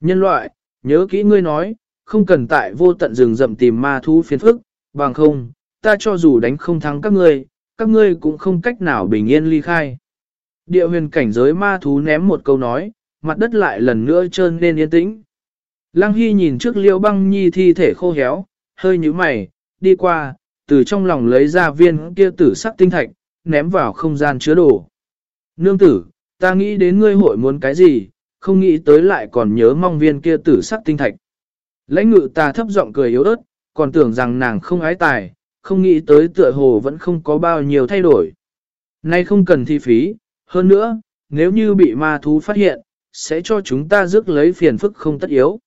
Nhân loại, nhớ kỹ ngươi nói, không cần tại vô tận rừng rậm tìm ma thú phiền phức, bằng không, ta cho dù đánh không thắng các ngươi, các ngươi cũng không cách nào bình yên ly khai. Địa huyền cảnh giới ma thú ném một câu nói, mặt đất lại lần nữa trơn nên yên tĩnh. Lăng Hy nhìn trước liêu băng nhi thi thể khô héo, hơi như mày, đi qua, từ trong lòng lấy ra viên kia tử sắc tinh thạch, ném vào không gian chứa đồ. Nương tử, ta nghĩ đến ngươi hội muốn cái gì, không nghĩ tới lại còn nhớ mong viên kia tử sắc tinh thạch. Lãnh ngự ta thấp giọng cười yếu ớt, còn tưởng rằng nàng không ái tài, không nghĩ tới tựa hồ vẫn không có bao nhiêu thay đổi. Nay không cần thi phí, hơn nữa, nếu như bị ma thú phát hiện, sẽ cho chúng ta rước lấy phiền phức không tất yếu.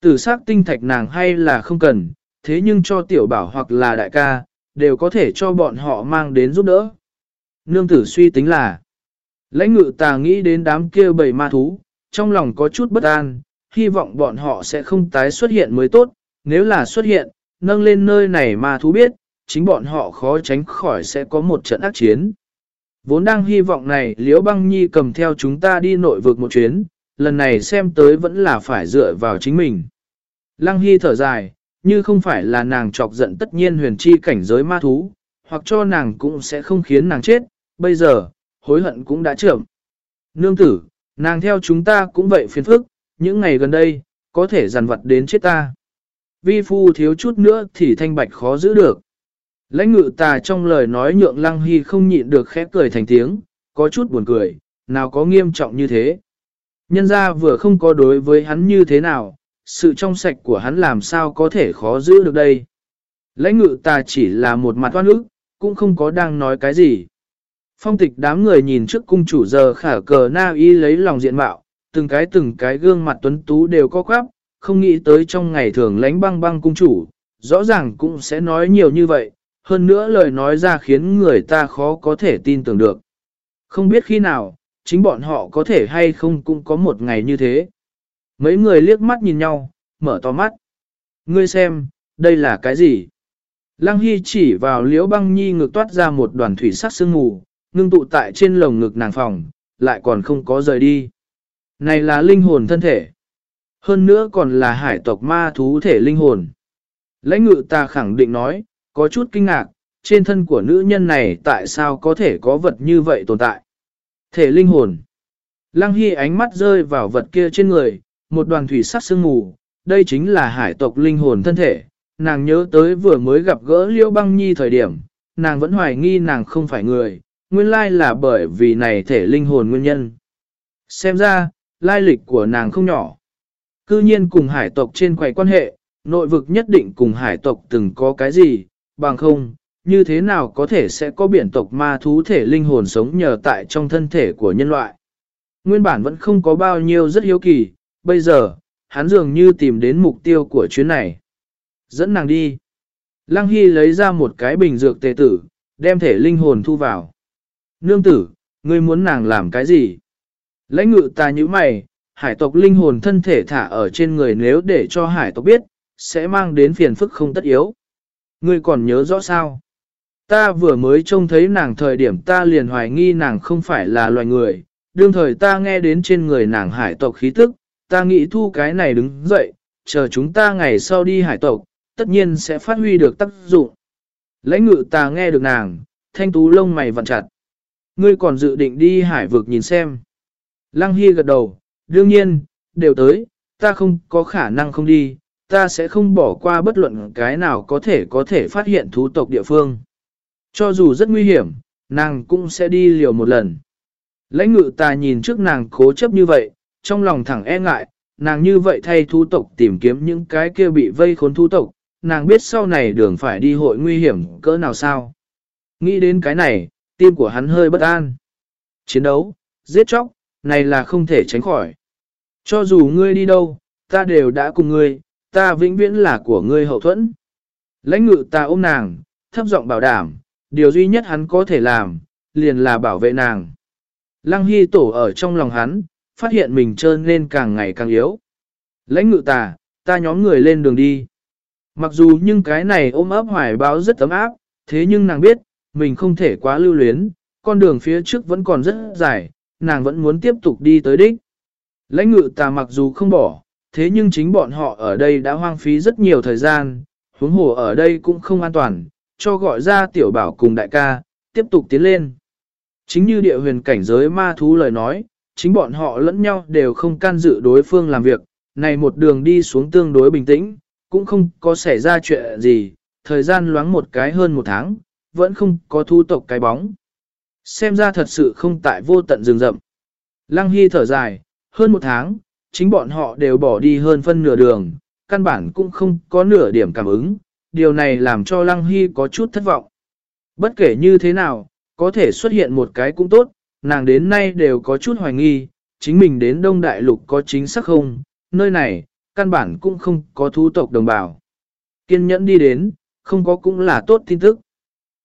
Tử sắc tinh thạch nàng hay là không cần, thế nhưng cho tiểu bảo hoặc là đại ca, đều có thể cho bọn họ mang đến giúp đỡ. Nương tử suy tính là, lãnh ngự ta nghĩ đến đám kia bầy ma thú, trong lòng có chút bất an, hy vọng bọn họ sẽ không tái xuất hiện mới tốt, nếu là xuất hiện, nâng lên nơi này mà thú biết, chính bọn họ khó tránh khỏi sẽ có một trận ác chiến. Vốn đang hy vọng này Liễu Băng Nhi cầm theo chúng ta đi nội vực một chuyến, lần này xem tới vẫn là phải dựa vào chính mình. Lăng Hy thở dài, như không phải là nàng chọc giận tất nhiên huyền chi cảnh giới ma thú, hoặc cho nàng cũng sẽ không khiến nàng chết, bây giờ, hối hận cũng đã trưởng. Nương tử, nàng theo chúng ta cũng vậy phiền phức, những ngày gần đây, có thể dằn vặt đến chết ta. Vi phu thiếu chút nữa thì thanh bạch khó giữ được. Lãnh ngự tà trong lời nói nhượng lăng hy không nhịn được khẽ cười thành tiếng, có chút buồn cười, nào có nghiêm trọng như thế. Nhân ra vừa không có đối với hắn như thế nào, sự trong sạch của hắn làm sao có thể khó giữ được đây. Lãnh ngự tà chỉ là một mặt oan ức, cũng không có đang nói cái gì. Phong tịch đám người nhìn trước cung chủ giờ khả cờ na y lấy lòng diện mạo, từng cái từng cái gương mặt tuấn tú đều có quáp, không nghĩ tới trong ngày thường lánh băng băng cung chủ, rõ ràng cũng sẽ nói nhiều như vậy, hơn nữa lời nói ra khiến người ta khó có thể tin tưởng được. Không biết khi nào, chính bọn họ có thể hay không cũng có một ngày như thế. Mấy người liếc mắt nhìn nhau, mở to mắt. Ngươi xem, đây là cái gì? Lăng Hy chỉ vào liễu băng nhi ngược toát ra một đoàn thủy sắc sương mù, ngưng tụ tại trên lồng ngực nàng phòng, lại còn không có rời đi. Này là linh hồn thân thể. Hơn nữa còn là hải tộc ma thú thể linh hồn. Lãnh ngự ta khẳng định nói, có chút kinh ngạc, trên thân của nữ nhân này tại sao có thể có vật như vậy tồn tại. Thể linh hồn. Lăng Hy ánh mắt rơi vào vật kia trên người, một đoàn thủy sắc sương mù, đây chính là hải tộc linh hồn thân thể. Nàng nhớ tới vừa mới gặp gỡ Liễu Băng Nhi thời điểm, nàng vẫn hoài nghi nàng không phải người, nguyên lai là bởi vì này thể linh hồn nguyên nhân. Xem ra, lai lịch của nàng không nhỏ. Cư nhiên cùng hải tộc trên quầy quan hệ, nội vực nhất định cùng hải tộc từng có cái gì, bằng không, như thế nào có thể sẽ có biển tộc ma thú thể linh hồn sống nhờ tại trong thân thể của nhân loại. Nguyên bản vẫn không có bao nhiêu rất hiếu kỳ, bây giờ, hắn dường như tìm đến mục tiêu của chuyến này. Dẫn nàng đi. Lăng Hy lấy ra một cái bình dược tề tử, đem thể linh hồn thu vào. Nương tử, ngươi muốn nàng làm cái gì? Lãnh ngự ta như mày, hải tộc linh hồn thân thể thả ở trên người nếu để cho hải tộc biết, sẽ mang đến phiền phức không tất yếu. Ngươi còn nhớ rõ sao? Ta vừa mới trông thấy nàng thời điểm ta liền hoài nghi nàng không phải là loài người, đương thời ta nghe đến trên người nàng hải tộc khí tức, ta nghĩ thu cái này đứng dậy, chờ chúng ta ngày sau đi hải tộc, tất nhiên sẽ phát huy được tác dụng. Lãnh ngự ta nghe được nàng, thanh tú lông mày vặn chặt. Ngươi còn dự định đi hải vực nhìn xem. Lăng Hy gật đầu, đương nhiên, đều tới, ta không có khả năng không đi, ta sẽ không bỏ qua bất luận cái nào có thể có thể phát hiện thú tộc địa phương. Cho dù rất nguy hiểm, nàng cũng sẽ đi liều một lần. Lãnh ngự ta nhìn trước nàng cố chấp như vậy, trong lòng thẳng e ngại, nàng như vậy thay thú tộc tìm kiếm những cái kia bị vây khốn thú tộc, nàng biết sau này đường phải đi hội nguy hiểm cỡ nào sao. Nghĩ đến cái này, tim của hắn hơi bất an. Chiến đấu, giết chóc, này là không thể tránh khỏi. Cho dù ngươi đi đâu, ta đều đã cùng ngươi, ta vĩnh viễn là của ngươi hậu thuẫn. Lãnh ngự ta ôm nàng, thấp giọng bảo đảm, điều duy nhất hắn có thể làm, liền là bảo vệ nàng. Lăng Hy tổ ở trong lòng hắn, phát hiện mình trơn nên càng ngày càng yếu. Lãnh ngự ta, ta nhóm người lên đường đi. Mặc dù nhưng cái này ôm ấp hoài báo rất ấm áp, thế nhưng nàng biết, mình không thể quá lưu luyến, con đường phía trước vẫn còn rất dài, nàng vẫn muốn tiếp tục đi tới đích. Lãnh ngự tà mặc dù không bỏ, thế nhưng chính bọn họ ở đây đã hoang phí rất nhiều thời gian, huống hồ ở đây cũng không an toàn, cho gọi ra tiểu bảo cùng đại ca, tiếp tục tiến lên. Chính như địa huyền cảnh giới ma thú lời nói, chính bọn họ lẫn nhau đều không can dự đối phương làm việc, này một đường đi xuống tương đối bình tĩnh, cũng không có xảy ra chuyện gì, thời gian loáng một cái hơn một tháng, vẫn không có thu tộc cái bóng. Xem ra thật sự không tại vô tận rừng rậm. Lăng Hy thở dài, hơn một tháng, chính bọn họ đều bỏ đi hơn phân nửa đường, căn bản cũng không có nửa điểm cảm ứng, điều này làm cho Lăng Hy có chút thất vọng. Bất kể như thế nào, có thể xuất hiện một cái cũng tốt, nàng đến nay đều có chút hoài nghi, chính mình đến Đông Đại Lục có chính xác không, nơi này, căn bản cũng không có thú tộc đồng bào. Kiên nhẫn đi đến, không có cũng là tốt tin tức.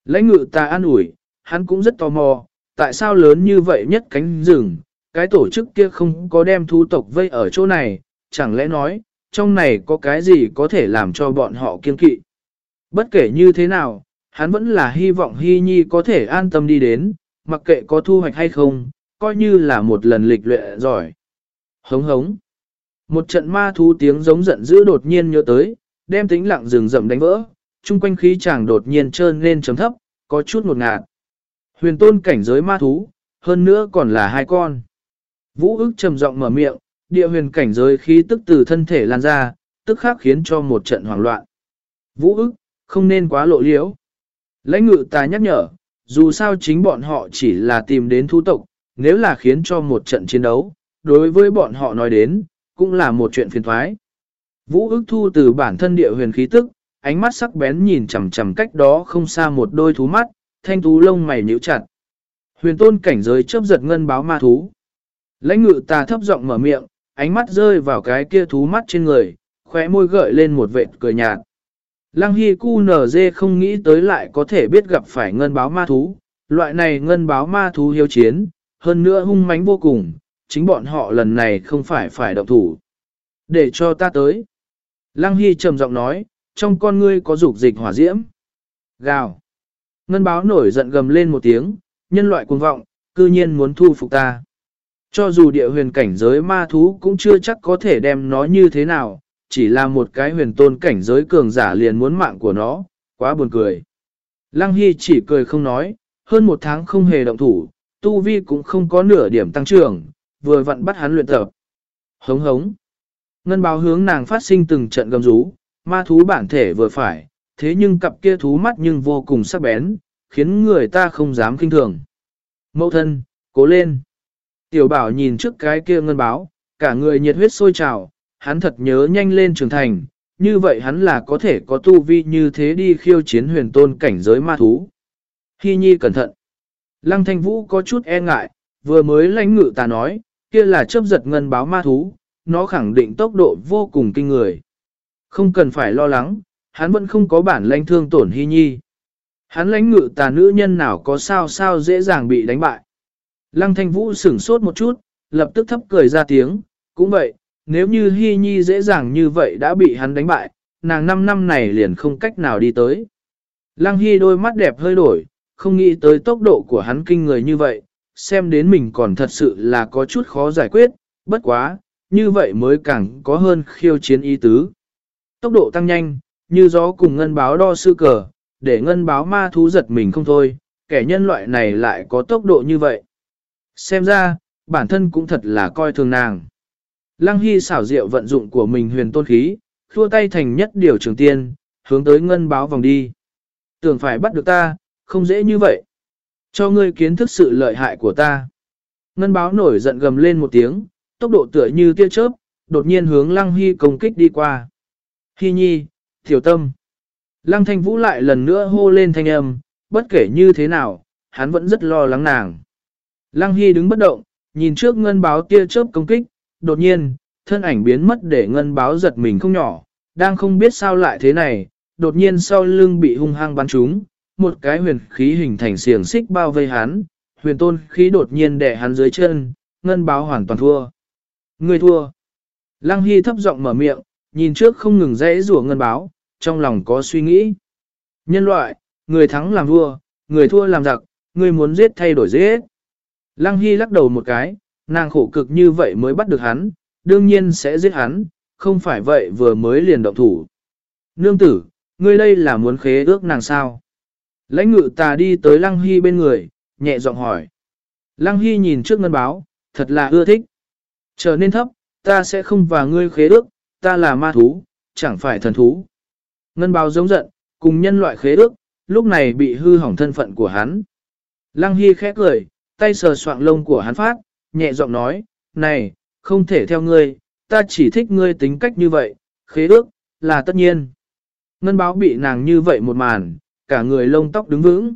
Lãnh ngự ta an ủi, hắn cũng rất tò mò, tại sao lớn như vậy nhất cánh rừng, cái tổ chức kia không có đem thú tộc vây ở chỗ này, chẳng lẽ nói, trong này có cái gì có thể làm cho bọn họ kiên kỵ. Bất kể như thế nào, hắn vẫn là hy vọng Hy Nhi có thể an tâm đi đến, mặc kệ có thu hoạch hay không, coi như là một lần lịch luyện giỏi. Hống hống. Một trận ma thú tiếng giống giận dữ đột nhiên nhớ tới, đem tính lặng rừng rậm đánh vỡ, chung quanh khí chàng đột nhiên trơn lên chấm thấp, có chút ngột ngạt. Huyền tôn cảnh giới ma thú, hơn nữa còn là hai con. Vũ ức trầm giọng mở miệng, địa huyền cảnh giới khí tức từ thân thể lan ra, tức khắc khiến cho một trận hoảng loạn. Vũ ức, không nên quá lộ liễu. Lãnh ngự ta nhắc nhở, dù sao chính bọn họ chỉ là tìm đến thu tộc, nếu là khiến cho một trận chiến đấu, đối với bọn họ nói đến, cũng là một chuyện phiền thoái. Vũ ức thu từ bản thân địa huyền khí tức, ánh mắt sắc bén nhìn chằm chằm cách đó không xa một đôi thú mắt, thanh thú lông mày nhíu chặt. Huyền tôn cảnh giới chớp giật ngân báo ma thú. Lãnh ngự ta thấp giọng mở miệng, ánh mắt rơi vào cái kia thú mắt trên người, khóe môi gợi lên một vệt cười nhạt. Lăng Hy Cu NG không nghĩ tới lại có thể biết gặp phải ngân báo ma thú, loại này ngân báo ma thú hiếu chiến, hơn nữa hung mãnh vô cùng, chính bọn họ lần này không phải phải động thủ. Để cho ta tới. Lăng Hy trầm giọng nói, trong con ngươi có dục dịch hỏa diễm. Gào. Ngân báo nổi giận gầm lên một tiếng, nhân loại cuồng vọng, cư nhiên muốn thu phục ta. Cho dù địa huyền cảnh giới ma thú cũng chưa chắc có thể đem nó như thế nào, chỉ là một cái huyền tôn cảnh giới cường giả liền muốn mạng của nó, quá buồn cười. Lăng Hy chỉ cười không nói, hơn một tháng không hề động thủ, tu vi cũng không có nửa điểm tăng trưởng, vừa vặn bắt hắn luyện tập. Hống hống. Ngân báo hướng nàng phát sinh từng trận gầm rú, ma thú bản thể vừa phải, thế nhưng cặp kia thú mắt nhưng vô cùng sắc bén, khiến người ta không dám kinh thường. Mẫu thân, cố lên. Tiểu bảo nhìn trước cái kia ngân báo, cả người nhiệt huyết sôi trào, hắn thật nhớ nhanh lên trưởng thành, như vậy hắn là có thể có tu vi như thế đi khiêu chiến huyền tôn cảnh giới ma thú. Hy nhi cẩn thận. Lăng thanh vũ có chút e ngại, vừa mới lãnh ngự ta nói, kia là chấp giật ngân báo ma thú, nó khẳng định tốc độ vô cùng kinh người. Không cần phải lo lắng, hắn vẫn không có bản lãnh thương tổn hy nhi. Hắn lãnh ngự tà nữ nhân nào có sao sao dễ dàng bị đánh bại. Lăng thanh vũ sửng sốt một chút, lập tức thấp cười ra tiếng, cũng vậy, nếu như hy nhi dễ dàng như vậy đã bị hắn đánh bại, nàng năm năm này liền không cách nào đi tới. Lăng hy đôi mắt đẹp hơi đổi, không nghĩ tới tốc độ của hắn kinh người như vậy, xem đến mình còn thật sự là có chút khó giải quyết, bất quá, như vậy mới càng có hơn khiêu chiến ý tứ. Tốc độ tăng nhanh, như gió cùng ngân báo đo sư cờ, để ngân báo ma thú giật mình không thôi, kẻ nhân loại này lại có tốc độ như vậy. Xem ra, bản thân cũng thật là coi thường nàng. Lăng Hy xảo diệu vận dụng của mình huyền tôn khí, thua tay thành nhất điều trường tiên, hướng tới ngân báo vòng đi. Tưởng phải bắt được ta, không dễ như vậy. Cho ngươi kiến thức sự lợi hại của ta. Ngân báo nổi giận gầm lên một tiếng, tốc độ tựa như tia chớp, đột nhiên hướng Lăng Hy công kích đi qua. Hy nhi, tiểu tâm. Lăng thanh vũ lại lần nữa hô lên thanh âm, bất kể như thế nào, hắn vẫn rất lo lắng nàng. Lăng Hy đứng bất động, nhìn trước ngân báo tia chớp công kích, đột nhiên, thân ảnh biến mất để ngân báo giật mình không nhỏ, đang không biết sao lại thế này, đột nhiên sau lưng bị hung hăng bắn trúng, một cái huyền khí hình thành xiềng xích bao vây hắn, huyền tôn khí đột nhiên đè hắn dưới chân, ngân báo hoàn toàn thua. Người thua. Lăng Hy thấp giọng mở miệng, nhìn trước không ngừng dãy rủa ngân báo, trong lòng có suy nghĩ. Nhân loại, người thắng làm vua, người thua làm giặc, người muốn giết thay đổi giết. Lăng Hy lắc đầu một cái, nàng khổ cực như vậy mới bắt được hắn, đương nhiên sẽ giết hắn, không phải vậy vừa mới liền động thủ. Nương tử, ngươi đây là muốn khế ước nàng sao? Lãnh ngự tà đi tới Lăng Hy bên người, nhẹ giọng hỏi. Lăng Hy nhìn trước ngân báo, thật là ưa thích. Trở nên thấp, ta sẽ không và ngươi khế ước, ta là ma thú, chẳng phải thần thú. Ngân báo giống giận, cùng nhân loại khế ước, lúc này bị hư hỏng thân phận của hắn. Lăng Hy khẽ cười, tay sờ soạng lông của hắn phát, nhẹ giọng nói, này, không thể theo ngươi, ta chỉ thích ngươi tính cách như vậy, khế ước, là tất nhiên. Ngân báo bị nàng như vậy một màn, cả người lông tóc đứng vững.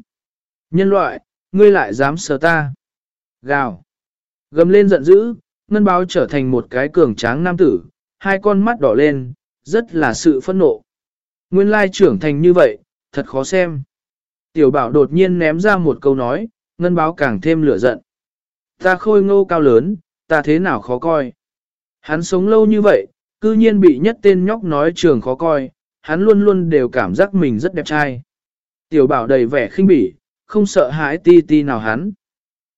Nhân loại, ngươi lại dám sờ ta. Gào. Gầm lên giận dữ, ngân báo trở thành một cái cường tráng nam tử, hai con mắt đỏ lên, rất là sự phẫn nộ. Nguyên lai trưởng thành như vậy, thật khó xem. Tiểu bảo đột nhiên ném ra một câu nói, ngân báo càng thêm lửa giận. Ta khôi ngô cao lớn, ta thế nào khó coi. Hắn sống lâu như vậy, cư nhiên bị nhất tên nhóc nói trường khó coi, hắn luôn luôn đều cảm giác mình rất đẹp trai. Tiểu bảo đầy vẻ khinh bỉ, không sợ hãi ti ti nào hắn.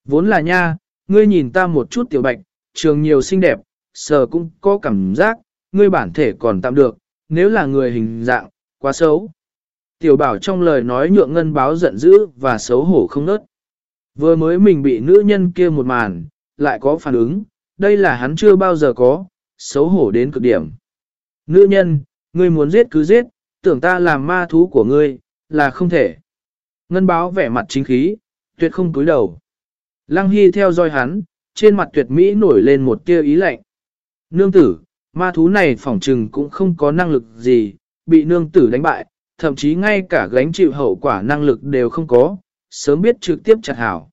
Vốn là nha, ngươi nhìn ta một chút tiểu bạch, trường nhiều xinh đẹp, sờ cũng có cảm giác, ngươi bản thể còn tạm được, nếu là người hình dạng, quá xấu. Tiểu bảo trong lời nói nhượng ngân báo giận dữ và xấu hổ không nớt. Vừa mới mình bị nữ nhân kia một màn, lại có phản ứng, đây là hắn chưa bao giờ có, xấu hổ đến cực điểm. Nữ nhân, ngươi muốn giết cứ giết, tưởng ta làm ma thú của ngươi, là không thể. Ngân báo vẻ mặt chính khí, tuyệt không cúi đầu. Lăng Hy theo dõi hắn, trên mặt tuyệt mỹ nổi lên một tia ý lạnh. Nương tử, ma thú này phỏng trừng cũng không có năng lực gì, bị nương tử đánh bại, thậm chí ngay cả gánh chịu hậu quả năng lực đều không có, sớm biết trực tiếp chặt hảo.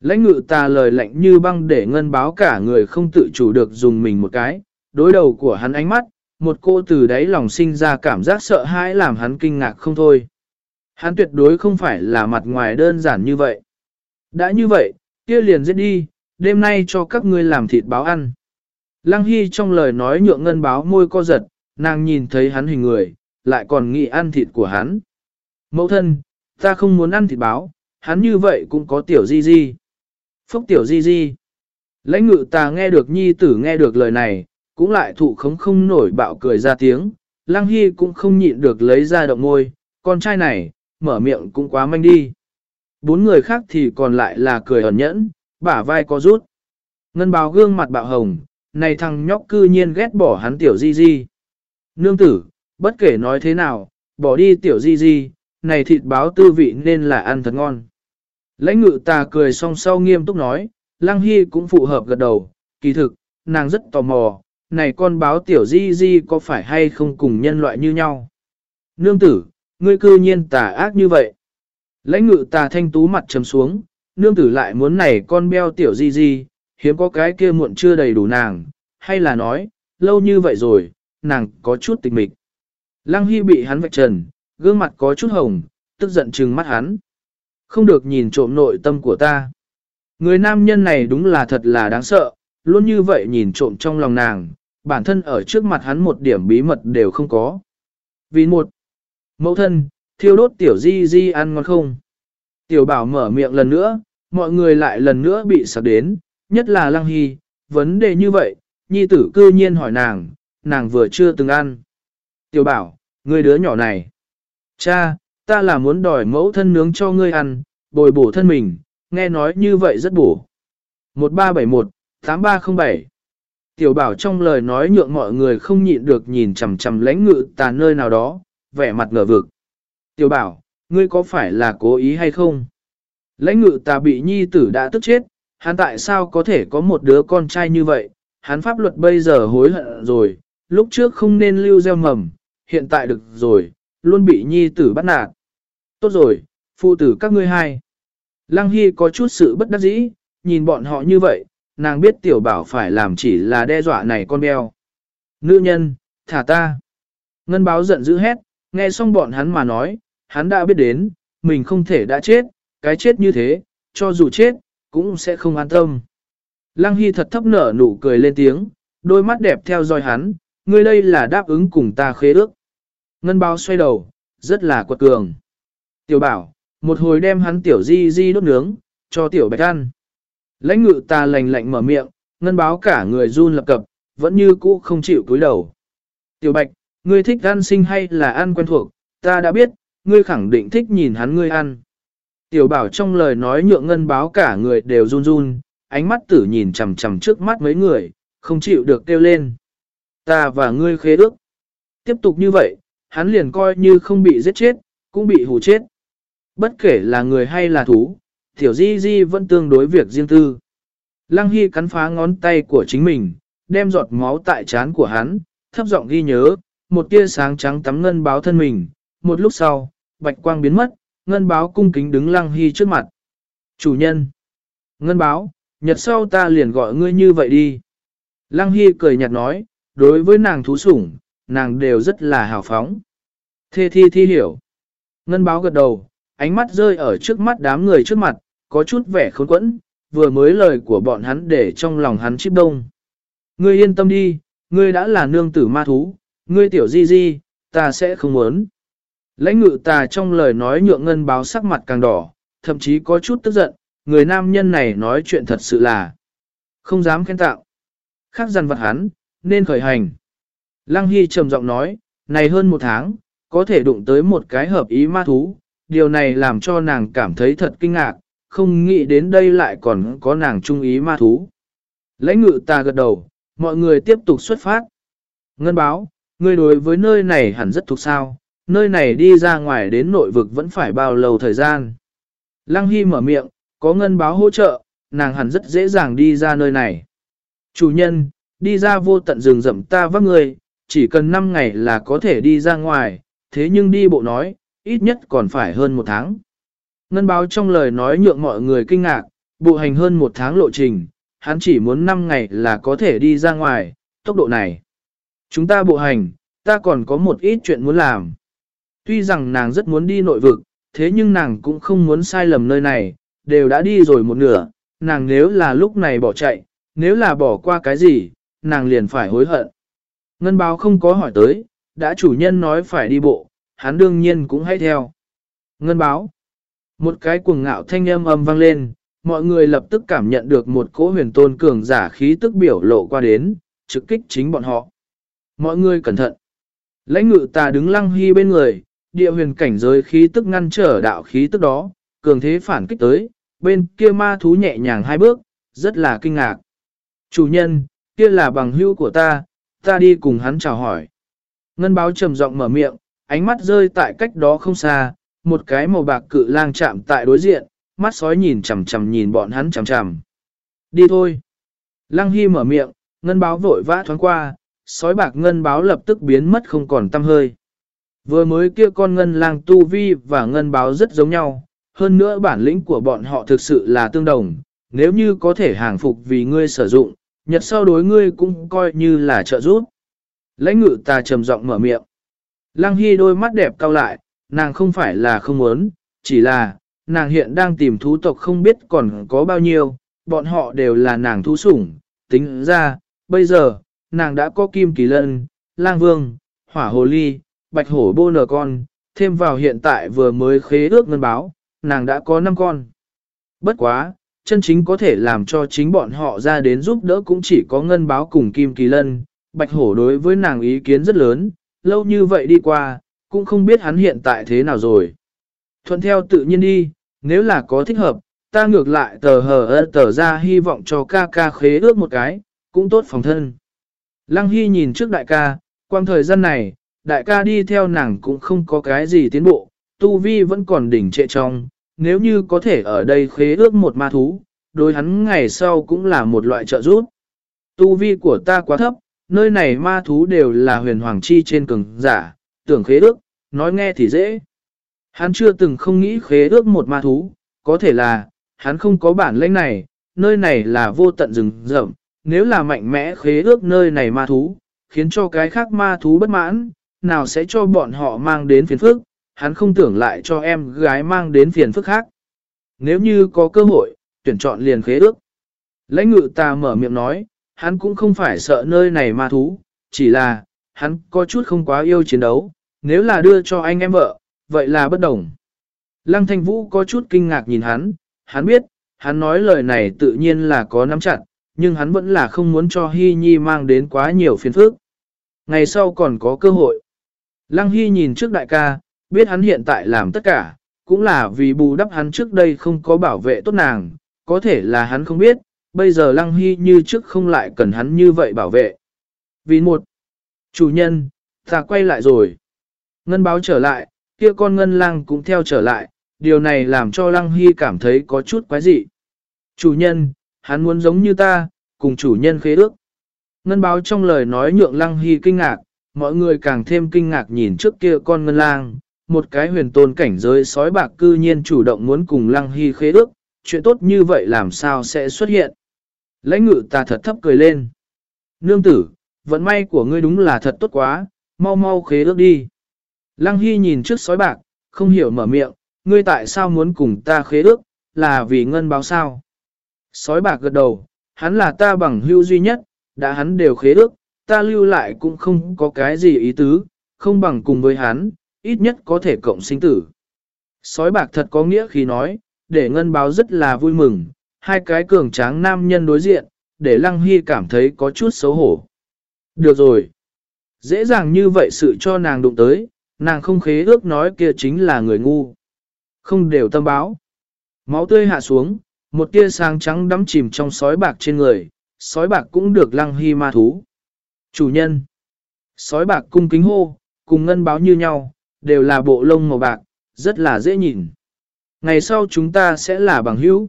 Lãnh ngự ta lời lạnh như băng để ngân báo cả người không tự chủ được dùng mình một cái, đối đầu của hắn ánh mắt, một cô từ đáy lòng sinh ra cảm giác sợ hãi làm hắn kinh ngạc không thôi. Hắn tuyệt đối không phải là mặt ngoài đơn giản như vậy. Đã như vậy, kia liền giết đi, đêm nay cho các ngươi làm thịt báo ăn. Lăng Hy trong lời nói nhượng ngân báo môi co giật, nàng nhìn thấy hắn hình người, lại còn nghĩ ăn thịt của hắn. Mẫu thân, ta không muốn ăn thịt báo, hắn như vậy cũng có tiểu di di. Phúc tiểu di di. Lãnh ngự ta nghe được nhi tử nghe được lời này, cũng lại thụ khống không nổi bạo cười ra tiếng. Lăng Hy cũng không nhịn được lấy ra động môi, con trai này, mở miệng cũng quá manh đi. Bốn người khác thì còn lại là cười ẩn nhẫn, bả vai có rút. Ngân báo gương mặt bạo hồng, này thằng nhóc cư nhiên ghét bỏ hắn tiểu di di. Nương tử, bất kể nói thế nào, bỏ đi tiểu di di, này thịt báo tư vị nên là ăn thật ngon. Lãnh ngự tà cười song sau nghiêm túc nói, Lăng Hy cũng phù hợp gật đầu, kỳ thực, nàng rất tò mò, này con báo tiểu di di có phải hay không cùng nhân loại như nhau. Nương tử, ngươi cư nhiên tà ác như vậy. Lãnh ngự tà thanh tú mặt trầm xuống, nương tử lại muốn này con beo tiểu di di, hiếm có cái kia muộn chưa đầy đủ nàng, hay là nói, lâu như vậy rồi, nàng có chút tịch mịch. Lăng Hy bị hắn vạch trần, gương mặt có chút hồng, tức giận trừng mắt hắn. Không được nhìn trộm nội tâm của ta. Người nam nhân này đúng là thật là đáng sợ, luôn như vậy nhìn trộm trong lòng nàng, bản thân ở trước mặt hắn một điểm bí mật đều không có. Vì một, mẫu thân, thiêu đốt tiểu di di ăn ngon không? Tiểu bảo mở miệng lần nữa, mọi người lại lần nữa bị sạc đến, nhất là lăng hy, vấn đề như vậy, nhi tử cư nhiên hỏi nàng, nàng vừa chưa từng ăn. Tiểu bảo, người đứa nhỏ này. Cha, ta là muốn đòi mẫu thân nướng cho ngươi ăn, bồi bổ thân mình, nghe nói như vậy rất bổ. 1371-8307 Tiểu bảo trong lời nói nhượng mọi người không nhịn được nhìn chằm chằm lãnh ngự tà nơi nào đó, vẻ mặt ngờ vực. Tiểu bảo, ngươi có phải là cố ý hay không? Lãnh ngự tà bị nhi tử đã tức chết, hắn tại sao có thể có một đứa con trai như vậy? Hắn pháp luật bây giờ hối hận rồi, lúc trước không nên lưu gieo mầm, hiện tại được rồi, luôn bị nhi tử bắt nạt. Tốt rồi, phụ tử các ngươi hai. Lăng Hy có chút sự bất đắc dĩ, nhìn bọn họ như vậy, nàng biết tiểu bảo phải làm chỉ là đe dọa này con beo. Nữ nhân, thả ta. Ngân báo giận dữ hét, nghe xong bọn hắn mà nói, hắn đã biết đến, mình không thể đã chết, cái chết như thế, cho dù chết, cũng sẽ không an tâm. Lăng Hy thật thấp nở nụ cười lên tiếng, đôi mắt đẹp theo dõi hắn, ngươi đây là đáp ứng cùng ta khế ước. Ngân báo xoay đầu, rất là quật cường. Tiểu bảo, một hồi đem hắn tiểu di di đốt nướng, cho tiểu bạch ăn. Lãnh ngự ta lành lạnh mở miệng, ngân báo cả người run lập cập, vẫn như cũ không chịu cúi đầu. Tiểu Bạch, ngươi thích ăn sinh hay là ăn quen thuộc, ta đã biết, ngươi khẳng định thích nhìn hắn ngươi ăn. Tiểu bảo trong lời nói nhượng ngân báo cả người đều run run, ánh mắt tử nhìn chằm chằm trước mắt mấy người, không chịu được kêu lên. Ta và ngươi khế ước. Tiếp tục như vậy, hắn liền coi như không bị giết chết, cũng bị hù chết. Bất kể là người hay là thú, tiểu di di vẫn tương đối việc riêng tư. Lăng Hy cắn phá ngón tay của chính mình, đem giọt máu tại trán của hắn, thấp giọng ghi nhớ, một tia sáng trắng tắm ngân báo thân mình. Một lúc sau, bạch quang biến mất, ngân báo cung kính đứng Lăng Hy trước mặt. Chủ nhân! Ngân báo, nhật sau ta liền gọi ngươi như vậy đi. Lăng Hy cười nhạt nói, đối với nàng thú sủng, nàng đều rất là hào phóng. Thê thi thi hiểu. Ngân báo gật đầu, ánh mắt rơi ở trước mắt đám người trước mặt, có chút vẻ khốn quẫn, vừa mới lời của bọn hắn để trong lòng hắn chip đông. Ngươi yên tâm đi, ngươi đã là nương tử ma thú, ngươi tiểu di di, ta sẽ không muốn. Lãnh ngự tà trong lời nói nhượng ngân báo sắc mặt càng đỏ, thậm chí có chút tức giận, người nam nhân này nói chuyện thật sự là không dám khen tạo. Khác dằn vật hắn, nên khởi hành. Lăng Hy trầm giọng nói, này hơn một tháng, có thể đụng tới một cái hợp ý ma thú, điều này làm cho nàng cảm thấy thật kinh ngạc, không nghĩ đến đây lại còn có nàng trung ý ma thú. Lãnh ngự ta gật đầu, mọi người tiếp tục xuất phát. Ngân báo, người đối với nơi này hẳn rất thuộc sao, nơi này đi ra ngoài đến nội vực vẫn phải bao lâu thời gian. Lăng Hy mở miệng, có ngân báo hỗ trợ, nàng hẳn rất dễ dàng đi ra nơi này. Chủ nhân, đi ra vô tận rừng rậm ta vác người, chỉ cần 5 ngày là có thể đi ra ngoài, thế nhưng đi bộ nói, ít nhất còn phải hơn một tháng. Ngân báo trong lời nói nhượng mọi người kinh ngạc, bộ hành hơn một tháng lộ trình, hắn chỉ muốn 5 ngày là có thể đi ra ngoài, tốc độ này. Chúng ta bộ hành, ta còn có một ít chuyện muốn làm. Tuy rằng nàng rất muốn đi nội vực, thế nhưng nàng cũng không muốn sai lầm nơi này, đều đã đi rồi một nửa, nàng nếu là lúc này bỏ chạy, nếu là bỏ qua cái gì, nàng liền phải hối hận. Ngân báo không có hỏi tới, đã chủ nhân nói phải đi bộ, hắn đương nhiên cũng hay theo. Ngân báo. Một cái cuồng ngạo thanh âm âm vang lên, mọi người lập tức cảm nhận được một cỗ huyền tôn cường giả khí tức biểu lộ qua đến, trực kích chính bọn họ. Mọi người cẩn thận. Lãnh ngự ta đứng lăng hy bên người, địa huyền cảnh giới khí tức ngăn trở đạo khí tức đó, cường thế phản kích tới, bên kia ma thú nhẹ nhàng hai bước, rất là kinh ngạc. Chủ nhân, kia là bằng hữu của ta, ta đi cùng hắn chào hỏi. Ngân báo trầm giọng mở miệng, ánh mắt rơi tại cách đó không xa, một cái màu bạc cự lang chạm tại đối diện, mắt sói nhìn chằm chằm nhìn bọn hắn chằm chằm. Đi thôi. Lăng Hy mở miệng, ngân báo vội vã thoáng qua, sói bạc ngân báo lập tức biến mất không còn tăm hơi. Vừa mới kia con ngân lang tu vi và ngân báo rất giống nhau, hơn nữa bản lĩnh của bọn họ thực sự là tương đồng, nếu như có thể hàng phục vì ngươi sử dụng, nhật sau đối ngươi cũng coi như là trợ giúp. Lãnh ngự ta trầm giọng mở miệng. Lăng Hy đôi mắt đẹp cau lại, nàng không phải là không muốn, chỉ là, nàng hiện đang tìm thú tộc không biết còn có bao nhiêu, bọn họ đều là nàng thú sủng, tính ra, bây giờ, nàng đã có kim kỳ lân, lang vương, hỏa hồ ly, bạch hổ bô nở con, thêm vào hiện tại vừa mới khế ước ngân báo, nàng đã có 5 con. Bất quá, chân chính có thể làm cho chính bọn họ ra đến giúp đỡ cũng chỉ có ngân báo cùng kim kỳ lân, bạch hổ đối với nàng ý kiến rất lớn, lâu như vậy đi qua, cũng không biết hắn hiện tại thế nào rồi. Thuận theo tự nhiên đi, nếu là có thích hợp, ta ngược lại tờ hờ ơ tờ ra hy vọng cho ca ca khế ước một cái, cũng tốt phòng thân. Lăng Hy nhìn trước đại ca, quang thời gian này, đại ca đi theo nàng cũng không có cái gì tiến bộ, tu vi vẫn còn đỉnh trệ trong, nếu như có thể ở đây khế ước một ma thú, đối hắn ngày sau cũng là một loại trợ giúp. Tu vi của ta quá thấp, nơi này ma thú đều là huyền hoàng chi trên cường giả, tưởng khế ước, nói nghe thì dễ. Hắn chưa từng không nghĩ khế ước một ma thú, có thể là, hắn không có bản lĩnh này, nơi này là vô tận rừng rậm, nếu là mạnh mẽ khế ước nơi này ma thú, khiến cho cái khác ma thú bất mãn, nào sẽ cho bọn họ mang đến phiền phức, hắn không tưởng lại cho em gái mang đến phiền phức khác. Nếu như có cơ hội, tuyển chọn liền khế ước. Lãnh ngự ta mở miệng nói, hắn cũng không phải sợ nơi này ma thú, chỉ là, hắn có chút không quá yêu chiến đấu, nếu là đưa cho anh em vợ, vậy là bất đồng. Lăng thanh vũ có chút kinh ngạc nhìn hắn, hắn biết, hắn nói lời này tự nhiên là có nắm chặt, nhưng hắn vẫn là không muốn cho Hy Nhi mang đến quá nhiều phiền phức. Ngày sau còn có cơ hội. Lăng Hy nhìn trước đại ca, biết hắn hiện tại làm tất cả, cũng là vì bù đắp hắn trước đây không có bảo vệ tốt nàng, có thể là hắn không biết, bây giờ Lăng Hy như trước không lại cần hắn như vậy bảo vệ. Vì một, chủ nhân, ta quay lại rồi. Ngân báo trở lại, kia con ngân lang cũng theo trở lại, điều này làm cho Lăng Hy cảm thấy có chút quái dị. Chủ nhân, hắn muốn giống như ta, cùng chủ nhân khế ước. Ngân báo trong lời nói nhượng Lăng Hy kinh ngạc, mọi người càng thêm kinh ngạc nhìn trước kia con ngân lang, một cái huyền tôn cảnh giới sói bạc cư nhiên chủ động muốn cùng Lăng Hy khế ước, chuyện tốt như vậy làm sao sẽ xuất hiện. Lãnh ngự ta thật thấp cười lên. Nương tử, vận may của ngươi đúng là thật tốt quá, mau mau khế ước đi. Lăng Hy nhìn trước sói bạc, không hiểu mở miệng, ngươi tại sao muốn cùng ta khế ước, là vì ngân báo sao. Sói bạc gật đầu, hắn là ta bằng hưu duy nhất, đã hắn đều khế ước, ta lưu lại cũng không có cái gì ý tứ, không bằng cùng với hắn, ít nhất có thể cộng sinh tử. Sói bạc thật có nghĩa khi nói, để ngân báo rất là vui mừng, hai cái cường tráng nam nhân đối diện, để Lăng Hy cảm thấy có chút xấu hổ. Được rồi. Dễ dàng như vậy sự cho nàng đụng tới, nàng không khế ước nói kia chính là người ngu. Không đều tâm báo. Máu tươi hạ xuống, một tia sáng trắng đắm chìm trong sói bạc trên người, sói bạc cũng được Lăng Hy ma thú. Chủ nhân. Sói bạc cung kính hô, cùng ngân báo như nhau, đều là bộ lông màu bạc, rất là dễ nhìn. Ngày sau chúng ta sẽ là bằng hữu.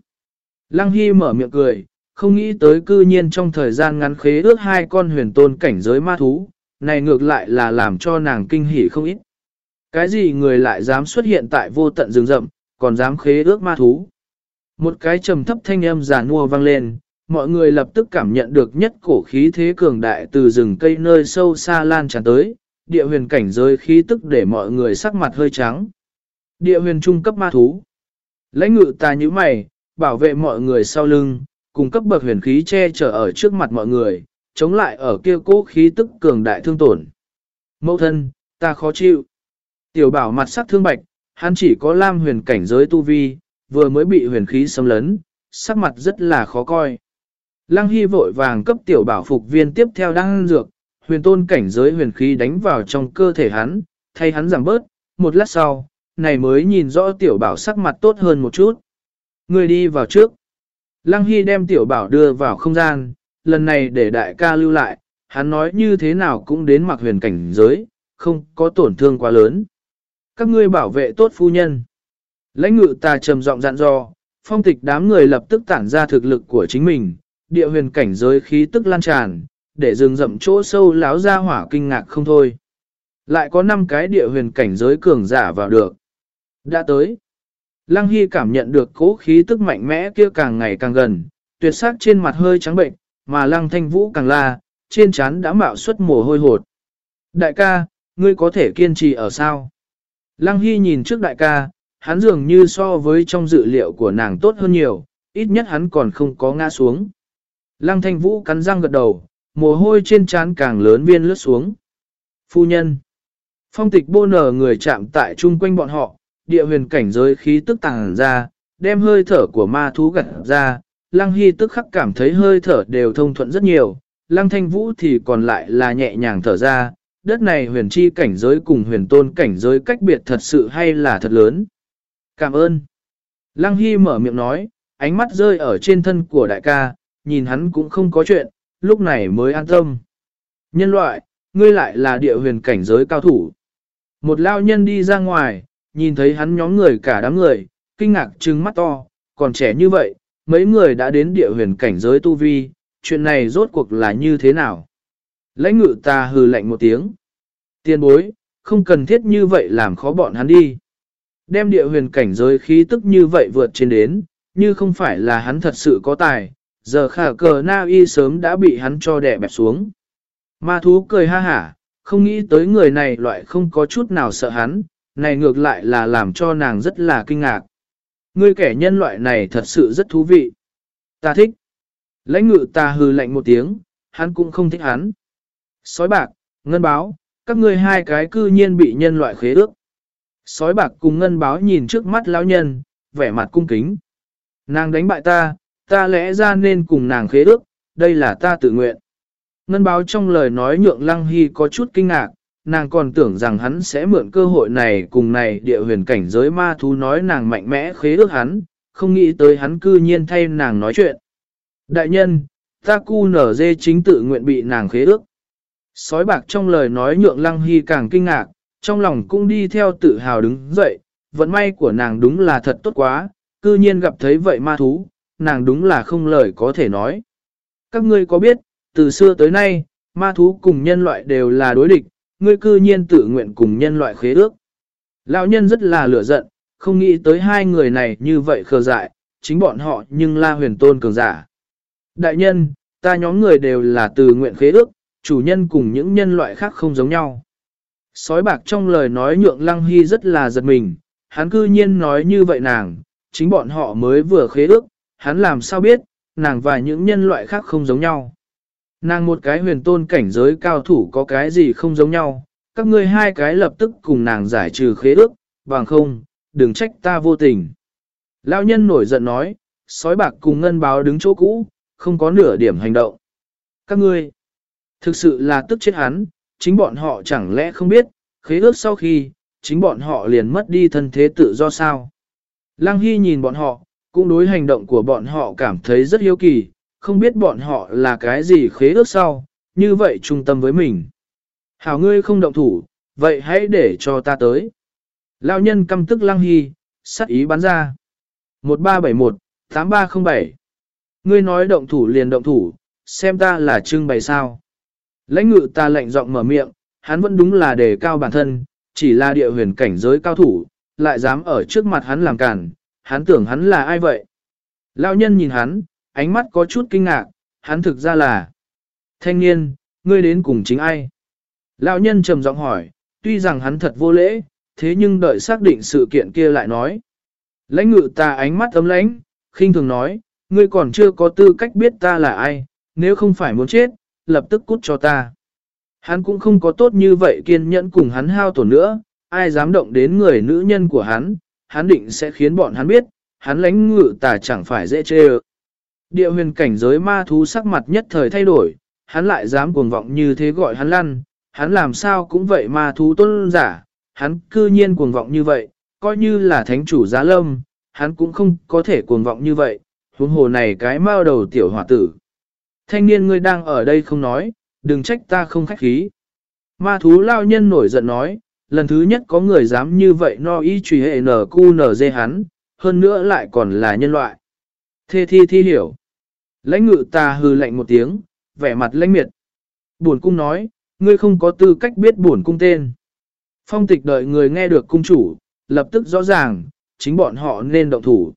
Lăng Hy mở miệng cười, không nghĩ tới cư nhiên trong thời gian ngắn khế ước hai con huyền tôn cảnh giới ma thú, này ngược lại là làm cho nàng kinh hỉ không ít. Cái gì người lại dám xuất hiện tại vô tận rừng rậm, còn dám khế ước ma thú. Một cái trầm thấp thanh âm giả nua vang lên, mọi người lập tức cảm nhận được nhất cổ khí thế cường đại từ rừng cây nơi sâu xa lan tràn tới, địa huyền cảnh giới khí tức để mọi người sắc mặt hơi trắng. Địa huyền trung cấp ma thú. Lãnh ngự ta như mày, bảo vệ mọi người sau lưng, cùng cấp bậc huyền khí che chở ở trước mặt mọi người, chống lại ở kia cố khí tức cường đại thương tổn. Mẫu thân, ta khó chịu. Tiểu bảo mặt sắc thương bạch, hắn chỉ có lam huyền cảnh giới tu vi, vừa mới bị huyền khí xâm lấn, sắc mặt rất là khó coi. Lăng Hy vội vàng cấp tiểu bảo phục viên tiếp theo đang dược, huyền tôn cảnh giới huyền khí đánh vào trong cơ thể hắn, thay hắn giảm bớt, một lát sau, này mới nhìn rõ tiểu bảo sắc mặt tốt hơn một chút. Người đi vào trước. Lăng Hy đem tiểu bảo đưa vào không gian, lần này để đại ca lưu lại, hắn nói như thế nào cũng đến mặc huyền cảnh giới, không có tổn thương quá lớn. Các ngươi bảo vệ tốt phu nhân. Lãnh ngự ta trầm giọng dặn dò, phong tịch đám người lập tức tản ra thực lực của chính mình, địa huyền cảnh giới khí tức lan tràn, để rừng rậm chỗ sâu láo ra hỏa kinh ngạc không thôi. Lại có 5 cái địa huyền cảnh giới cường giả vào được. Đã tới. Lăng Hy cảm nhận được cố khí tức mạnh mẽ kia càng ngày càng gần, tuyệt sắc trên mặt hơi trắng bệnh, mà Lăng Thanh Vũ càng la, trên trán đã mạo xuất mồ hôi hột. Đại ca, ngươi có thể kiên trì ở sao? Lăng Hy nhìn trước đại ca, hắn dường như so với trong dự liệu của nàng tốt hơn nhiều, ít nhất hắn còn không có ngã xuống. Lăng Thanh Vũ cắn răng gật đầu, mồ hôi trên trán càng lớn viên lướt xuống. Phu nhân. Phong tịch bô nở người chạm tại chung quanh bọn họ, địa huyền cảnh giới khí tức tàng ra, đem hơi thở của ma thú gặt ra, lăng hy tức khắc cảm thấy hơi thở đều thông thuận rất nhiều, lăng thanh vũ thì còn lại là nhẹ nhàng thở ra, đất này huyền chi cảnh giới cùng huyền tôn cảnh giới cách biệt thật sự hay là thật lớn. Cảm ơn. Lăng hy mở miệng nói, ánh mắt rơi ở trên thân của đại ca, nhìn hắn cũng không có chuyện, lúc này mới an tâm. Nhân loại, ngươi lại là địa huyền cảnh giới cao thủ. Một lao nhân đi ra ngoài, nhìn thấy hắn nhóm người cả đám người, kinh ngạc trừng mắt to, còn trẻ như vậy, mấy người đã đến địa huyền cảnh giới tu vi, chuyện này rốt cuộc là như thế nào? Lãnh ngự ta hừ lạnh một tiếng. Tiên bối, không cần thiết như vậy làm khó bọn hắn đi. Đem địa huyền cảnh giới khí tức như vậy vượt trên đến, như không phải là hắn thật sự có tài, giờ khả cờ na y sớm đã bị hắn cho đẻ bẹp xuống. Ma thú cười ha hả, không nghĩ tới người này loại không có chút nào sợ hắn, này ngược lại là làm cho nàng rất là kinh ngạc. Ngươi kẻ nhân loại này thật sự rất thú vị. Ta thích. Lãnh ngự ta hừ lạnh một tiếng, hắn cũng không thích hắn. Sói bạc, ngân báo, các ngươi hai cái cư nhiên bị nhân loại khế ước. Sói bạc cùng ngân báo nhìn trước mắt lão nhân, vẻ mặt cung kính. Nàng đánh bại ta, ta lẽ ra nên cùng nàng khế ước, đây là ta tự nguyện. Ngân báo trong lời nói nhượng Lăng Hy có chút kinh ngạc, nàng còn tưởng rằng hắn sẽ mượn cơ hội này cùng này địa huyền cảnh giới ma thú nói nàng mạnh mẽ khế ước hắn, không nghĩ tới hắn cư nhiên thay nàng nói chuyện. Đại nhân, ta cu nở dê chính tự nguyện bị nàng khế ước. Sói bạc trong lời nói nhượng Lăng Hy càng kinh ngạc, trong lòng cũng đi theo tự hào đứng dậy, vận may của nàng đúng là thật tốt quá, cư nhiên gặp thấy vậy ma thú, nàng đúng là không lời có thể nói. Các ngươi có biết, từ xưa tới nay, ma thú cùng nhân loại đều là đối địch, ngươi cư nhiên tự nguyện cùng nhân loại khế ước. Lão nhân rất là lửa giận, không nghĩ tới hai người này như vậy khờ dại, chính bọn họ nhưng la huyền tôn cường giả. Đại nhân, ta nhóm người đều là từ nguyện khế ước, chủ nhân cùng những nhân loại khác không giống nhau. Sói bạc trong lời nói nhượng lăng hy rất là giật mình, hắn cư nhiên nói như vậy nàng, chính bọn họ mới vừa khế ước, hắn làm sao biết, nàng và những nhân loại khác không giống nhau. Nàng một cái huyền tôn cảnh giới cao thủ có cái gì không giống nhau, các ngươi hai cái lập tức cùng nàng giải trừ khế ước, bằng không, đừng trách ta vô tình. Lão nhân nổi giận nói, sói bạc cùng ngân báo đứng chỗ cũ, không có nửa điểm hành động. Các ngươi, thực sự là tức chết hắn, chính bọn họ chẳng lẽ không biết, khế ước sau khi, chính bọn họ liền mất đi thân thế tự do sao. Lăng Hy nhìn bọn họ, cũng đối hành động của bọn họ cảm thấy rất hiếu kỳ, không biết bọn họ là cái gì khế ước sau, như vậy trung tâm với mình. Hảo ngươi không động thủ, vậy hãy để cho ta tới. Lão nhân căm tức Lăng Hy, sắc ý bắn ra. 1371-8307 Ngươi nói động thủ liền động thủ, xem ta là trưng bày sao. Lãnh ngự ta lệnh giọng mở miệng, hắn vẫn đúng là đề cao bản thân, chỉ là địa huyền cảnh giới cao thủ, lại dám ở trước mặt hắn làm cản, hắn tưởng hắn là ai vậy? Lão nhân nhìn hắn, ánh mắt có chút kinh ngạc, hắn thực ra là Thanh niên, ngươi đến cùng chính ai? Lão nhân trầm giọng hỏi, tuy rằng hắn thật vô lễ, thế nhưng đợi xác định sự kiện kia lại nói. Lãnh ngự ta ánh mắt ấm lãnh, khinh thường nói, ngươi còn chưa có tư cách biết ta là ai, nếu không phải muốn chết, lập tức cút cho ta. Hắn cũng không có tốt như vậy kiên nhẫn cùng hắn hao tổn nữa, ai dám động đến người nữ nhân của hắn, hắn định sẽ khiến bọn hắn biết, hắn lãnh ngự tà chẳng phải dễ chê ơ. Địa huyền cảnh giới ma thú sắc mặt nhất thời thay đổi, hắn lại dám cuồng vọng như thế gọi hắn lăn, hắn làm sao cũng vậy ma thú tôn giả, hắn cư nhiên cuồng vọng như vậy, coi như là thánh chủ giá lâm, hắn cũng không có thể cuồng vọng như vậy, huống hồ này cái mao đầu tiểu hỏa tử. Thanh niên ngươi đang ở đây không nói, đừng trách ta không khách khí. Ma thú lao nhân nổi giận nói, lần thứ nhất có người dám như vậy no y trùy hệ nở cu nở dê hắn, hơn nữa lại còn là nhân loại. Thê thi thi hiểu. Lãnh ngự ta hư lạnh một tiếng, vẻ mặt lãnh miệt. Buồn cung nói, ngươi không có tư cách biết buồn cung tên. Phong tịch đợi người nghe được cung chủ, lập tức rõ ràng, chính bọn họ nên động thủ.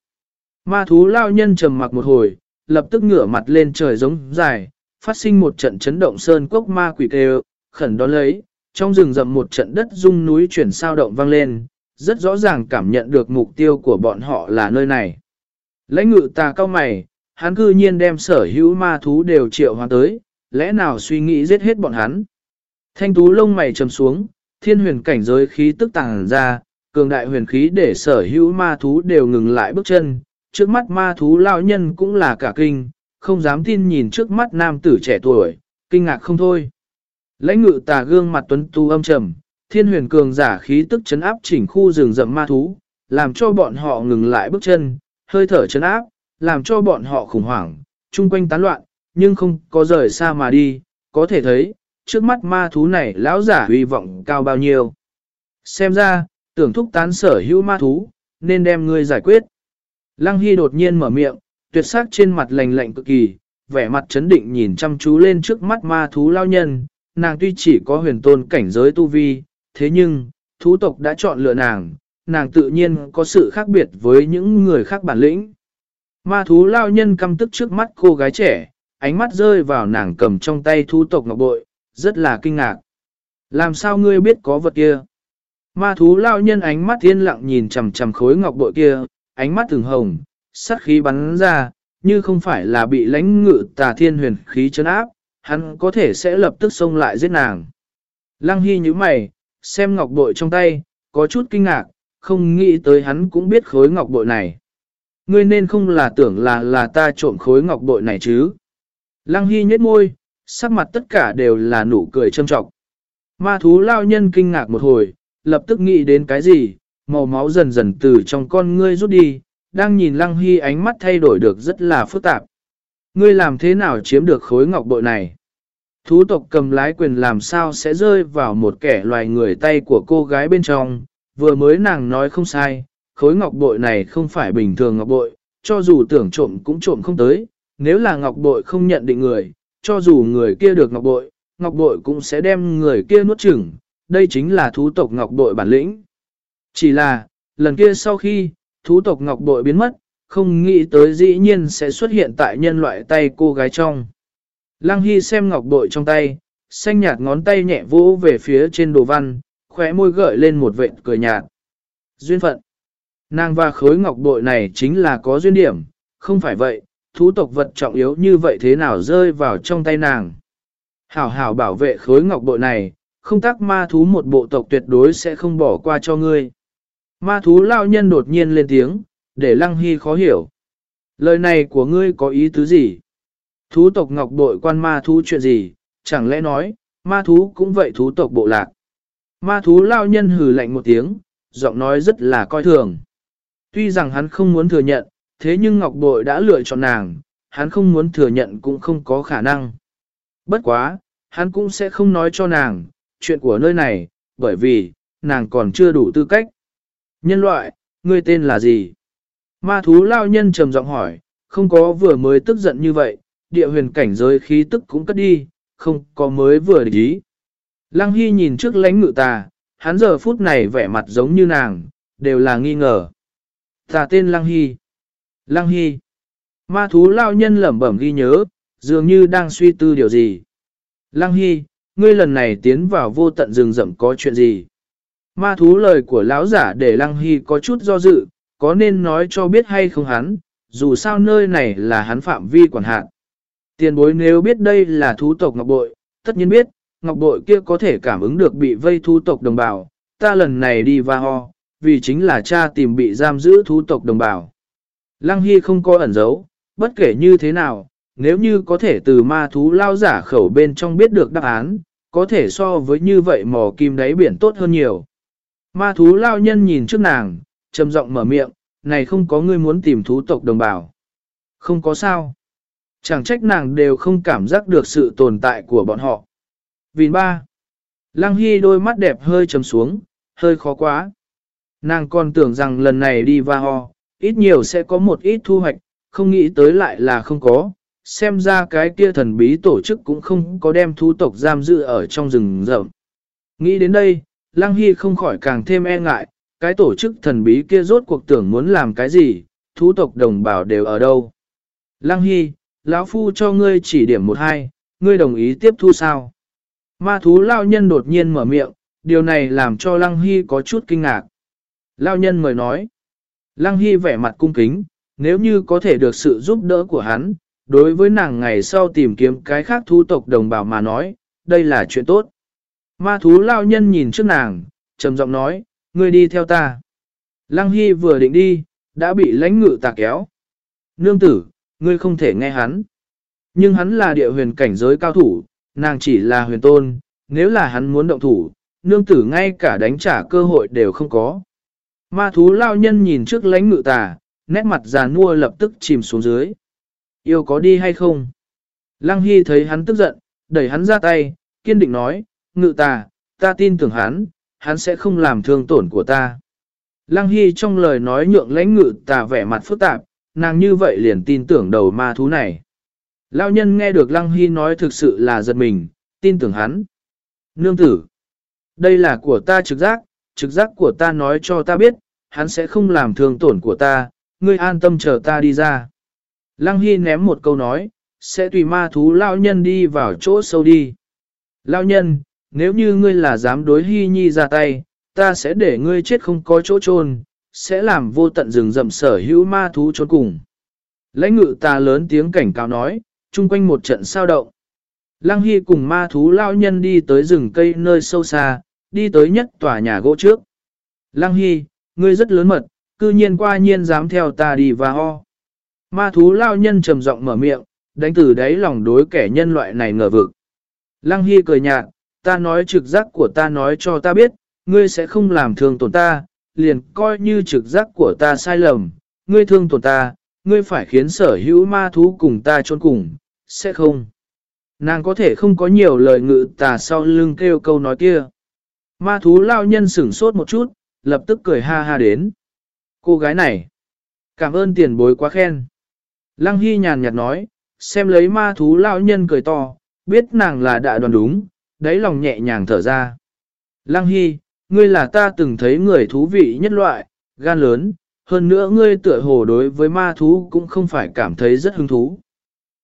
Ma thú lao nhân trầm mặc một hồi, lập tức ngửa mặt lên trời giống dài, phát sinh một trận chấn động sơn cốc ma quỷ kêu, khẩn đón lấy, trong rừng rậm một trận đất rung núi chuyển sao động vang lên, rất rõ ràng cảm nhận được mục tiêu của bọn họ là nơi này. Lãnh ngự tà cao mày, hắn cư nhiên đem sở hữu ma thú đều triệu hóa tới, lẽ nào suy nghĩ giết hết bọn hắn. Thanh tú lông mày trầm xuống, thiên huyền cảnh giới khí tức tàng ra, cường đại huyền khí để sở hữu ma thú đều ngừng lại bước chân, trước mắt ma thú lao nhân cũng là cả kinh, không dám tin nhìn trước mắt nam tử trẻ tuổi, kinh ngạc không thôi. Lãnh ngự tà gương mặt tuấn tu âm trầm, thiên huyền cường giả khí tức chấn áp chỉnh khu rừng rậm ma thú, làm cho bọn họ ngừng lại bước chân, hơi thở chấn áp, làm cho bọn họ khủng hoảng, chung quanh tán loạn, nhưng không có rời xa mà đi, có thể thấy, trước mắt ma thú này lão giả uy vọng cao bao nhiêu. Xem ra, tưởng thúc tán sở hữu ma thú, nên đem ngươi giải quyết. Lăng Hy đột nhiên mở miệng, tuyệt sắc trên mặt lành lạnh cực kỳ, vẻ mặt chấn định nhìn chăm chú lên trước mắt ma thú lao nhân, nàng tuy chỉ có huyền tôn cảnh giới tu vi, thế nhưng, thú tộc đã chọn lựa nàng, nàng tự nhiên có sự khác biệt với những người khác bản lĩnh. Ma thú lao nhân căm tức trước mắt cô gái trẻ, ánh mắt rơi vào nàng cầm trong tay thú tộc ngọc bội, rất là kinh ngạc. Làm sao ngươi biết có vật kia? Ma thú lao nhân ánh mắt thiên lặng nhìn chầm chầm khối ngọc bội kia, ánh mắt từng hồng, sát khí bắn ra, như không phải là bị lãnh ngự tà thiên huyền khí chấn áp, hắn có thể sẽ lập tức xông lại giết nàng. Lăng Hy như mày, xem ngọc bội trong tay, có chút kinh ngạc, không nghĩ tới hắn cũng biết khối ngọc bội này. Ngươi nên không là tưởng là là ta trộm khối ngọc bội này chứ. Lăng Hy nhếch môi, sắc mặt tất cả đều là nụ cười châm trọng. Ma thú lao nhân kinh ngạc một hồi, lập tức nghĩ đến cái gì, màu máu dần dần từ trong con ngươi rút đi, đang nhìn Lăng Hy ánh mắt thay đổi được rất là phức tạp. Ngươi làm thế nào chiếm được khối ngọc bội này? Thú tộc cầm lái quyền làm sao sẽ rơi vào một kẻ loài người tay của cô gái bên trong, vừa mới nàng nói không sai, khối ngọc bội này không phải bình thường ngọc bội, cho dù tưởng trộm cũng trộm không tới, nếu là ngọc bội không nhận định người, cho dù người kia được ngọc bội, ngọc bội cũng sẽ đem người kia nuốt chửng, đây chính là thú tộc ngọc bội bản lĩnh. Chỉ là, lần kia sau khi, thú tộc ngọc bội biến mất, không nghĩ tới dĩ nhiên sẽ xuất hiện tại nhân loại tay cô gái trong. Lăng Hy xem ngọc bội trong tay, xanh nhạt ngón tay nhẹ vỗ về phía trên đồ văn, khóe môi gợi lên một vệt cười nhạt. Duyên phận. Nàng và khối ngọc bội này chính là có duyên điểm, không phải vậy, thú tộc vật trọng yếu như vậy thế nào rơi vào trong tay nàng. Hảo hảo bảo vệ khối ngọc bội này, không tác ma thú một bộ tộc tuyệt đối sẽ không bỏ qua cho ngươi. Ma thú lao nhân đột nhiên lên tiếng, để lăng hy khó hiểu. Lời này của ngươi có ý tứ gì? Thú tộc ngọc bội quan ma thú chuyện gì? Chẳng lẽ nói, ma thú cũng vậy thú tộc bộ lạc. Ma thú lao nhân hừ lạnh một tiếng, giọng nói rất là coi thường. Tuy rằng hắn không muốn thừa nhận, thế nhưng ngọc bội đã lựa chọn nàng, hắn không muốn thừa nhận cũng không có khả năng. Bất quá, hắn cũng sẽ không nói cho nàng, chuyện của nơi này, bởi vì, nàng còn chưa đủ tư cách. Nhân loại, ngươi tên là gì? Ma thú lao nhân trầm giọng hỏi, không có vừa mới tức giận như vậy, địa huyền cảnh giới khí tức cũng cất đi, không có mới vừa để ý. Lăng Hy nhìn trước lánh ngự tà, hắn giờ phút này vẻ mặt giống như nàng, đều là nghi ngờ. Ta tên Lăng Hy. Lăng Hy. Ma thú lao nhân lẩm bẩm ghi nhớ, dường như đang suy tư điều gì. Lăng Hy, ngươi lần này tiến vào vô tận rừng rậm có chuyện gì? Ma thú lời của lão giả để Lăng Hy có chút do dự, có nên nói cho biết hay không hắn, dù sao nơi này là hắn phạm vi quản hạn. Tiền bối nếu biết đây là thú tộc Ngọc Bội, tất nhiên biết, Ngọc Bội kia có thể cảm ứng được bị vây thú tộc đồng bào, ta lần này đi va ho, vì chính là cha tìm bị giam giữ thú tộc đồng bào. Lăng Hy không có ẩn giấu, bất kể như thế nào, nếu như có thể từ ma thú lao giả khẩu bên trong biết được đáp án, có thể so với như vậy mò kim đáy biển tốt hơn nhiều. Ma thú lao nhân nhìn trước nàng, trầm giọng mở miệng, này không có người muốn tìm thú tộc đồng bào. Không có sao. Chẳng trách nàng đều không cảm giác được sự tồn tại của bọn họ. Vì ba. Lăng Hy đôi mắt đẹp hơi trầm xuống, hơi khó quá. Nàng còn tưởng rằng lần này đi va ho, ít nhiều sẽ có một ít thu hoạch, không nghĩ tới lại là không có. Xem ra cái kia thần bí tổ chức cũng không có đem thú tộc giam giữ ở trong rừng rậm. Nghĩ đến đây, Lăng Hy không khỏi càng thêm e ngại, cái tổ chức thần bí kia rốt cuộc tưởng muốn làm cái gì, thú tộc đồng bào đều ở đâu. Lăng Hy, lão Phu cho ngươi chỉ điểm một hai, ngươi đồng ý tiếp thu sao? Ma thú lao nhân đột nhiên mở miệng, điều này làm cho Lăng Hy có chút kinh ngạc. Lao nhân mời nói. Lăng Hy vẻ mặt cung kính, nếu như có thể được sự giúp đỡ của hắn, đối với nàng ngày sau tìm kiếm cái khác thú tộc đồng bào mà nói, đây là chuyện tốt. Ma thú lao nhân nhìn trước nàng, trầm giọng nói, ngươi đi theo ta. Lăng Hy vừa định đi, đã bị lãnh ngự tạc kéo. Nương tử, ngươi không thể nghe hắn. Nhưng hắn là địa huyền cảnh giới cao thủ, nàng chỉ là huyền tôn, nếu là hắn muốn động thủ, nương tử ngay cả đánh trả cơ hội đều không có. Ma thú lao nhân nhìn trước lãnh ngự tà, nét mặt già nua lập tức chìm xuống dưới. Yêu có đi hay không? Lăng Hy thấy hắn tức giận, đẩy hắn ra tay, kiên định nói, ngự tà, ta tin tưởng hắn, hắn sẽ không làm thương tổn của ta. Lăng Hy trong lời nói nhượng lãnh ngự tà vẻ mặt phức tạp, nàng như vậy liền tin tưởng đầu ma thú này. Lao nhân nghe được Lăng Hy nói thực sự là giật mình, tin tưởng hắn. Nương tử, đây là của ta trực giác, trực giác của ta nói cho ta biết, hắn sẽ không làm thương tổn của ta, ngươi an tâm chờ ta đi ra. Lăng Hy ném một câu nói, sẽ tùy ma thú lao nhân đi vào chỗ sâu đi. Lao nhân, nếu như ngươi là dám đối Hy Nhi ra tay, ta sẽ để ngươi chết không có chỗ chôn sẽ làm vô tận rừng rậm sở hữu ma thú trốn cùng. Lãnh ngự ta lớn tiếng cảnh cáo nói, chung quanh một trận sao động. Lăng Hy cùng ma thú lao nhân đi tới rừng cây nơi sâu xa, đi tới nhất tòa nhà gỗ trước. Lăng Hy, ngươi rất lớn mật, cư nhiên qua nhiên dám theo ta đi và ho. Ma thú lao nhân trầm giọng mở miệng, đánh từ đáy lòng đối kẻ nhân loại này ngờ vực. Lăng Hy cười nhạt, ta nói trực giác của ta nói cho ta biết, ngươi sẽ không làm thương tổn ta, liền coi như trực giác của ta sai lầm, ngươi thương tổn ta, ngươi phải khiến sở hữu ma thú cùng ta trốn cùng, sẽ không. Nàng có thể không có nhiều lời ngự tà sau lưng kêu câu nói kia. Ma thú lao nhân sửng sốt một chút, lập tức cười ha ha đến. Cô gái này, cảm ơn tiền bối quá khen. Lăng Hy nhàn nhạt nói, xem lấy ma thú lao nhân cười to, biết nàng là đã đoàn đúng, đáy lòng nhẹ nhàng thở ra. Lăng Hy, ngươi là ta từng thấy người thú vị nhất loại, gan lớn, hơn nữa ngươi tựa hồ đối với ma thú cũng không phải cảm thấy rất hứng thú.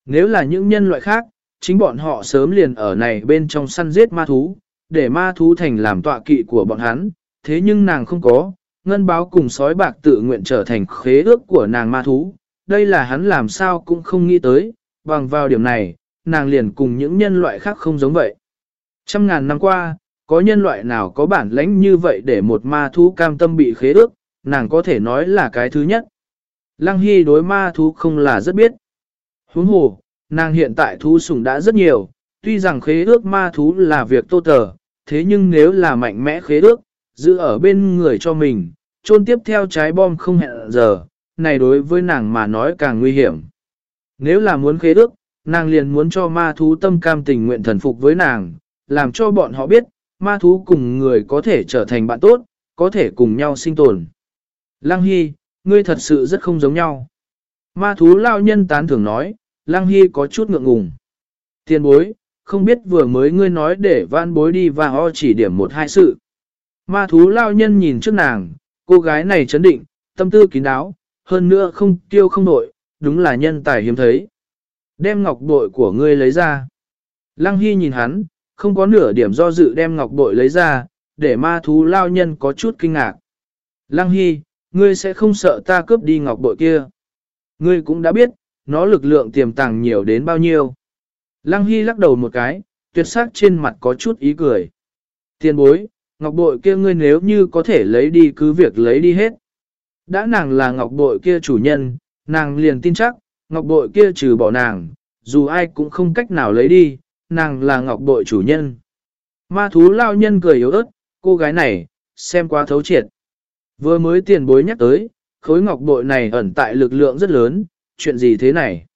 Nếu là những nhân loại khác, chính bọn họ sớm liền ở này bên trong săn giết ma thú, để ma thú thành làm tọa kỵ của bọn hắn, thế nhưng nàng không có, ngân báo cùng sói bạc tự nguyện trở thành khế ước của nàng ma thú, đây là hắn làm sao cũng không nghĩ tới, bằng vào điểm này, nàng liền cùng những nhân loại khác không giống vậy. Trăm ngàn năm qua, có nhân loại nào có bản lãnh như vậy để một ma thú cam tâm bị khế ước, nàng có thể nói là cái thứ nhất. Lăng Hy đối ma thú không là rất biết. Huống hồ, nàng hiện tại thú sủng đã rất nhiều, tuy rằng khế ước ma thú là việc tô tờ, thế nhưng nếu là mạnh mẽ khế ước, giữ ở bên người cho mình, chôn tiếp theo trái bom không hẹn giờ, này đối với nàng mà nói càng nguy hiểm. Nếu là muốn khế ước, nàng liền muốn cho ma thú tâm cam tình nguyện thần phục với nàng, làm cho bọn họ biết, ma thú cùng người có thể trở thành bạn tốt, có thể cùng nhau sinh tồn. Lăng Hy, ngươi thật sự rất không giống nhau. Ma thú lao nhân tán thưởng nói, Lăng Hy có chút ngượng ngùng. Tiền bối, không biết vừa mới ngươi nói để van bối đi và ho chỉ điểm một hai sự. Ma thú lao nhân nhìn trước nàng, cô gái này chấn định, tâm tư kín đáo, hơn nữa không tiêu không nội, đúng là nhân tài hiếm thấy. Đem ngọc bội của ngươi lấy ra. Lăng Hy nhìn hắn, không có nửa điểm do dự đem ngọc bội lấy ra, để ma thú lao nhân có chút kinh ngạc. Lăng Hy, ngươi sẽ không sợ ta cướp đi ngọc bội kia. Ngươi cũng đã biết, nó lực lượng tiềm tàng nhiều đến bao nhiêu. Lăng Hy lắc đầu một cái, tuyệt sắc trên mặt có chút ý cười. Tiền bối, ngọc bội kia ngươi nếu như có thể lấy đi cứ việc lấy đi hết. Đã nàng là ngọc bội kia chủ nhân, nàng liền tin chắc, ngọc bội kia trừ bỏ nàng, dù ai cũng không cách nào lấy đi, nàng là ngọc bội chủ nhân. Ma thú lao nhân cười yếu ớt, cô gái này, xem qua thấu triệt. Vừa mới tiền bối nhắc tới, khối ngọc bội này ẩn tại lực lượng rất lớn, chuyện gì thế này?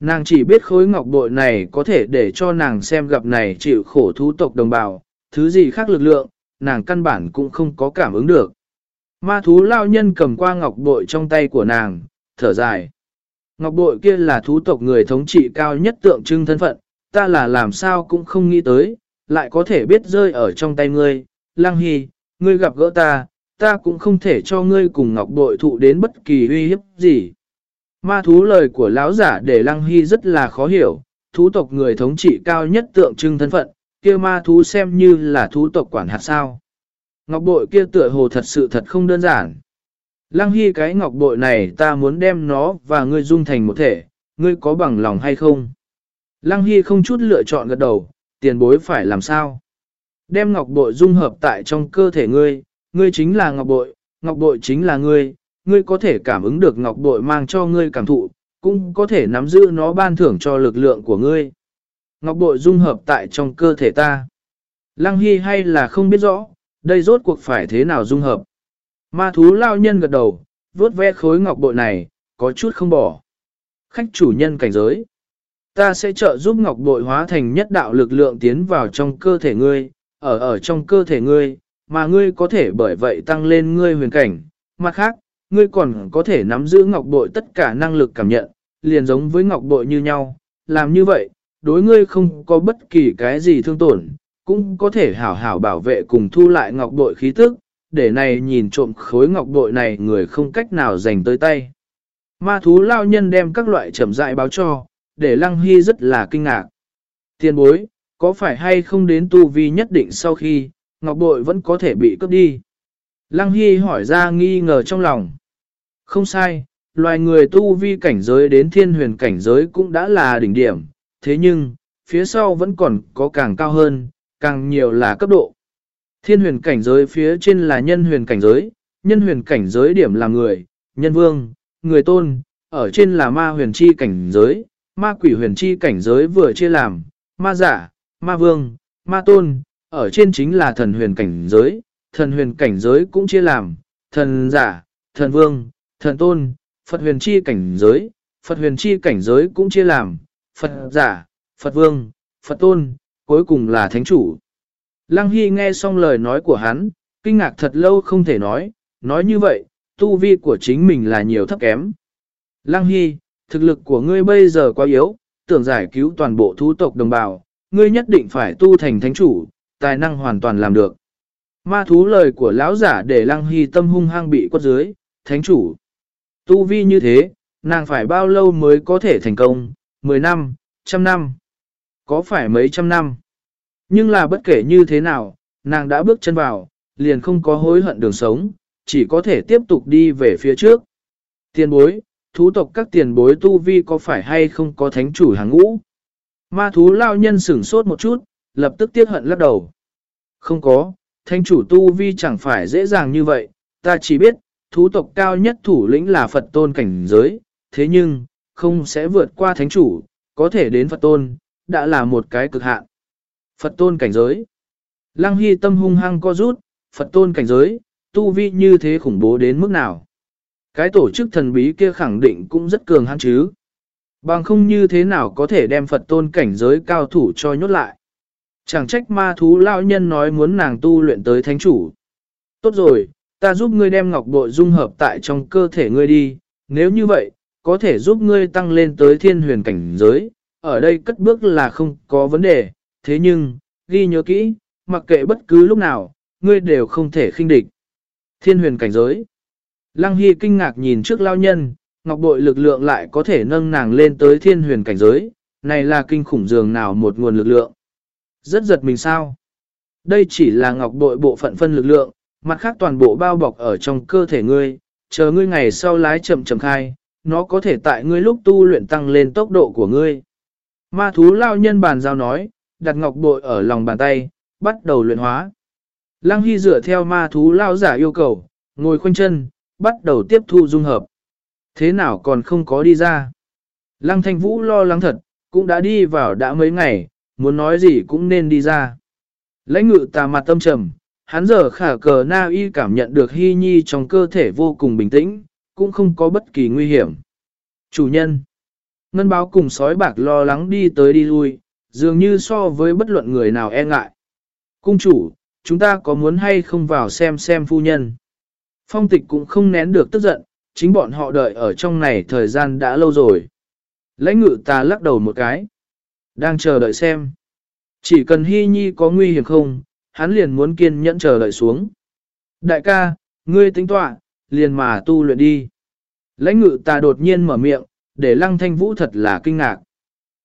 Nàng chỉ biết khối ngọc bội này có thể để cho nàng xem gặp này chịu khổ thú tộc đồng bào, thứ gì khác lực lượng, nàng căn bản cũng không có cảm ứng được. Ma thú lao nhân cầm qua ngọc bội trong tay của nàng, thở dài. Ngọc bội kia là thú tộc người thống trị cao nhất tượng trưng thân phận, ta là làm sao cũng không nghĩ tới, lại có thể biết rơi ở trong tay ngươi. Lăng Hy, ngươi gặp gỡ ta, ta cũng không thể cho ngươi cùng ngọc bội thụ đến bất kỳ uy hiếp gì. Ma thú lời của lão giả để Lăng Hy rất là khó hiểu, thú tộc người thống trị cao nhất tượng trưng thân phận, kia ma thú xem như là thú tộc quản hạt sao. Ngọc bội kia tựa hồ thật sự thật không đơn giản. Lăng Hy cái ngọc bội này ta muốn đem nó và ngươi dung thành một thể, ngươi có bằng lòng hay không? Lăng Hy không chút lựa chọn gật đầu, tiền bối phải làm sao? Đem ngọc bội dung hợp tại trong cơ thể ngươi, ngươi chính là ngọc bội, ngọc bội chính là ngươi, ngươi có thể cảm ứng được ngọc bội mang cho ngươi cảm thụ, cũng có thể nắm giữ nó ban thưởng cho lực lượng của ngươi. Ngọc bội dung hợp tại trong cơ thể ta. Lăng Hy hay là không biết rõ, đây rốt cuộc phải thế nào dung hợp. Ma thú lao nhân gật đầu, vuốt ve khối ngọc bội này, có chút không bỏ. Khách chủ nhân cảnh giới. Ta sẽ trợ giúp ngọc bội hóa thành nhất đạo lực lượng tiến vào trong cơ thể ngươi, ở ở trong cơ thể ngươi, mà ngươi có thể bởi vậy tăng lên ngươi huyền cảnh. Mặt khác, ngươi còn có thể nắm giữ ngọc bội tất cả năng lực cảm nhận, liền giống với ngọc bội như nhau. Làm như vậy, đối ngươi không có bất kỳ cái gì thương tổn, cũng có thể hảo hảo bảo vệ cùng thu lại ngọc bội khí tức, để này nhìn trộm khối ngọc bội này người không cách nào giành tới tay. Ma thú lao nhân đem các loại chậm dại báo cho, để Lăng Hy rất là kinh ngạc. Tiền bối, có phải hay không đến tu vi nhất định sau khi, ngọc bội vẫn có thể bị cướp đi? Lăng Hy hỏi ra nghi ngờ trong lòng. Không sai, loài người tu vi cảnh giới đến thiên huyền cảnh giới cũng đã là đỉnh điểm, thế nhưng, phía sau vẫn còn có càng cao hơn, càng nhiều là cấp độ. Thiên huyền cảnh giới phía trên là nhân huyền cảnh giới, nhân huyền cảnh giới điểm là người, nhân vương, người tôn, ở trên là ma huyền chi cảnh giới, ma quỷ huyền chi cảnh giới vừa chia làm, ma giả, ma vương, ma tôn, ở trên chính là thần huyền cảnh giới, thần huyền cảnh giới cũng chia làm, thần giả, thần vương, thần tôn, Phật huyền chi cảnh giới, Phật huyền chi cảnh giới cũng chia làm, Phật giả, Phật vương, Phật tôn, cuối cùng là thánh chủ. Lăng Hy nghe xong lời nói của hắn, kinh ngạc thật lâu không thể nói, nói như vậy, tu vi của chính mình là nhiều thấp kém. Lăng Hy, thực lực của ngươi bây giờ quá yếu, tưởng giải cứu toàn bộ thú tộc đồng bào, ngươi nhất định phải tu thành thánh chủ, tài năng hoàn toàn làm được. Ma thú lời của lão giả để Lăng Hy tâm hung hăng bị quất dưới, thánh chủ. Tu vi như thế, nàng phải bao lâu mới có thể thành công, 10 năm, trăm năm, có phải mấy trăm năm. Nhưng là bất kể như thế nào, nàng đã bước chân vào, liền không có hối hận đường sống, chỉ có thể tiếp tục đi về phía trước. tiên bối, thú tộc các tiền bối tu vi có phải hay không có thánh chủ hàng ngũ? Ma thú lao nhân sửng sốt một chút, lập tức tiếc hận lắc đầu. Không có, thánh chủ tu vi chẳng phải dễ dàng như vậy, ta chỉ biết, thú tộc cao nhất thủ lĩnh là Phật tôn cảnh giới, thế nhưng, không sẽ vượt qua thánh chủ, có thể đến Phật tôn, đã là một cái cực hạn. Phật tôn cảnh giới. Lăng Hy tâm hung hăng co rút, Phật tôn cảnh giới, tu vi như thế khủng bố đến mức nào. Cái tổ chức thần bí kia khẳng định cũng rất cường hãn chứ. Bằng không như thế nào có thể đem Phật tôn cảnh giới cao thủ cho nhốt lại. Chẳng trách ma thú lao nhân nói muốn nàng tu luyện tới thánh chủ. Tốt rồi, ta giúp ngươi đem ngọc bội dung hợp tại trong cơ thể ngươi đi, nếu như vậy, có thể giúp ngươi tăng lên tới thiên huyền cảnh giới, ở đây cất bước là không có vấn đề, thế nhưng, ghi nhớ kỹ, mặc kệ bất cứ lúc nào, ngươi đều không thể khinh địch. Thiên huyền cảnh giới. Lăng Hy kinh ngạc nhìn trước lao nhân, ngọc bội lực lượng lại có thể nâng nàng lên tới thiên huyền cảnh giới, này là kinh khủng dường nào một nguồn lực lượng. Rất giật mình sao. Đây chỉ là ngọc bội bộ phận phân lực lượng, mặt khác toàn bộ bao bọc ở trong cơ thể ngươi, chờ ngươi ngày sau lái chậm chậm khai, nó có thể tại ngươi lúc tu luyện tăng lên tốc độ của ngươi. Ma thú lao nhân bàn giao nói, đặt ngọc bội ở lòng bàn tay, bắt đầu luyện hóa. Lăng Hy dựa theo ma thú lao giả yêu cầu, ngồi khoanh chân, bắt đầu tiếp thu dung hợp. Thế nào còn không có đi ra? Lăng Thanh Vũ lo lắng thật, cũng đã đi vào đã mấy ngày, muốn nói gì cũng nên đi ra. Lãnh ngự tà mặt tâm trầm, hắn giờ khả cờ na y cảm nhận được hy nhi trong cơ thể vô cùng bình tĩnh, cũng không có bất kỳ nguy hiểm. Chủ nhân Ngân báo cùng sói bạc lo lắng đi tới đi lui, dường như so với bất luận người nào e ngại. Cung chủ, chúng ta có muốn hay không vào xem xem phu nhân. Phong tịch cũng không nén được tức giận, chính bọn họ đợi ở trong này thời gian đã lâu rồi. Lãnh ngự ta lắc đầu một cái. Đang chờ đợi xem. Chỉ cần hy nhi có nguy hiểm không, hắn liền muốn kiên nhẫn chờ đợi xuống. Đại ca, ngươi tính tọa, liền mà tu luyện đi. Lãnh ngự ta đột nhiên mở miệng, để lăng thanh vũ thật là kinh ngạc.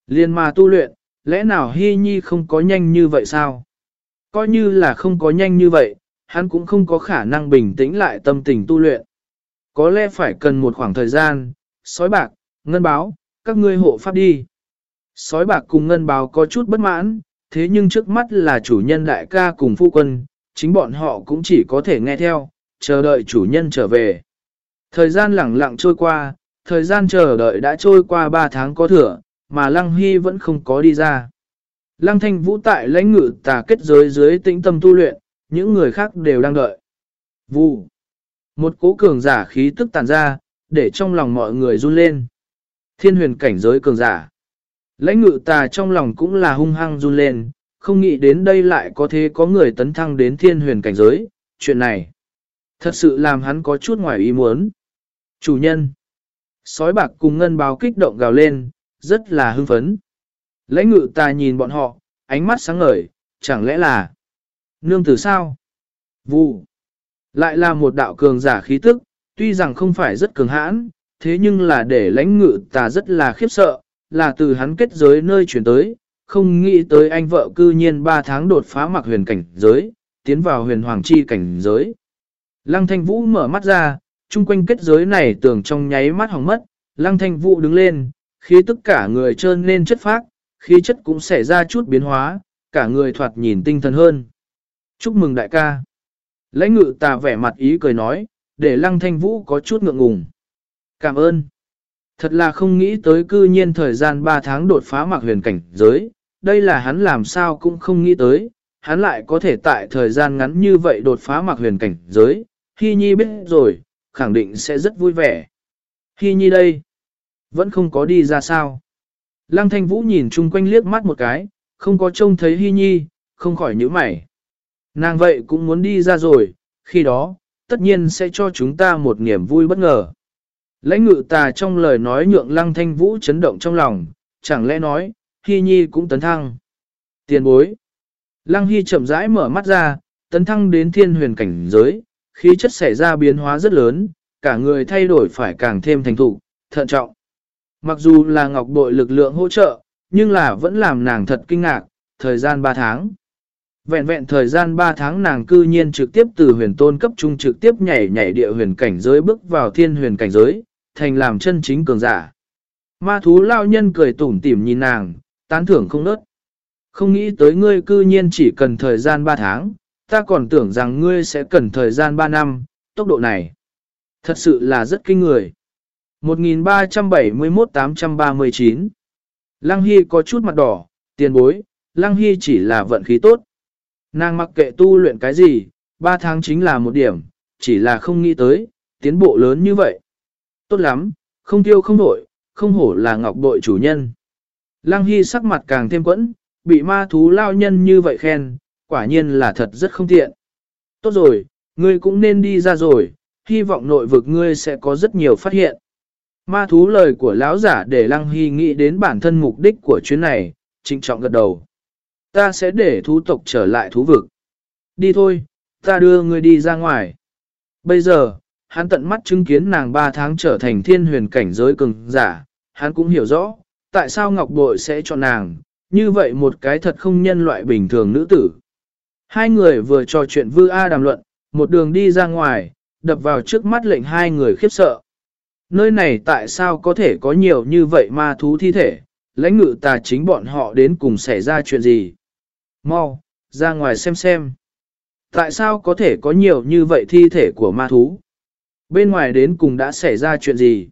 Liền mà tu luyện, lẽ nào hy nhi không có nhanh như vậy sao? Coi như là không có nhanh như vậy, hắn cũng không có khả năng bình tĩnh lại tâm tình tu luyện. Có lẽ phải cần một khoảng thời gian, sói bạc, ngân báo, các ngươi hộ pháp đi. Sói bạc cùng ngân báo có chút bất mãn, thế nhưng trước mắt là chủ nhân đại ca cùng phu quân, chính bọn họ cũng chỉ có thể nghe theo, chờ đợi chủ nhân trở về. Thời gian lẳng lặng trôi qua, thời gian chờ đợi đã trôi qua 3 tháng có thừa, mà Lăng Hy vẫn không có đi ra. Lăng thanh vũ tại lãnh ngự tà kết giới dưới tĩnh tâm tu luyện, những người khác đều đang đợi. Vụ. Một cố cường giả khí tức tàn ra, để trong lòng mọi người run lên. Thiên huyền cảnh giới cường giả. Lãnh ngự tà trong lòng cũng là hung hăng run lên, không nghĩ đến đây lại có thế có người tấn thăng đến thiên huyền cảnh giới, chuyện này. Thật sự làm hắn có chút ngoài ý muốn. Chủ nhân. Sói bạc cùng ngân báo kích động gào lên, rất là hưng phấn. Lãnh ngự ta nhìn bọn họ, ánh mắt sáng ngời, chẳng lẽ là nương tử sao? Vụ. Lại là một đạo cường giả khí tức, tuy rằng không phải rất cường hãn, thế nhưng là để lãnh ngự ta rất là khiếp sợ, là từ hắn kết giới nơi chuyển tới, không nghĩ tới anh vợ cư nhiên 3 tháng đột phá mặc huyền cảnh giới, tiến vào huyền hoàng chi cảnh giới. Lăng thanh vũ mở mắt ra, chung quanh kết giới này tưởng trong nháy mắt hỏng mất, lăng thanh vũ đứng lên, khi tất cả người trơn lên chất phác, khí chất cũng xảy ra chút biến hóa, cả người thoạt nhìn tinh thần hơn. Chúc mừng đại ca. Lãnh ngự tà vẻ mặt ý cười nói, để lăng thanh vũ có chút ngượng ngùng. Cảm ơn. Thật là không nghĩ tới cư nhiên thời gian 3 tháng đột phá mặc huyền cảnh giới, đây là hắn làm sao cũng không nghĩ tới, hắn lại có thể tại thời gian ngắn như vậy đột phá mặc huyền cảnh giới, Hy Nhi biết rồi, khẳng định sẽ rất vui vẻ. Hy Nhi đây, vẫn không có đi ra sao. Lăng Thanh Vũ nhìn chung quanh liếc mắt một cái, không có trông thấy Hy Nhi, không khỏi nhíu mày. Nàng vậy cũng muốn đi ra rồi, khi đó, tất nhiên sẽ cho chúng ta một niềm vui bất ngờ. Lãnh ngự tà trong lời nói nhượng Lăng Thanh Vũ chấn động trong lòng, chẳng lẽ nói, Hy Nhi cũng tấn thăng. Tiền bối. Lăng Hy chậm rãi mở mắt ra, tấn thăng đến thiên huyền cảnh giới, khí chất xảy ra biến hóa rất lớn, cả người thay đổi phải càng thêm thành thục, thận trọng. Mặc dù là ngọc bội lực lượng hỗ trợ, nhưng là vẫn làm nàng thật kinh ngạc, thời gian 3 tháng. Vẹn vẹn thời gian 3 tháng nàng cư nhiên trực tiếp từ huyền tôn cấp trung trực tiếp nhảy nhảy địa huyền cảnh giới bước vào thiên huyền cảnh giới, thành làm chân chính cường giả. Ma thú lao nhân cười tủm tỉm nhìn nàng, tán thưởng không nớt. Không nghĩ tới ngươi cư nhiên chỉ cần thời gian 3 tháng, ta còn tưởng rằng ngươi sẽ cần thời gian 3 năm, tốc độ này. Thật sự là rất kinh người. 1371-839 Lăng Hy có chút mặt đỏ, tiền bối, Lăng Hy chỉ là vận khí tốt. Nàng mặc kệ tu luyện cái gì, 3 tháng chính là một điểm, chỉ là không nghĩ tới, tiến bộ lớn như vậy. Tốt lắm, không tiêu không đổi, không hổ là ngọc bội chủ nhân. Lăng Hy sắc mặt càng thêm quẫn, bị ma thú lao nhân như vậy khen, quả nhiên là thật rất không tiện. Tốt rồi, ngươi cũng nên đi ra rồi, hy vọng nội vực ngươi sẽ có rất nhiều phát hiện. Ma thú lời của lão giả để Lăng Hy nghĩ đến bản thân mục đích của chuyến này, trịnh trọng gật đầu. Ta sẽ để thú tộc trở lại thú vực. Đi thôi, ta đưa ngươi đi ra ngoài. Bây giờ, hắn tận mắt chứng kiến nàng 3 tháng trở thành thiên huyền cảnh giới cường giả, hắn cũng hiểu rõ, tại sao Ngọc Bội sẽ chọn nàng, như vậy một cái thật không nhân loại bình thường nữ tử. Hai người vừa trò chuyện vư A đàm luận, một đường đi ra ngoài, đập vào trước mắt lệnh hai người khiếp sợ. Nơi này tại sao có thể có nhiều như vậy ma thú thi thể, lãnh ngự tà chính bọn họ đến cùng xảy ra chuyện gì? Mau, ra ngoài xem xem. Tại sao có thể có nhiều như vậy thi thể của ma thú? Bên ngoài đến cùng đã xảy ra chuyện gì?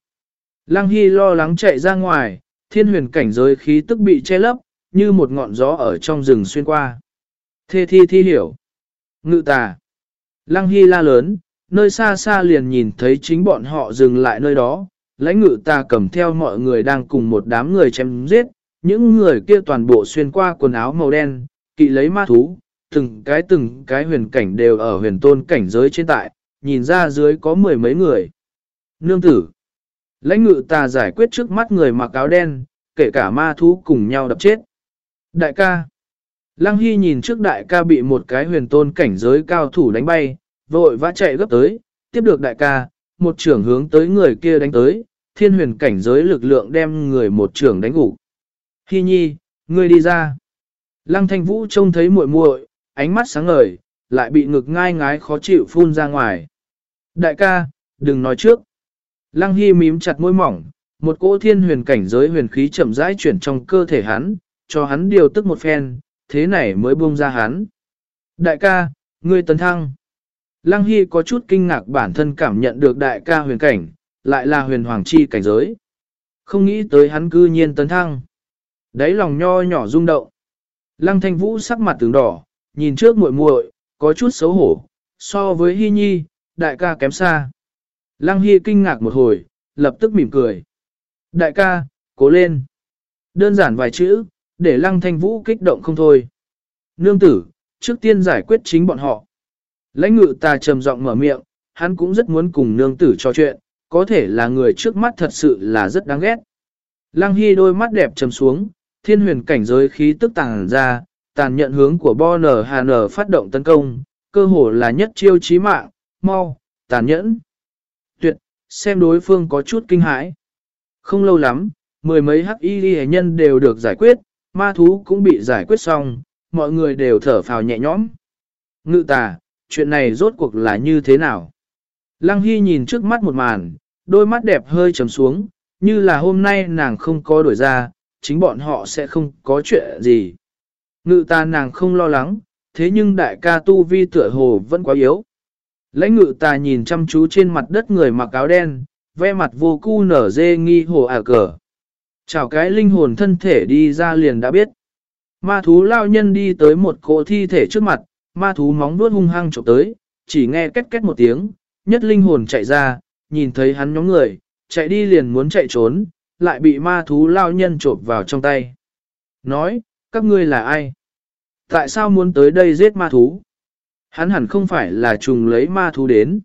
Lăng Hy lo lắng chạy ra ngoài, thiên huyền cảnh giới khí tức bị che lấp, như một ngọn gió ở trong rừng xuyên qua. Thê thi thi hiểu. Ngự tà. Lăng Hy la lớn, nơi xa xa liền nhìn thấy chính bọn họ dừng lại nơi đó. Lãnh ngự tà cầm theo mọi người đang cùng một đám người chém giết. Những người kia toàn bộ xuyên qua quần áo màu đen, kỵ lấy ma thú. Từng cái từng cái huyền cảnh đều ở huyền tôn cảnh giới trên tại, nhìn ra dưới có mười mấy người. Nương tử. Lãnh ngự ta giải quyết trước mắt người mặc áo đen, kể cả ma thú cùng nhau đập chết. Đại ca. Lăng Hy nhìn trước đại ca bị một cái huyền tôn cảnh giới cao thủ đánh bay, vội vã chạy gấp tới, tiếp được đại ca, một trưởng hướng tới người kia đánh tới, thiên huyền cảnh giới lực lượng đem người một trưởng đánh gục. Hy nhi, ngươi đi ra. Lăng thanh vũ trông thấy muội muội, ánh mắt sáng ngời, lại bị ngực ngai ngái khó chịu phun ra ngoài. Đại ca, đừng nói trước. Lăng Hy mím chặt môi mỏng, một cỗ thiên huyền cảnh giới huyền khí chậm rãi chuyển trong cơ thể hắn, cho hắn điều tức một phen, thế này mới buông ra hắn. Đại ca, ngươi tấn thăng. Lăng Hy có chút kinh ngạc bản thân cảm nhận được đại ca huyền cảnh, lại là huyền hoàng chi cảnh giới. Không nghĩ tới hắn cư nhiên tấn thăng. Đấy lòng nho nhỏ rung động. Lăng thanh vũ sắc mặt tướng đỏ, nhìn trước muội muội, có chút xấu hổ, so với Hy Nhi, đại ca kém xa. Lăng Hy kinh ngạc một hồi, lập tức mỉm cười. Đại ca, cố lên. Đơn giản vài chữ, để Lăng Thanh Vũ kích động không thôi. Nương tử, trước tiên giải quyết chính bọn họ. Lãnh ngự ta trầm giọng mở miệng, hắn cũng rất muốn cùng nương tử trò chuyện, có thể là người trước mắt thật sự là rất đáng ghét. Lăng Hy đôi mắt đẹp trầm xuống, thiên huyền cảnh giới khí tức tàng ra, tàn nhận hướng của Bo Nở Nở phát động tấn công, cơ hồ là nhất chiêu chí mạng, mau, tàn nhẫn. Tuyệt, xem đối phương có chút kinh hãi. Không lâu lắm, mười mấy hắc y nhân đều được giải quyết, ma thú cũng bị giải quyết xong, mọi người đều thở phào nhẹ nhõm. Ngự tà, chuyện này rốt cuộc là như thế nào? Lăng Hy nhìn trước mắt một màn, đôi mắt đẹp hơi trầm xuống, như là hôm nay nàng không có đổi ra, chính bọn họ sẽ không có chuyện gì. Ngự ta nàng không lo lắng, thế nhưng đại ca tu vi tựa hồ vẫn quá yếu. Lãnh ngự ta nhìn chăm chú trên mặt đất người mặc áo đen, ve mặt vô cu nở dê nghi hồ ả cờ. Chào cái linh hồn thân thể đi ra liền đã biết. Ma thú lao nhân đi tới một cỗ thi thể trước mặt, ma thú móng vuốt hung hăng chụp tới, chỉ nghe két két một tiếng, nhất linh hồn chạy ra, nhìn thấy hắn nhóm người, chạy đi liền muốn chạy trốn, lại bị ma thú lao nhân trộm vào trong tay. Nói, các ngươi là ai? Tại sao muốn tới đây giết ma thú? Hắn hẳn không phải là trùng lấy ma thú đến.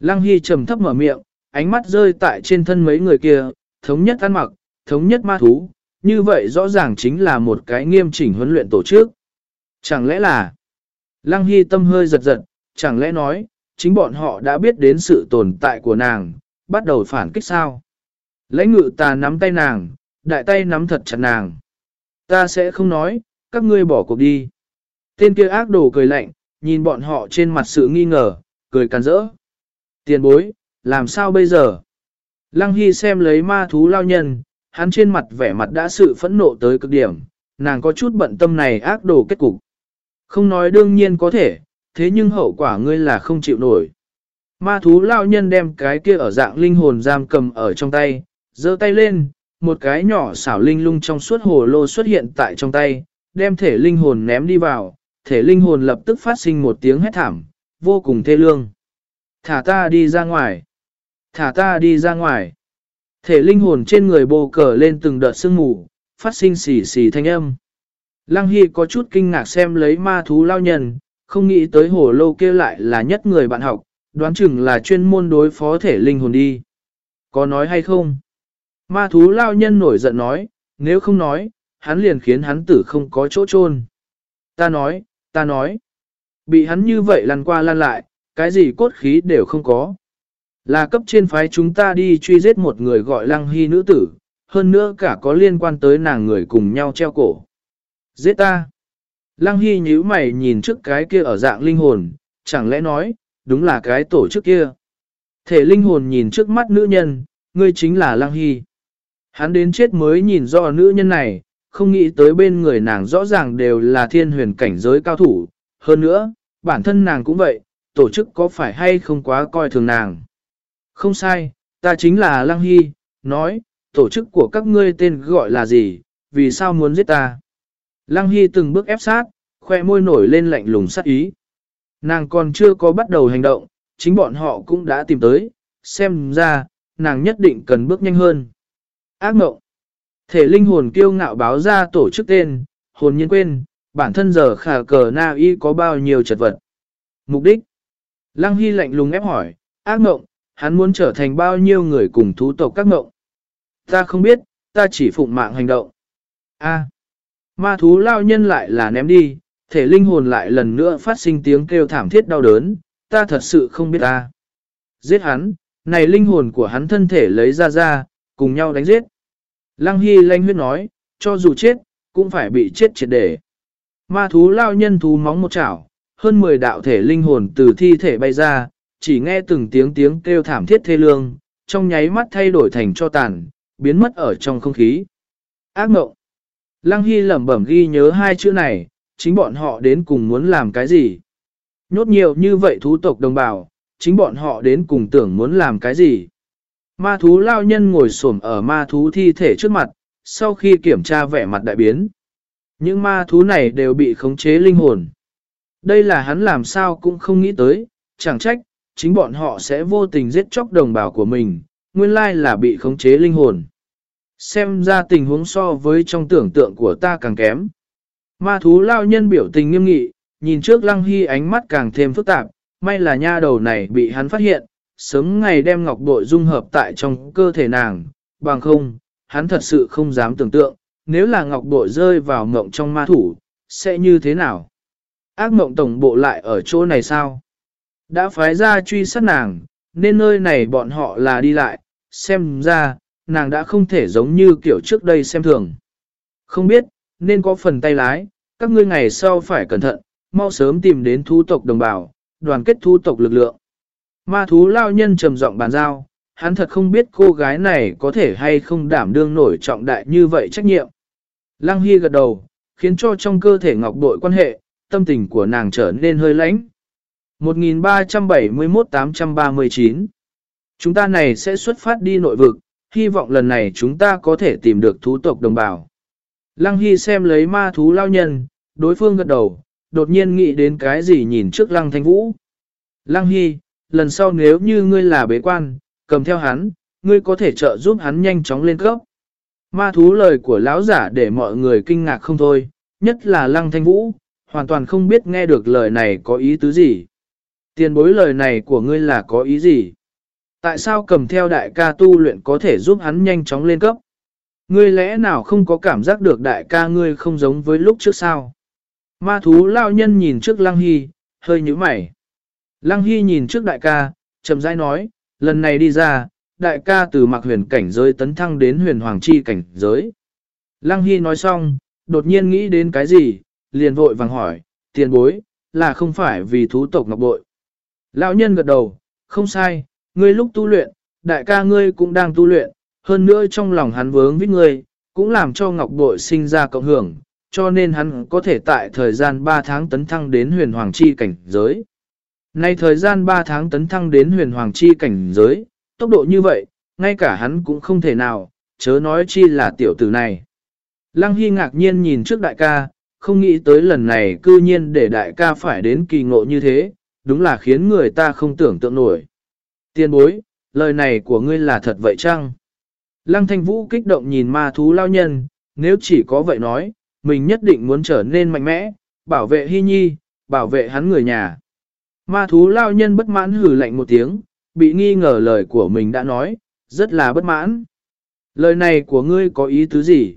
Lăng Hy trầm thấp mở miệng, ánh mắt rơi tại trên thân mấy người kia, thống nhất ăn mặc, thống nhất ma thú, như vậy rõ ràng chính là một cái nghiêm chỉnh huấn luyện tổ chức. Chẳng lẽ là... Lăng Hy tâm hơi giật giật, chẳng lẽ nói, chính bọn họ đã biết đến sự tồn tại của nàng, bắt đầu phản kích sao? Lãnh ngự ta nắm tay nàng, đại tay nắm thật chặt nàng. Ta sẽ không nói, các ngươi bỏ cuộc đi. Tên kia ác đồ cười lạnh, nhìn bọn họ trên mặt sự nghi ngờ, cười càn rỡ. Tiền bối, làm sao bây giờ? Lăng Hy xem lấy ma thú lao nhân, hắn trên mặt vẻ mặt đã sự phẫn nộ tới cực điểm, nàng có chút bận tâm này ác đồ kết cục. Không nói đương nhiên có thể, thế nhưng hậu quả ngươi là không chịu nổi. Ma thú lao nhân đem cái kia ở dạng linh hồn giam cầm ở trong tay, giơ tay lên, một cái nhỏ xảo linh lung trong suốt hồ lô xuất hiện tại trong tay, đem thể linh hồn ném đi vào, thể linh hồn lập tức phát sinh một tiếng hét thảm, vô cùng thê lương. Thả ta đi ra ngoài. Thả ta đi ra ngoài. Thể linh hồn trên người bồ cờ lên từng đợt sương mù, phát sinh xì xì thanh âm. Lăng Hy có chút kinh ngạc xem lấy ma thú lao nhân, không nghĩ tới hồ lô kia lại là nhất người bạn học, đoán chừng là chuyên môn đối phó thể linh hồn đi. Có nói hay không? Ma thú lao nhân nổi giận nói, nếu không nói, hắn liền khiến hắn tử không có chỗ chôn. Ta nói, ta nói. Bị hắn như vậy lăn qua lăn lại, cái gì cốt khí đều không có. Là cấp trên phái chúng ta đi truy giết một người gọi lăng hy nữ tử, hơn nữa cả có liên quan tới nàng người cùng nhau treo cổ. Giết ta. Lăng hy nhíu mày nhìn trước cái kia ở dạng linh hồn, chẳng lẽ nói, đúng là cái tổ chức kia. Thể linh hồn nhìn trước mắt nữ nhân, ngươi chính là lăng hy. Hắn đến chết mới nhìn rõ nữ nhân này, không nghĩ tới bên người nàng rõ ràng đều là thiên huyền cảnh giới cao thủ. Hơn nữa, bản thân nàng cũng vậy, tổ chức có phải hay không quá coi thường nàng. Không sai, ta chính là Lăng Hy, nói, tổ chức của các ngươi tên gọi là gì, vì sao muốn giết ta. Lăng Hy từng bước ép sát, khoe môi nổi lên lạnh lùng sát ý. Nàng còn chưa có bắt đầu hành động, chính bọn họ cũng đã tìm tới, xem ra, nàng nhất định cần bước nhanh hơn. Ác mộng. Thể linh hồn kiêu ngạo báo ra tổ chức tên, hồn nhiên quên, bản thân giờ khả cờ na y có bao nhiêu chật vật. Mục đích. Lăng Hy lạnh lùng ép hỏi, ác mộng, hắn muốn trở thành bao nhiêu người cùng thú tộc các mộng. Ta không biết, ta chỉ phụng mạng hành động. A. ma thú lao nhân lại là ném đi, thể linh hồn lại lần nữa phát sinh tiếng kêu thảm thiết đau đớn, ta thật sự không biết ta. Giết hắn, này linh hồn của hắn thân thể lấy ra ra, cùng nhau đánh giết. Lăng Hy lanh huyết nói, cho dù chết, cũng phải bị chết triệt để. Ma thú lao nhân thú móng một chảo, hơn 10 đạo thể linh hồn từ thi thể bay ra, chỉ nghe từng tiếng tiếng kêu thảm thiết thê lương, trong nháy mắt thay đổi thành cho tàn, biến mất ở trong không khí. Ác mộng. Lăng Hy lẩm bẩm ghi nhớ hai chữ này, chính bọn họ đến cùng muốn làm cái gì. Nhốt nhiều như vậy thú tộc đồng bào, chính bọn họ đến cùng tưởng muốn làm cái gì. Ma thú lao nhân ngồi xổm ở ma thú thi thể trước mặt, sau khi kiểm tra vẻ mặt đại biến. Những ma thú này đều bị khống chế linh hồn. Đây là hắn làm sao cũng không nghĩ tới, chẳng trách, chính bọn họ sẽ vô tình giết chóc đồng bào của mình, nguyên lai là bị khống chế linh hồn. Xem ra tình huống so với trong tưởng tượng của ta càng kém. Ma thú lao nhân biểu tình nghiêm nghị, nhìn trước lăng hy ánh mắt càng thêm phức tạp, may là nha đầu này bị hắn phát hiện, sớm ngày đem ngọc bội dung hợp tại trong cơ thể nàng, bằng không, hắn thật sự không dám tưởng tượng, nếu là ngọc bội rơi vào mộng trong ma thủ, sẽ như thế nào? Ác mộng tổng bộ lại ở chỗ này sao? Đã phái ra truy sát nàng, nên nơi này bọn họ là đi lại, xem ra, nàng đã không thể giống như kiểu trước đây xem thường. Không biết, nên có phần tay lái, các ngươi ngày sau phải cẩn thận, mau sớm tìm đến thu tộc đồng bào, đoàn kết thu tộc lực lượng. Ma thú lao nhân trầm giọng bàn giao, hắn thật không biết cô gái này có thể hay không đảm đương nổi trọng đại như vậy trách nhiệm. Lăng Hy gật đầu, khiến cho trong cơ thể ngọc bội quan hệ, tâm tình của nàng trở nên hơi lãnh. 1371-839 Chúng ta này sẽ xuất phát đi nội vực, hy vọng lần này chúng ta có thể tìm được thú tộc đồng bào. Lăng Hy xem lấy ma thú lao nhân, đối phương gật đầu, đột nhiên nghĩ đến cái gì nhìn trước Lăng Thanh Vũ. Lăng Hy, lần sau nếu như ngươi là bế quan, cầm theo hắn, ngươi có thể trợ giúp hắn nhanh chóng lên cấp. Ma thú lời của lão giả để mọi người kinh ngạc không thôi, nhất là Lăng Thanh Vũ, hoàn toàn không biết nghe được lời này có ý tứ gì. Tiền bối lời này của ngươi là có ý gì? Tại sao cầm theo đại ca tu luyện có thể giúp hắn nhanh chóng lên cấp? Ngươi lẽ nào không có cảm giác được đại ca ngươi không giống với lúc trước sao? Ma thú lao nhân nhìn trước Lăng Hy, hơi như mày. Lăng Hy nhìn trước đại ca, chậm rãi nói, lần này đi ra, đại ca từ mặc huyền cảnh giới tấn thăng đến huyền hoàng chi cảnh giới. Lăng Hy nói xong, đột nhiên nghĩ đến cái gì, liền vội vàng hỏi, tiền bối, là không phải vì thú tộc ngọc bội. Lão nhân gật đầu, không sai, ngươi lúc tu luyện, đại ca ngươi cũng đang tu luyện, hơn nữa trong lòng hắn vướng với ngươi, cũng làm cho ngọc bội sinh ra cộng hưởng, cho nên hắn có thể tại thời gian 3 tháng tấn thăng đến huyền hoàng chi cảnh giới. Nay thời gian 3 tháng tấn thăng đến huyền hoàng chi cảnh giới, tốc độ như vậy, ngay cả hắn cũng không thể nào, chớ nói chi là tiểu tử này. Lăng Hy ngạc nhiên nhìn trước đại ca, không nghĩ tới lần này cư nhiên để đại ca phải đến kỳ ngộ như thế, đúng là khiến người ta không tưởng tượng nổi. Tiên bối, lời này của ngươi là thật vậy chăng? Lăng thanh vũ kích động nhìn ma thú lao nhân, nếu chỉ có vậy nói, mình nhất định muốn trở nên mạnh mẽ, bảo vệ hy nhi, bảo vệ hắn người nhà. Ma thú lao nhân bất mãn hử lạnh một tiếng, bị nghi ngờ lời của mình đã nói, rất là bất mãn. Lời này của ngươi có ý tứ gì?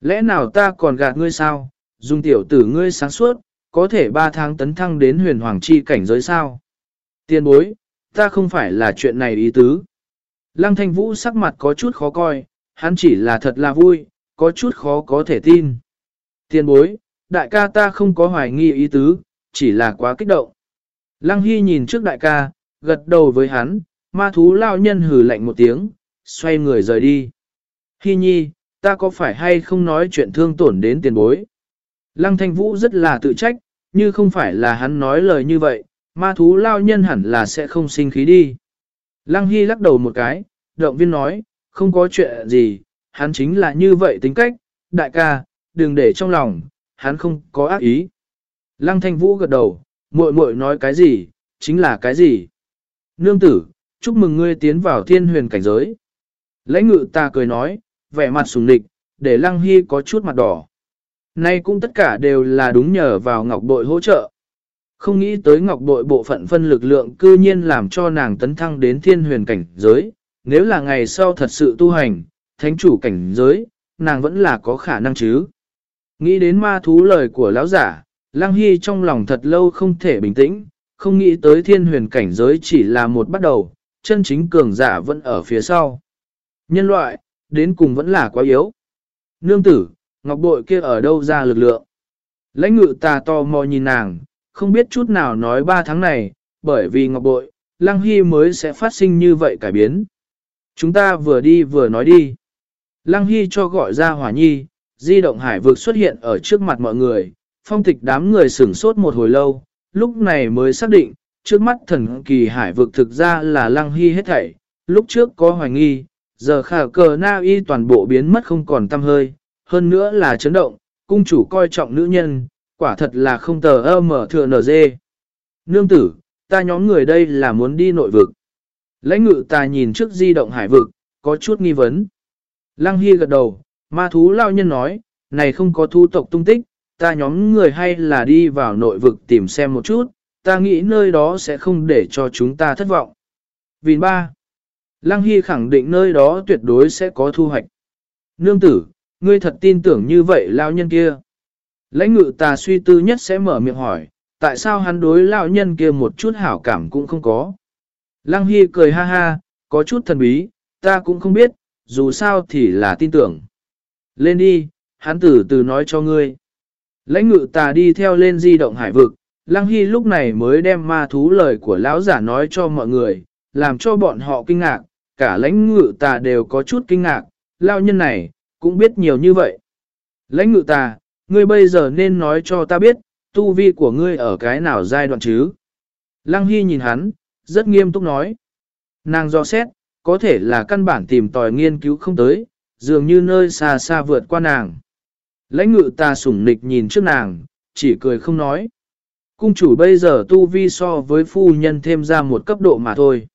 Lẽ nào ta còn gạt ngươi sao? Dùng tiểu tử ngươi sáng suốt, có thể ba tháng tấn thăng đến huyền hoàng chi cảnh giới sao? Tiên bối, ta không phải là chuyện này ý tứ. Lăng thanh vũ sắc mặt có chút khó coi, hắn chỉ là thật là vui, có chút khó có thể tin. Tiên bối, đại ca ta không có hoài nghi ý tứ, chỉ là quá kích động. Lăng Hy nhìn trước đại ca, gật đầu với hắn, ma thú lao nhân hử lạnh một tiếng, xoay người rời đi. Hy nhi, ta có phải hay không nói chuyện thương tổn đến tiền bối? Lăng thanh vũ rất là tự trách, như không phải là hắn nói lời như vậy, ma thú lao nhân hẳn là sẽ không sinh khí đi. Lăng Hy lắc đầu một cái, động viên nói, không có chuyện gì, hắn chính là như vậy tính cách, đại ca, đừng để trong lòng, hắn không có ác ý. Lăng thanh vũ gật đầu, muội muội nói cái gì, chính là cái gì. Nương tử, chúc mừng ngươi tiến vào thiên huyền cảnh giới. Lãnh ngự ta cười nói, vẻ mặt sùng địch, để lăng hy có chút mặt đỏ. Nay cũng tất cả đều là đúng nhờ vào ngọc bội hỗ trợ. Không nghĩ tới ngọc bội bộ phận phân lực lượng cư nhiên làm cho nàng tấn thăng đến thiên huyền cảnh giới. Nếu là ngày sau thật sự tu hành, thánh chủ cảnh giới, nàng vẫn là có khả năng chứ. Nghĩ đến ma thú lời của lão giả, Lăng Hy trong lòng thật lâu không thể bình tĩnh, không nghĩ tới thiên huyền cảnh giới chỉ là một bắt đầu, chân chính cường giả vẫn ở phía sau. Nhân loại, đến cùng vẫn là quá yếu. Nương tử, ngọc bội kia ở đâu ra lực lượng? Lãnh ngự tà to mò nhìn nàng, không biết chút nào nói ba tháng này, bởi vì ngọc bội, Lăng Hy mới sẽ phát sinh như vậy cải biến. Chúng ta vừa đi vừa nói đi. Lăng Hy cho gọi ra hỏa nhi, di động hải vực xuất hiện ở trước mặt mọi người, phong tịch đám người sửng sốt một hồi lâu, lúc này mới xác định, trước mắt thần kỳ hải vực thực ra là lăng hy hết thảy, lúc trước có hoài nghi, giờ khả cờ na y toàn bộ biến mất không còn tâm hơi, hơn nữa là chấn động, cung chủ coi trọng nữ nhân, quả thật là không tờ ơ mở thừa nở dê. Nương tử, ta nhóm người đây là muốn đi nội vực. Lãnh ngự ta nhìn trước di động hải vực, có chút nghi vấn. Lăng Hy gật đầu, ma thú lao nhân nói, này không có thu tộc tung tích, ta nhóm người hay là đi vào nội vực tìm xem một chút, ta nghĩ nơi đó sẽ không để cho chúng ta thất vọng. Vì ba, Lăng Hy khẳng định nơi đó tuyệt đối sẽ có thu hoạch. Nương tử, ngươi thật tin tưởng như vậy lao nhân kia. Lãnh ngự ta suy tư nhất sẽ mở miệng hỏi, tại sao hắn đối lao nhân kia một chút hảo cảm cũng không có. Lăng Hy cười ha ha, có chút thần bí, ta cũng không biết, dù sao thì là tin tưởng. Lên đi, hắn tử từ nói cho ngươi. Lãnh ngự tà đi theo lên di động hải vực, Lăng Hy lúc này mới đem ma thú lời của lão giả nói cho mọi người, làm cho bọn họ kinh ngạc, cả lãnh ngự tà đều có chút kinh ngạc, lao nhân này, cũng biết nhiều như vậy. Lãnh ngự tà, ngươi bây giờ nên nói cho ta biết, tu vi của ngươi ở cái nào giai đoạn chứ? Lăng Hy nhìn hắn, rất nghiêm túc nói. Nàng do xét, có thể là căn bản tìm tòi nghiên cứu không tới, dường như nơi xa xa vượt qua nàng. Lãnh ngự ta sủng nịch nhìn trước nàng, chỉ cười không nói. Cung chủ bây giờ tu vi so với phu nhân thêm ra một cấp độ mà thôi.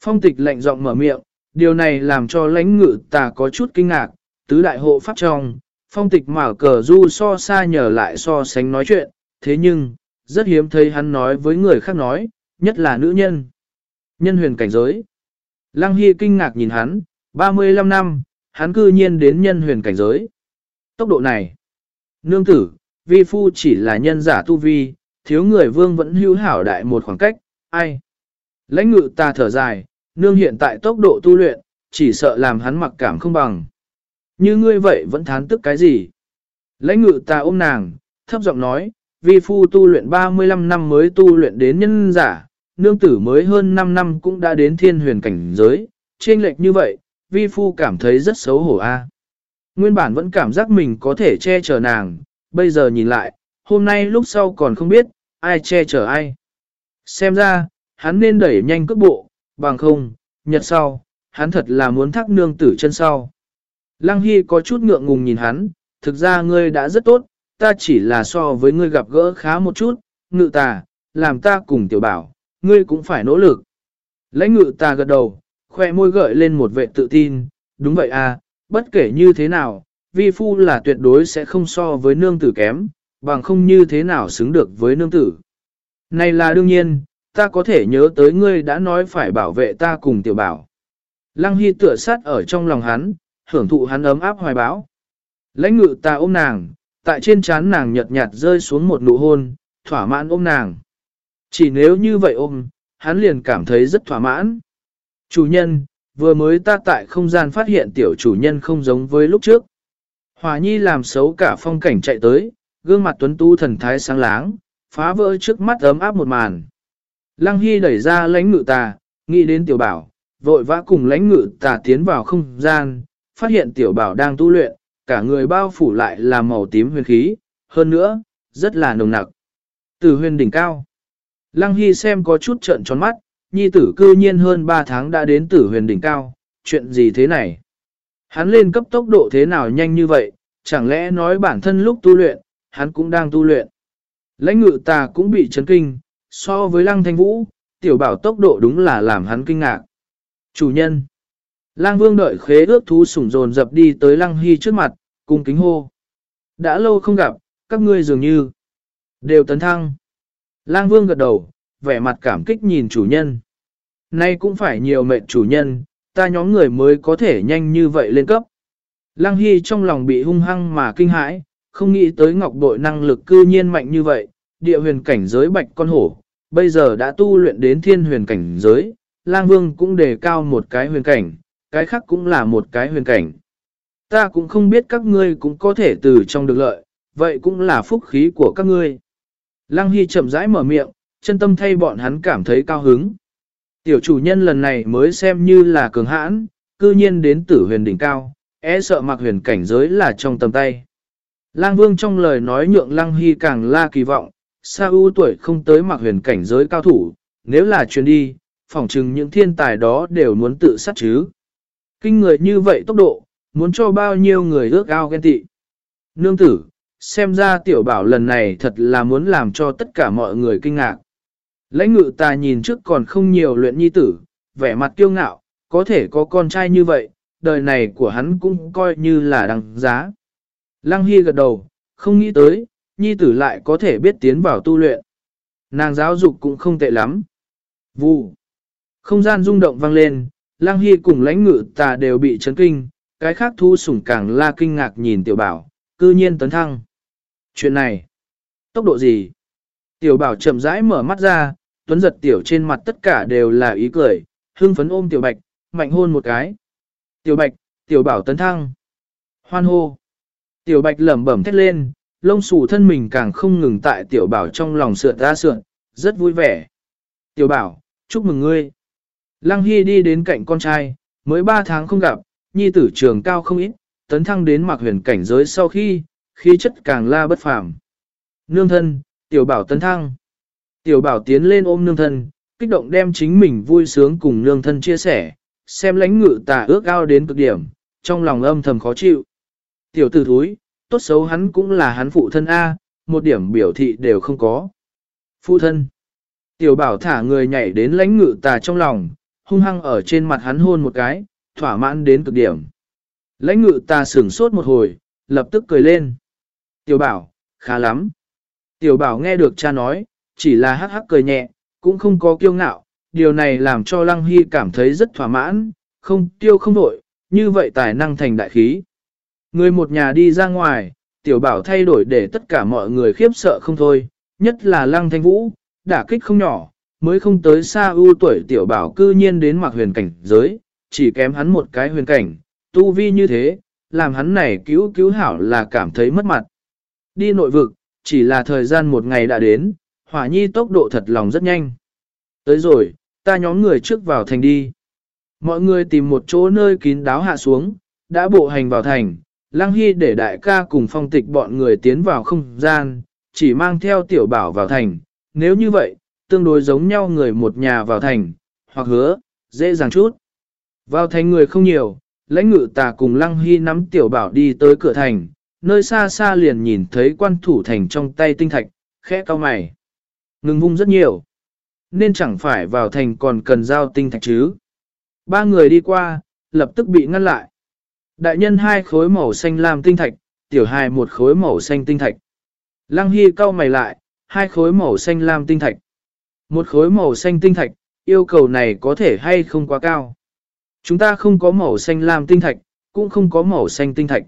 Phong tịch lạnh giọng mở miệng, điều này làm cho lãnh ngự ta có chút kinh ngạc, tứ đại hộ pháp trong, phong tịch mở cờ du so xa nhờ lại so sánh nói chuyện, thế nhưng, rất hiếm thấy hắn nói với người khác nói, nhất là nữ nhân. Nhân huyền cảnh giới. Lăng Hy kinh ngạc nhìn hắn, 35 năm, hắn cư nhiên đến nhân huyền cảnh giới. Tốc độ này. Nương tử, vi phu chỉ là nhân giả tu vi, thiếu người vương vẫn hữu hảo đại một khoảng cách, ai. Lãnh ngự ta thở dài, nương hiện tại tốc độ tu luyện, chỉ sợ làm hắn mặc cảm không bằng. Như ngươi vậy vẫn thán tức cái gì? Lãnh ngự ta ôm nàng, thấp giọng nói, vi phu tu luyện 35 năm mới tu luyện đến nhân giả, nương tử mới hơn 5 năm cũng đã đến thiên huyền cảnh giới, trên lệch như vậy, vi phu cảm thấy rất xấu hổ a. Nguyên bản vẫn cảm giác mình có thể che chở nàng, bây giờ nhìn lại, hôm nay lúc sau còn không biết, ai che chở ai. Xem ra, hắn nên đẩy nhanh cước bộ, bằng không, nhật sau, hắn thật là muốn thắc nương tử chân sau. Lăng Hy có chút ngượng ngùng nhìn hắn, thực ra ngươi đã rất tốt, ta chỉ là so với ngươi gặp gỡ khá một chút, ngự tà, làm ta cùng tiểu bảo, ngươi cũng phải nỗ lực. Lãnh ngự tà gật đầu, khoe môi gợi lên một vệ tự tin, đúng vậy à, bất kể như thế nào, vi phu là tuyệt đối sẽ không so với nương tử kém, bằng không như thế nào xứng được với nương tử. Này là đương nhiên, ta có thể nhớ tới ngươi đã nói phải bảo vệ ta cùng tiểu bảo. Lăng Hy tựa sát ở trong lòng hắn, hưởng thụ hắn ấm áp hoài báo. Lãnh ngự ta ôm nàng, tại trên trán nàng nhợt nhạt rơi xuống một nụ hôn, thỏa mãn ôm nàng. Chỉ nếu như vậy ôm, hắn liền cảm thấy rất thỏa mãn. Chủ nhân, vừa mới ta tại không gian phát hiện tiểu chủ nhân không giống với lúc trước. Hòa nhi làm xấu cả phong cảnh chạy tới, gương mặt tuấn tu thần thái sáng láng, phá vỡ trước mắt ấm áp một màn. Lăng Hy đẩy ra lãnh ngự tà, nghĩ đến tiểu bảo, vội vã cùng lãnh ngự tà tiến vào không gian, phát hiện tiểu bảo đang tu luyện, cả người bao phủ lại là màu tím huyền khí, hơn nữa, rất là nồng nặc. Từ huyền đỉnh cao. Lăng Hy xem có chút trợn tròn mắt, nhi tử cư nhiên hơn 3 tháng đã đến tử huyền đỉnh cao, chuyện gì thế này? Hắn lên cấp tốc độ thế nào nhanh như vậy, chẳng lẽ nói bản thân lúc tu luyện, hắn cũng đang tu luyện. Lãnh ngự tà cũng bị chấn kinh, so với lăng thanh vũ, tiểu bảo tốc độ đúng là làm hắn kinh ngạc. Chủ nhân. Lang vương đợi khế ước thú sủng dồn dập đi tới lăng hy trước mặt, cung kính hô. Đã lâu không gặp, các ngươi dường như đều tấn thăng. Lang vương gật đầu, vẻ mặt cảm kích nhìn chủ nhân. Nay cũng phải nhiều mệnh chủ nhân, ta nhóm người mới có thể nhanh như vậy lên cấp. Lăng Hy trong lòng bị hung hăng mà kinh hãi, không nghĩ tới ngọc bội năng lực cư nhiên mạnh như vậy, địa huyền cảnh giới bạch con hổ, bây giờ đã tu luyện đến thiên huyền cảnh giới, lang vương cũng đề cao một cái huyền cảnh, cái khác cũng là một cái huyền cảnh. Ta cũng không biết các ngươi cũng có thể từ trong được lợi, vậy cũng là phúc khí của các ngươi. Lăng Hy chậm rãi mở miệng, chân tâm thay bọn hắn cảm thấy cao hứng. Tiểu chủ nhân lần này mới xem như là cường hãn, cư nhiên đến tử huyền đỉnh cao, e sợ mặc huyền cảnh giới là trong tầm tay. Lang Vương trong lời nói nhượng Lăng Hy càng la kỳ vọng, Sa U tuổi không tới mặc huyền cảnh giới cao thủ, nếu là chuyến đi, phỏng chừng những thiên tài đó đều muốn tự sát chứ. Kinh người như vậy tốc độ, muốn cho bao nhiêu người ước ao ghen tị. Nương tử, xem ra tiểu bảo lần này thật là muốn làm cho tất cả mọi người kinh ngạc. Lãnh ngự ta nhìn trước còn không nhiều luyện nhi tử, vẻ mặt kiêu ngạo, có thể có con trai như vậy, đời này của hắn cũng coi như là đăng giá. Lăng Hy gật đầu, không nghĩ tới, nhi tử lại có thể biết tiến vào tu luyện. Nàng giáo dục cũng không tệ lắm. Vụ. Không gian rung động vang lên, Lăng Hy cùng lãnh ngự tà đều bị chấn kinh, cái khác thu sủng càng la kinh ngạc nhìn tiểu bảo, cư nhiên tấn thăng. Chuyện này, tốc độ gì? Tiểu bảo chậm rãi mở mắt ra, tuấn giật tiểu trên mặt tất cả đều là ý cười, hưng phấn ôm tiểu bạch, mạnh hôn một cái. Tiểu bạch, tiểu bảo tấn thăng. Hoan hô. Tiểu bạch lẩm bẩm thét lên, lông xù thân mình càng không ngừng tại tiểu bảo trong lòng sượn ra sượn, rất vui vẻ. Tiểu bảo, chúc mừng ngươi. Lăng Hy đi đến cạnh con trai, mới 3 tháng không gặp, nhi tử trường cao không ít, tấn thăng đến mặc huyền cảnh giới sau khi, khí chất càng la bất phàm. Nương thân, tiểu bảo tấn thăng. Tiểu bảo tiến lên ôm nương thân, kích động đem chính mình vui sướng cùng nương thân chia sẻ, xem lãnh ngự tà ước ao đến cực điểm, trong lòng âm thầm khó chịu. Tiểu tử thúi, tốt xấu hắn cũng là hắn phụ thân A, một điểm biểu thị đều không có. Phụ thân. Tiểu bảo thả người nhảy đến lãnh ngự tà trong lòng, hung hăng ở trên mặt hắn hôn một cái, thỏa mãn đến cực điểm. Lãnh ngự tà sửng sốt một hồi, lập tức cười lên. Tiểu bảo, khá lắm. Tiểu bảo nghe được cha nói, chỉ là hắc hắc cười nhẹ, cũng không có kiêu ngạo, điều này làm cho Lăng Hy cảm thấy rất thỏa mãn, không tiêu không vội, như vậy tài năng thành đại khí. Người một nhà đi ra ngoài, tiểu bảo thay đổi để tất cả mọi người khiếp sợ không thôi, nhất là Lăng Thanh Vũ, đả kích không nhỏ, mới không tới xa ưu tuổi tiểu bảo cư nhiên đến mặc huyền cảnh giới, chỉ kém hắn một cái huyền cảnh, tu vi như thế, làm hắn này cứu cứu hảo là cảm thấy mất mặt. Đi nội vực, chỉ là thời gian một ngày đã đến, hỏa nhi tốc độ thật lòng rất nhanh. Tới rồi, ta nhóm người trước vào thành đi. Mọi người tìm một chỗ nơi kín đáo hạ xuống, đã bộ hành vào thành, Lăng Hy để đại ca cùng phong tịch bọn người tiến vào không gian, chỉ mang theo tiểu bảo vào thành. Nếu như vậy, tương đối giống nhau người một nhà vào thành, hoặc hứa, dễ dàng chút. Vào thành người không nhiều, lãnh ngự tà cùng Lăng Hy nắm tiểu bảo đi tới cửa thành, nơi xa xa liền nhìn thấy quan thủ thành trong tay tinh thạch, khẽ cao mày. Ngừng vung rất nhiều. Nên chẳng phải vào thành còn cần giao tinh thạch chứ. Ba người đi qua, lập tức bị ngăn lại. Đại nhân hai khối màu xanh lam tinh thạch, tiểu hài một khối màu xanh tinh thạch. Lăng Hy cau mày lại, hai khối màu xanh lam tinh thạch. Một khối màu xanh tinh thạch, yêu cầu này có thể hay không quá cao. Chúng ta không có màu xanh lam tinh thạch, cũng không có màu xanh tinh thạch.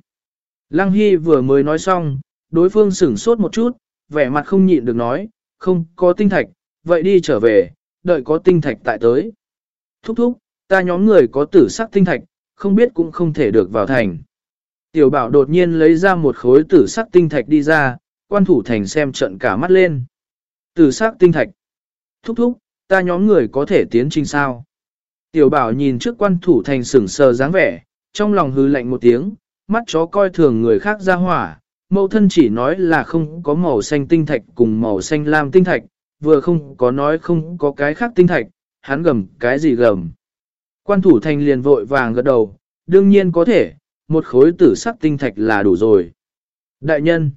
Lăng Hy vừa mới nói xong, đối phương sửng sốt một chút, vẻ mặt không nhịn được nói, không có tinh thạch, vậy đi trở về, đợi có tinh thạch tại tới. Thúc thúc, ta nhóm người có tử sắc tinh thạch, không biết cũng không thể được vào thành. Tiểu bảo đột nhiên lấy ra một khối tử sắc tinh thạch đi ra, quan thủ thành xem trận cả mắt lên. Tử sắc tinh thạch. Thúc thúc, ta nhóm người có thể tiến trình sao? Tiểu bảo nhìn trước quan thủ thành sửng sờ dáng vẻ, trong lòng hư lạnh một tiếng, mắt chó coi thường người khác ra hỏa. Mẫu thân chỉ nói là không có màu xanh tinh thạch cùng màu xanh lam tinh thạch, vừa không có nói không có cái khác tinh thạch, hắn gầm cái gì gầm. Quan thủ thành liền vội vàng gật đầu, đương nhiên có thể, một khối tử sắc tinh thạch là đủ rồi. Đại nhân,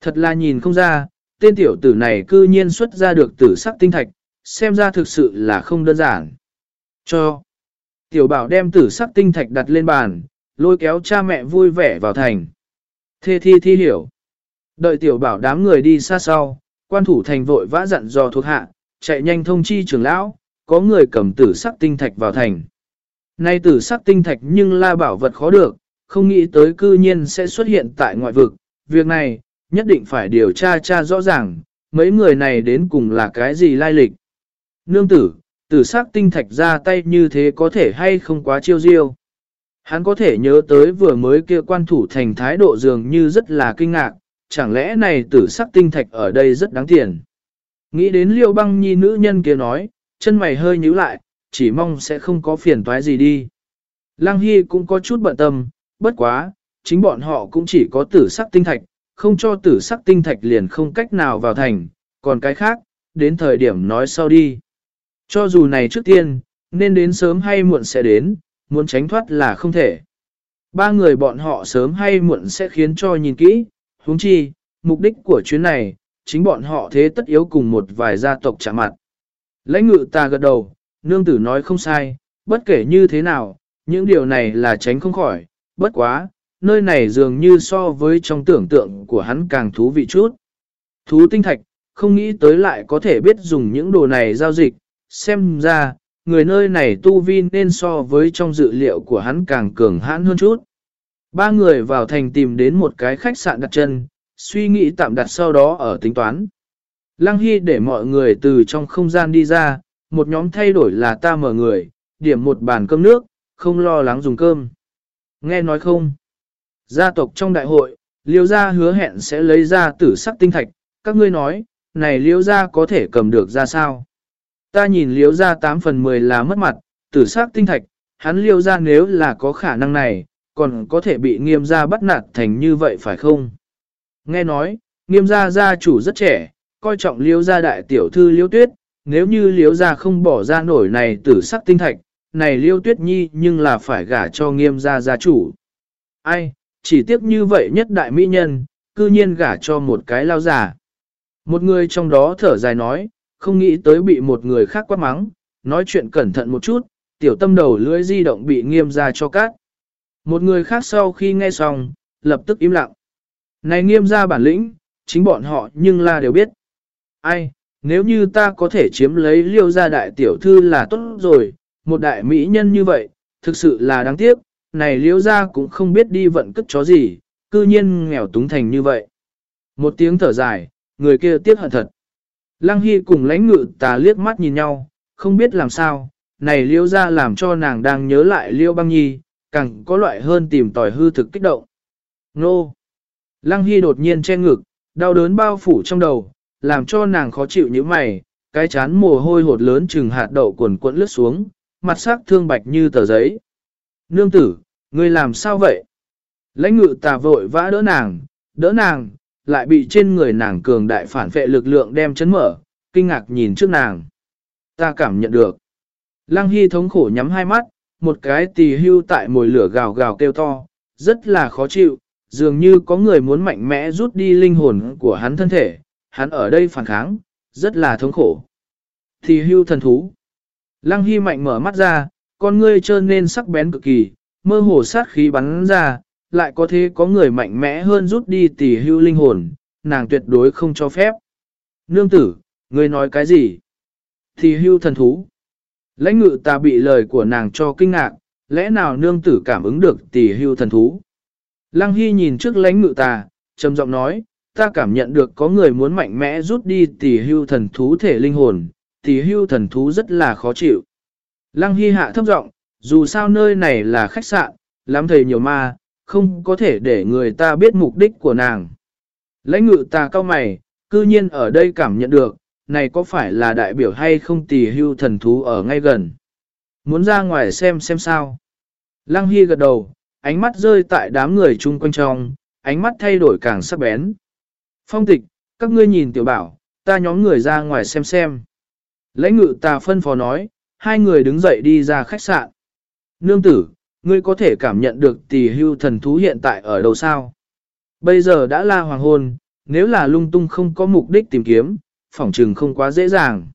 thật là nhìn không ra, tên tiểu tử này cư nhiên xuất ra được tử sắc tinh thạch, xem ra thực sự là không đơn giản. Cho. Tiểu bảo đem tử sắc tinh thạch đặt lên bàn, lôi kéo cha mẹ vui vẻ vào thành. Thê thi thi hiểu. Đợi tiểu bảo đám người đi xa sau, quan thủ thành vội vã dặn dò thuộc hạ, chạy nhanh thông chi trưởng lão, có người cầm tử sắc tinh thạch vào thành. Nay tử sắc tinh thạch nhưng la bảo vật khó được, không nghĩ tới cư nhiên sẽ xuất hiện tại ngoại vực. Việc này, nhất định phải điều tra tra rõ ràng, mấy người này đến cùng là cái gì lai lịch. Nương tử, tử sắc tinh thạch ra tay như thế có thể hay không quá chiêu diêu. Hắn có thể nhớ tới vừa mới kia quan thủ thành thái độ dường như rất là kinh ngạc, chẳng lẽ này tử sắc tinh thạch ở đây rất đáng tiền. Nghĩ đến liêu băng nhi nữ nhân kia nói, chân mày hơi nhíu lại, chỉ mong sẽ không có phiền toái gì đi. Lăng Hy cũng có chút bận tâm, bất quá, chính bọn họ cũng chỉ có tử sắc tinh thạch, không cho tử sắc tinh thạch liền không cách nào vào thành, còn cái khác, đến thời điểm nói sau đi. Cho dù này trước tiên, nên đến sớm hay muộn sẽ đến, muốn tránh thoát là không thể. Ba người bọn họ sớm hay muộn sẽ khiến cho nhìn kỹ, huống chi, mục đích của chuyến này, chính bọn họ thế tất yếu cùng một vài gia tộc chạm mặt. Lãnh ngự ta gật đầu, nương tử nói không sai, bất kể như thế nào, những điều này là tránh không khỏi, bất quá, nơi này dường như so với trong tưởng tượng của hắn càng thú vị chút. Thú tinh thạch, không nghĩ tới lại có thể biết dùng những đồ này giao dịch, xem ra, người nơi này tu vi nên so với trong dự liệu của hắn càng cường hãn hơn chút. Ba người vào thành tìm đến một cái khách sạn đặt chân, suy nghĩ tạm đặt sau đó ở tính toán. Lăng Hy để mọi người từ trong không gian đi ra, một nhóm thay đổi là ta mở người, điểm một bàn cơm nước, không lo lắng dùng cơm. Nghe nói không? Gia tộc trong đại hội, liêu gia hứa hẹn sẽ lấy ra tử sắc tinh thạch, các ngươi nói, này liêu gia có thể cầm được ra sao? Ta nhìn liếu gia 8 phần 10 là mất mặt, tử sắc tinh thạch, hắn liêu gia nếu là có khả năng này, còn có thể bị nghiêm gia bắt nạt thành như vậy phải không? Nghe nói, nghiêm gia gia chủ rất trẻ, coi trọng liêu gia đại tiểu thư liêu tuyết, nếu như liêu gia không bỏ ra nổi này tử sắc tinh thạch, này liêu tuyết nhi nhưng là phải gả cho nghiêm gia gia chủ. Ai, Chỉ tiếc như vậy nhất đại mỹ nhân, cư nhiên gả cho một cái lao giả. Một người trong đó thở dài nói, không nghĩ tới bị một người khác quát mắng, nói chuyện cẩn thận một chút, tiểu tâm đầu lưỡi di động bị nghiêm ra cho cát. Một người khác sau khi nghe xong, lập tức im lặng. Này nghiêm ra bản lĩnh, chính bọn họ nhưng là đều biết. Ai, nếu như ta có thể chiếm lấy liêu gia đại tiểu thư là tốt rồi, một đại mỹ nhân như vậy, thực sự là đáng tiếc, này liêu gia cũng không biết đi vận cất chó gì, cư nhiên nghèo túng thành như vậy. Một tiếng thở dài, người kia tiếc hận thật. Lăng Hy cùng lãnh ngự tà liếc mắt nhìn nhau, không biết làm sao, này liêu gia làm cho nàng đang nhớ lại liêu băng nhi, càng có loại hơn tìm tòi hư thực kích động. Nô! Lăng Hy đột nhiên che ngực, đau đớn bao phủ trong đầu, làm cho nàng khó chịu như mày, cái chán mồ hôi hột lớn chừng hạt đậu cuồn cuộn lướt xuống, mặt sắc thương bạch như tờ giấy. Nương tử, ngươi làm sao vậy? Lãnh ngự tà vội vã đỡ nàng, đỡ nàng, lại bị trên người nàng cường đại phản vệ lực lượng đem chấn mở, kinh ngạc nhìn trước nàng. Ta cảm nhận được. Lăng Hy thống khổ nhắm hai mắt, một cái tì hưu tại mồi lửa gào gào kêu to, rất là khó chịu, dường như có người muốn mạnh mẽ rút đi linh hồn của hắn thân thể, hắn ở đây phản kháng, rất là thống khổ. Thì hưu thần thú. Lăng Hy mạnh mở mắt ra, con ngươi trơn nên sắc bén cực kỳ, mơ hồ sát khí bắn ra, lại có thế có người mạnh mẽ hơn rút đi tỷ hưu linh hồn, nàng tuyệt đối không cho phép. Nương tử, ngươi nói cái gì? Thì hưu thần thú. Lãnh ngự ta bị lời của nàng cho kinh ngạc, lẽ nào nương tử cảm ứng được tỷ hưu thần thú? Lăng Hy nhìn trước lãnh ngự ta, trầm giọng nói, ta cảm nhận được có người muốn mạnh mẽ rút đi tỷ hưu thần thú thể linh hồn, tỷ hưu thần thú rất là khó chịu. Lăng Hy hạ thấp giọng, dù sao nơi này là khách sạn, lắm thầy nhiều ma, không có thể để người ta biết mục đích của nàng. Lãnh ngự ta cao mày, cư nhiên ở đây cảm nhận được, này có phải là đại biểu hay không tỷ hưu thần thú ở ngay gần. Muốn ra ngoài xem xem sao. Lăng Hy gật đầu, ánh mắt rơi tại đám người chung quanh trong, ánh mắt thay đổi càng sắc bén. Phong tịch, các ngươi nhìn tiểu bảo, ta nhóm người ra ngoài xem xem. Lãnh ngự ta phân phó nói, hai người đứng dậy đi ra khách sạn. Nương tử, ngươi có thể cảm nhận được tỷ hưu thần thú hiện tại ở đâu sao? Bây giờ đã là hoàng hôn, nếu là lung tung không có mục đích tìm kiếm, phỏng trừng không quá dễ dàng.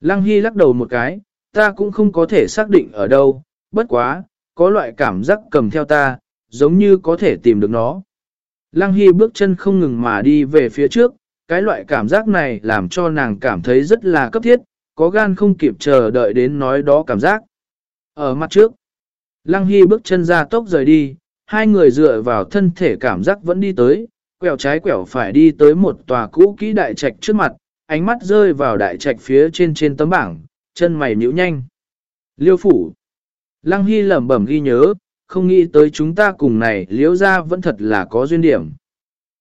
Lăng Hy lắc đầu một cái, ta cũng không có thể xác định ở đâu, bất quá, có loại cảm giác cầm theo ta, giống như có thể tìm được nó. Lăng Hy bước chân không ngừng mà đi về phía trước, cái loại cảm giác này làm cho nàng cảm thấy rất là cấp thiết, có gan không kịp chờ đợi đến nói đó cảm giác. Ở mặt trước, Lăng Hy bước chân ra tốc rời đi, hai người dựa vào thân thể cảm giác vẫn đi tới, quẹo trái quẹo phải đi tới một tòa cũ kỹ đại trạch trước mặt, ánh mắt rơi vào đại trạch phía trên trên tấm bảng, chân mày nhíu nhanh. Liêu phủ. Lăng Hy lẩm bẩm ghi nhớ, không nghĩ tới chúng ta cùng này liễu ra vẫn thật là có duyên điểm.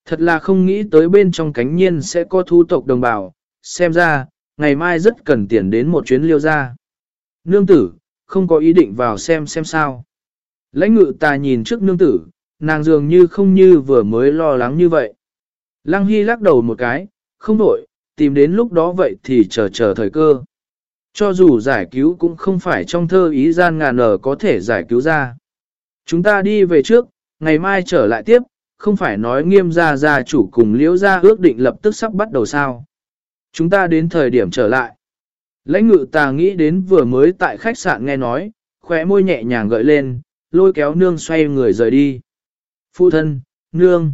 Thật là không nghĩ tới bên trong cánh nhiên sẽ có thu tộc đồng bào, xem ra, ngày mai rất cần tiền đến một chuyến liêu ra. Nương tử, không có ý định vào xem xem sao. Lãnh ngự ta nhìn trước nương tử, nàng dường như không như vừa mới lo lắng như vậy. Lăng Hy lắc đầu một cái, không đổi, tìm đến lúc đó vậy thì chờ chờ thời cơ. Cho dù giải cứu cũng không phải trong thơ ý gian ngàn ở có thể giải cứu ra. Chúng ta đi về trước, ngày mai trở lại tiếp, không phải nói nghiêm gia gia chủ cùng liễu gia ước định lập tức sắp bắt đầu sao. Chúng ta đến thời điểm trở lại. Lãnh ngự ta nghĩ đến vừa mới tại khách sạn nghe nói, khóe môi nhẹ nhàng gợi lên, lôi kéo nương xoay người rời đi. Phụ thân, nương.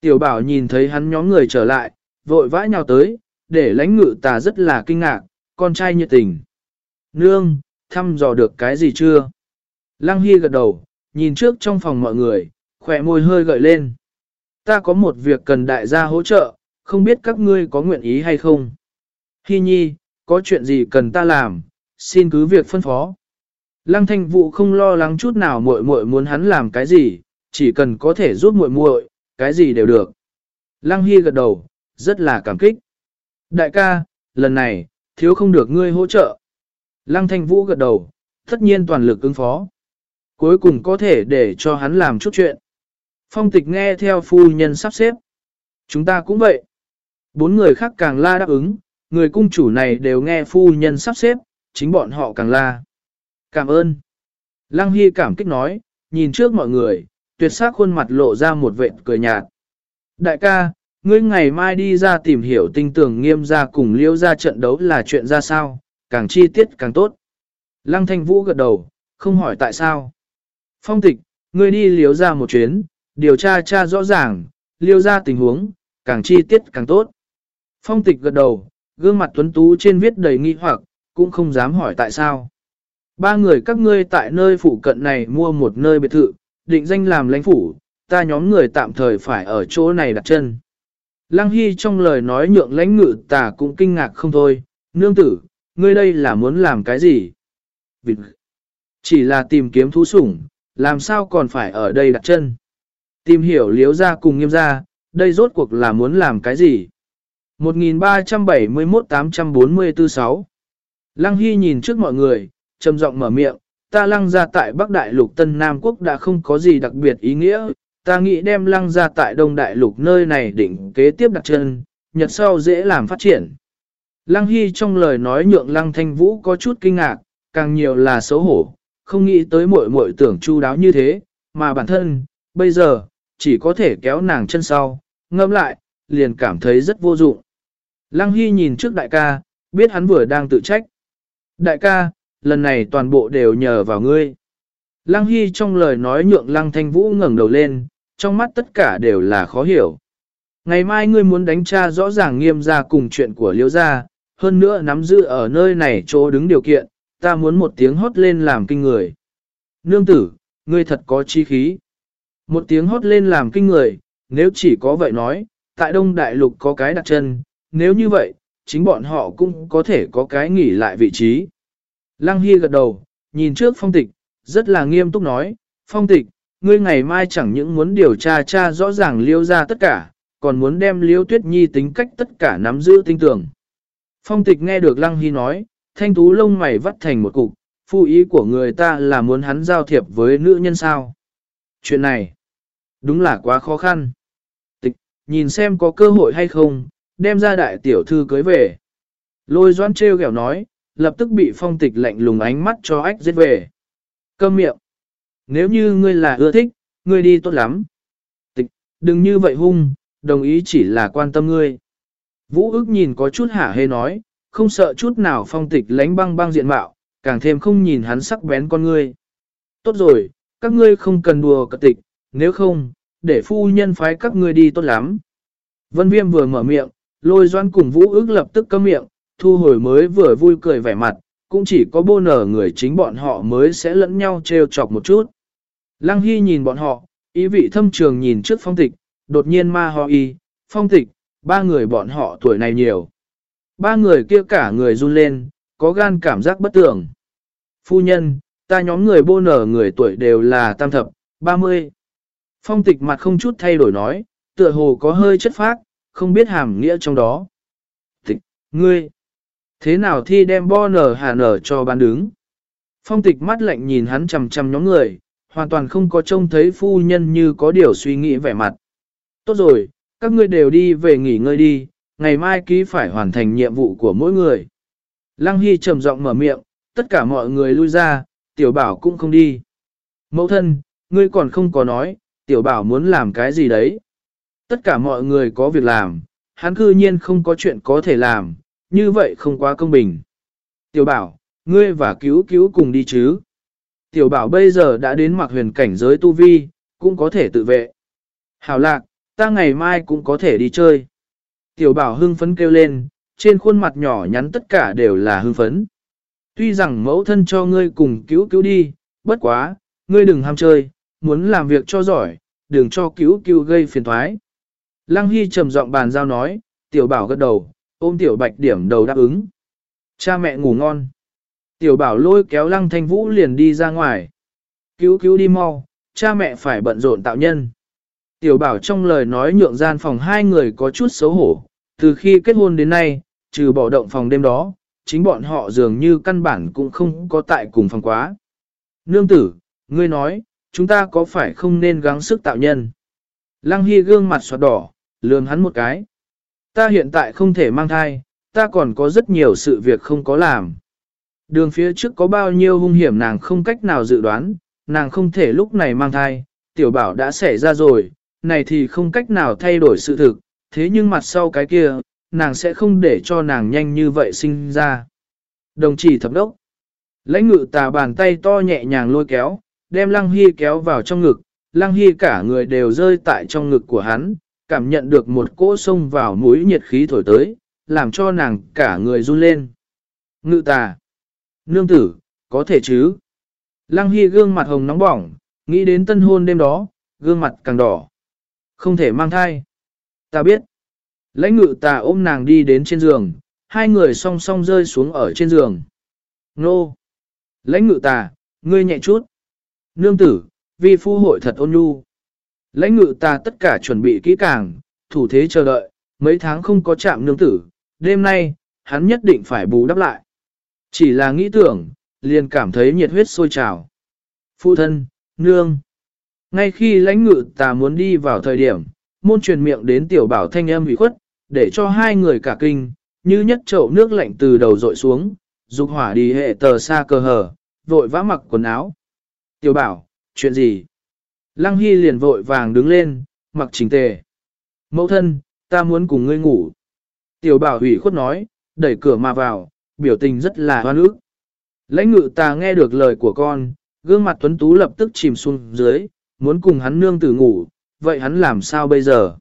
Tiểu bảo nhìn thấy hắn nhóm người trở lại, vội vã nhào tới, để lãnh ngự ta rất là kinh ngạc, con trai nhiệt tình. Nương, thăm dò được cái gì chưa? Lăng Hy gật đầu, nhìn trước trong phòng mọi người, khỏe môi hơi gợi lên. Ta có một việc cần đại gia hỗ trợ, không biết các ngươi có nguyện ý hay không? Hy nhi, có chuyện gì cần ta làm, xin cứ việc phân phó. Lăng thanh vụ không lo lắng chút nào muội muội muốn hắn làm cái gì, chỉ cần có thể giúp muội muội, cái gì đều được. Lăng Hy gật đầu, rất là cảm kích. Đại ca, lần này, thiếu không được ngươi hỗ trợ. Lăng thanh vũ gật đầu, tất nhiên toàn lực ứng phó. Cuối cùng có thể để cho hắn làm chút chuyện. Phong tịch nghe theo phu nhân sắp xếp. Chúng ta cũng vậy. Bốn người khác càng la đáp ứng, người cung chủ này đều nghe phu nhân sắp xếp, chính bọn họ càng la. Cảm ơn. Lăng Hy cảm kích nói, nhìn trước mọi người, tuyệt sắc khuôn mặt lộ ra một vệt cười nhạt. Đại ca, ngươi ngày mai đi ra tìm hiểu tinh tường nghiêm ra cùng liêu ra trận đấu là chuyện ra sao, càng chi tiết càng tốt. Lăng thanh vũ gật đầu, không hỏi tại sao. Phong tịch, ngươi đi liêu ra một chuyến, điều tra tra rõ ràng, liêu ra tình huống, càng chi tiết càng tốt. Phong tịch gật đầu, gương mặt tuấn tú trên viết đầy nghi hoặc, cũng không dám hỏi tại sao. Ba người các ngươi tại nơi phủ cận này mua một nơi biệt thự, định danh làm lãnh phủ, ta nhóm người tạm thời phải ở chỗ này đặt chân. Lăng Hy trong lời nói nhượng lãnh ngự tà cũng kinh ngạc không thôi, nương tử, ngươi đây là muốn làm cái gì? Vịt! Chỉ là tìm kiếm thú sủng, làm sao còn phải ở đây đặt chân? Tìm hiểu liếu ra cùng nghiêm ra, đây rốt cuộc là muốn làm cái gì? 1371-844-6 Lăng Hy nhìn trước mọi người, trầm giọng mở miệng, ta lăng ra tại Bắc Đại Lục Tân Nam Quốc đã không có gì đặc biệt ý nghĩa, ta nghĩ đem lăng ra tại Đông Đại Lục nơi này định kế tiếp đặt chân, nhật sau dễ làm phát triển. Lăng Hy trong lời nói nhượng lăng thanh vũ có chút kinh ngạc, càng nhiều là xấu hổ, không nghĩ tới muội muội tưởng chu đáo như thế, mà bản thân, bây giờ, chỉ có thể kéo nàng chân sau, ngâm lại, liền cảm thấy rất vô dụng. Lăng Hy nhìn trước đại ca, biết hắn vừa đang tự trách. Đại ca, lần này toàn bộ đều nhờ vào ngươi. Lăng Hy trong lời nói nhượng Lăng Thanh Vũ ngẩng đầu lên, trong mắt tất cả đều là khó hiểu. Ngày mai ngươi muốn đánh tra rõ ràng nghiêm ra cùng chuyện của Liễu gia, hơn nữa nắm giữ ở nơi này chỗ đứng điều kiện, ta muốn một tiếng hót lên làm kinh người. Nương tử, ngươi thật có chi khí. Một tiếng hót lên làm kinh người, nếu chỉ có vậy nói, tại Đông Đại Lục có cái đặt chân, nếu như vậy, chính bọn họ cũng có thể có cái nghỉ lại vị trí. Lăng Hy gật đầu, nhìn trước phong tịch, rất là nghiêm túc nói, phong tịch, ngươi ngày mai chẳng những muốn điều tra tra rõ ràng liêu ra tất cả, còn muốn đem liêu tuyết nhi tính cách tất cả nắm giữ tinh tưởng. Phong tịch nghe được Lăng Hy nói, thanh tú lông mày vắt thành một cục, phu ý của người ta là muốn hắn giao thiệp với nữ nhân sao. Chuyện này, đúng là quá khó khăn. Tịch, nhìn xem có cơ hội hay không, đem ra đại tiểu thư cưới về. Lôi doan treo kẹo nói, lập tức bị phong tịch lạnh lùng ánh mắt cho ách giết về. Câm miệng. Nếu như ngươi là ưa thích, ngươi đi tốt lắm. Tịch, đừng như vậy hung, đồng ý chỉ là quan tâm ngươi. Vũ ức nhìn có chút hả hê nói, không sợ chút nào phong tịch lánh băng băng diện mạo, càng thêm không nhìn hắn sắc bén con ngươi. Tốt rồi, các ngươi không cần đùa cật tịch, nếu không, để phu nhân phái các ngươi đi tốt lắm. Vân Viêm vừa mở miệng, lôi doan cùng Vũ Ước lập tức câm miệng, thu hồi mới vừa vui cười vẻ mặt, cũng chỉ có bô nở người chính bọn họ mới sẽ lẫn nhau trêu chọc một chút. Lăng Hy nhìn bọn họ, ý vị thâm trường nhìn trước phong tịch, đột nhiên ma ho y, phong tịch, ba người bọn họ tuổi này nhiều. Ba người kia cả người run lên, có gan cảm giác bất tưởng. Phu nhân, ta nhóm người bô nở người tuổi đều là tam thập, ba mươi. Phong tịch mặt không chút thay đổi nói, tựa hồ có hơi chất phác, không biết hàm nghĩa trong đó. Tịch, ngươi, thế nào thi đem bo nở hà nở cho bán đứng? Phong tịch mắt lạnh nhìn hắn chằm chằm nhóm người, hoàn toàn không có trông thấy phu nhân như có điều suy nghĩ vẻ mặt. Tốt rồi, các ngươi đều đi về nghỉ ngơi đi, ngày mai ký phải hoàn thành nhiệm vụ của mỗi người. Lăng Hy trầm giọng mở miệng, tất cả mọi người lui ra, tiểu bảo cũng không đi. Mẫu thân, ngươi còn không có nói, tiểu bảo muốn làm cái gì đấy. Tất cả mọi người có việc làm, hắn cư nhiên không có chuyện có thể làm, như vậy không quá công bình. Tiểu bảo, ngươi và cứu cứu cùng đi chứ. Tiểu bảo bây giờ đã đến mặc huyền cảnh giới tu vi, cũng có thể tự vệ. Hảo lạc, ta ngày mai cũng có thể đi chơi. Tiểu bảo hưng phấn kêu lên, trên khuôn mặt nhỏ nhắn tất cả đều là hưng phấn. Tuy rằng mẫu thân cho ngươi cùng cứu cứu đi, bất quá, ngươi đừng ham chơi, muốn làm việc cho giỏi, đừng cho cứu cứu gây phiền thoái. Lăng Hy trầm giọng bàn giao nói, tiểu bảo gật đầu, ôm tiểu bạch điểm đầu đáp ứng. Cha mẹ ngủ ngon. Tiểu bảo lôi kéo lăng thanh vũ liền đi ra ngoài. Cứu cứu đi mau, cha mẹ phải bận rộn tạo nhân. Tiểu bảo trong lời nói nhượng gian phòng hai người có chút xấu hổ, từ khi kết hôn đến nay, trừ bỏ động phòng đêm đó, chính bọn họ dường như căn bản cũng không có tại cùng phòng quá. Nương tử, ngươi nói, chúng ta có phải không nên gắng sức tạo nhân? Lăng Hy gương mặt xoạt đỏ, lườm hắn một cái. Ta hiện tại không thể mang thai, ta còn có rất nhiều sự việc không có làm. Đường phía trước có bao nhiêu hung hiểm nàng không cách nào dự đoán, nàng không thể lúc này mang thai, tiểu bảo đã xảy ra rồi, này thì không cách nào thay đổi sự thực, thế nhưng mặt sau cái kia, nàng sẽ không để cho nàng nhanh như vậy sinh ra. Đồng chỉ thập đốc. Lãnh ngự tà bàn tay to nhẹ nhàng lôi kéo, đem Lăng Hy kéo vào trong ngực, Lăng Hy cả người đều rơi tại trong ngực của hắn, cảm nhận được một cỗ sông vào mũi nhiệt khí thổi tới, làm cho nàng cả người run lên. Ngự tà. Nương tử, có thể chứ? Lăng Hy gương mặt hồng nóng bỏng, nghĩ đến tân hôn đêm đó, gương mặt càng đỏ. Không thể mang thai. Ta biết. Lãnh ngự tà ôm nàng đi đến trên giường, hai người song song rơi xuống ở trên giường. Nô! Lãnh ngự tà, ngươi nhẹ chút. Nương tử, vi phu hội thật ôn nhu. Lãnh ngự ta tất cả chuẩn bị kỹ càng, thủ thế chờ đợi, mấy tháng không có chạm nương tử, đêm nay, hắn nhất định phải bù đắp lại. Chỉ là nghĩ tưởng, liền cảm thấy nhiệt huyết sôi trào. Phụ thân, nương. Ngay khi lãnh ngự ta muốn đi vào thời điểm, môn truyền miệng đến tiểu bảo thanh âm bị khuất, để cho hai người cả kinh, như nhất chậu nước lạnh từ đầu dội xuống, dục hỏa đi hệ tờ xa cơ hở, vội vã mặc quần áo. Tiểu bảo, chuyện gì? Lăng Hy liền vội vàng đứng lên, mặc chỉnh tề. Mẫu thân, ta muốn cùng ngươi ngủ. Tiểu bảo hủy khuất nói, đẩy cửa mà vào, biểu tình rất là hoan ức. Lãnh ngự ta nghe được lời của con, gương mặt tuấn tú lập tức chìm xuống dưới, muốn cùng hắn nương tử ngủ, vậy hắn làm sao bây giờ?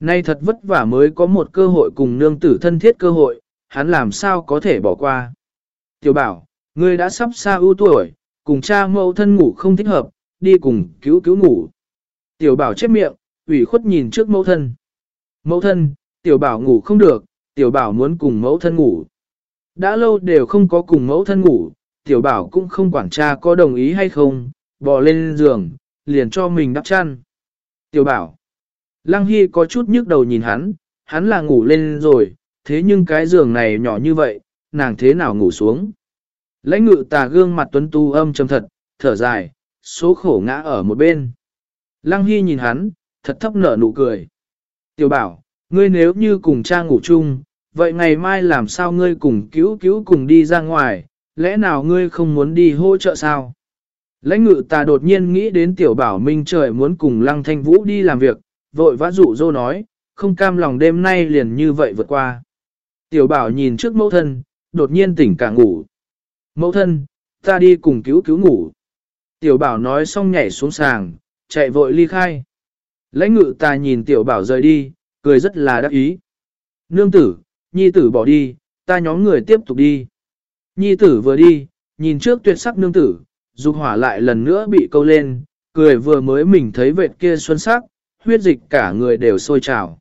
Nay thật vất vả mới có một cơ hội cùng nương tử thân thiết cơ hội, hắn làm sao có thể bỏ qua. Tiểu bảo, ngươi đã sắp xa ưu tuổi, cùng cha mẫu thân ngủ không thích hợp, đi cùng cứu cứu ngủ. Tiểu bảo chép miệng, ủy khuất nhìn trước mẫu thân. Mẫu thân, tiểu bảo ngủ không được, tiểu bảo muốn cùng mẫu thân ngủ. Đã lâu đều không có cùng mẫu thân ngủ, tiểu bảo cũng không quản cha có đồng ý hay không, bò lên giường, liền cho mình đắp chăn. Tiểu bảo, Lăng Hy có chút nhức đầu nhìn hắn, hắn là ngủ lên rồi, thế nhưng cái giường này nhỏ như vậy, nàng thế nào ngủ xuống. Lãnh ngự tà gương mặt tuấn tu âm trầm thật, thở dài, số khổ ngã ở một bên. Lăng Hy nhìn hắn, thật thấp nở nụ cười. Tiểu bảo, ngươi nếu như cùng cha ngủ chung, vậy ngày mai làm sao ngươi cùng cứu cứu cùng đi ra ngoài, lẽ nào ngươi không muốn đi hỗ trợ sao? Lãnh ngự ta đột nhiên nghĩ đến tiểu bảo minh trời muốn cùng lăng thanh vũ đi làm việc, vội vã dụ dô nói, không cam lòng đêm nay liền như vậy vượt qua. Tiểu bảo nhìn trước mẫu thân, đột nhiên tỉnh cả ngủ. Mẫu thân, ta đi cùng cứu cứu ngủ. Tiểu bảo nói xong nhảy xuống sàng, chạy vội ly khai. Lãnh ngự ta nhìn tiểu bảo rời đi, cười rất là đắc ý. Nương tử, nhi tử bỏ đi, ta nhóm người tiếp tục đi. Nhi tử vừa đi, nhìn trước tuyệt sắc nương tử, dục hỏa lại lần nữa bị câu lên, cười vừa mới mình thấy vệt kia xuân sắc, huyết dịch cả người đều sôi trào.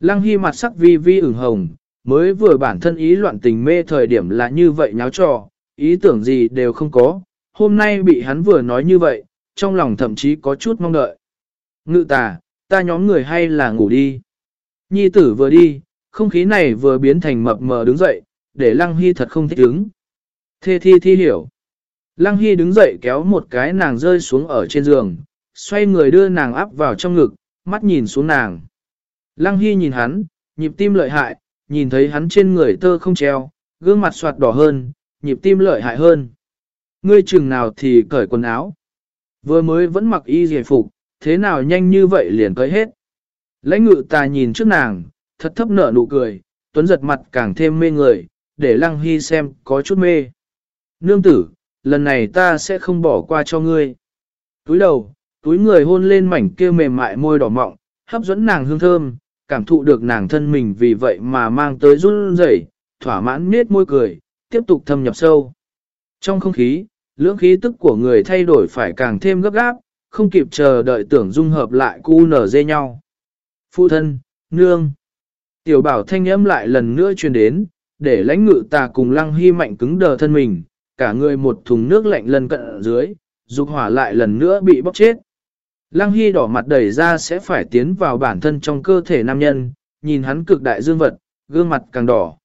Lăng Hy mặt sắc vi vi ửng hồng, mới vừa bản thân ý loạn tình mê thời điểm là như vậy nháo trò, ý tưởng gì đều không có, hôm nay bị hắn vừa nói như vậy, trong lòng thậm chí có chút mong đợi. Ngự tà, ta nhóm người hay là ngủ đi. Nhi tử vừa đi, không khí này vừa biến thành mập mờ đứng dậy, để Lăng Hy thật không thích đứng. Thê thi thi hiểu. Lăng Hy đứng dậy kéo một cái nàng rơi xuống ở trên giường, xoay người đưa nàng áp vào trong ngực, mắt nhìn xuống nàng. Lăng Hy nhìn hắn, nhịp tim lợi hại, nhìn thấy hắn trên người tơ không treo, gương mặt soạt đỏ hơn, nhịp tim lợi hại hơn. Ngươi chừng nào thì cởi quần áo. Vừa mới vẫn mặc y giải phục, thế nào nhanh như vậy liền cởi hết. Lãnh ngự ta nhìn trước nàng, thật thấp nở nụ cười, tuấn giật mặt càng thêm mê người, để Lăng Hy xem có chút mê. Nương tử, lần này ta sẽ không bỏ qua cho ngươi. Túi đầu, túi người hôn lên mảnh kia mềm mại môi đỏ mọng, hấp dẫn nàng hương thơm, cảm thụ được nàng thân mình vì vậy mà mang tới run rẩy, thỏa mãn nết môi cười, tiếp tục thâm nhập sâu. Trong không khí, lưỡng khí tức của người thay đổi phải càng thêm gấp gáp, không kịp chờ đợi tưởng dung hợp lại cu nở dê nhau. Phụ thân, nương. Tiểu bảo thanh âm lại lần nữa truyền đến, để lãnh ngự tà cùng lăng hy mạnh cứng đờ thân mình, cả người một thùng nước lạnh lần cận ở dưới, dục hỏa lại lần nữa bị bốc chết. Lăng Hy đỏ mặt đẩy ra sẽ phải tiến vào bản thân trong cơ thể nam nhân, nhìn hắn cực đại dương vật, gương mặt càng đỏ.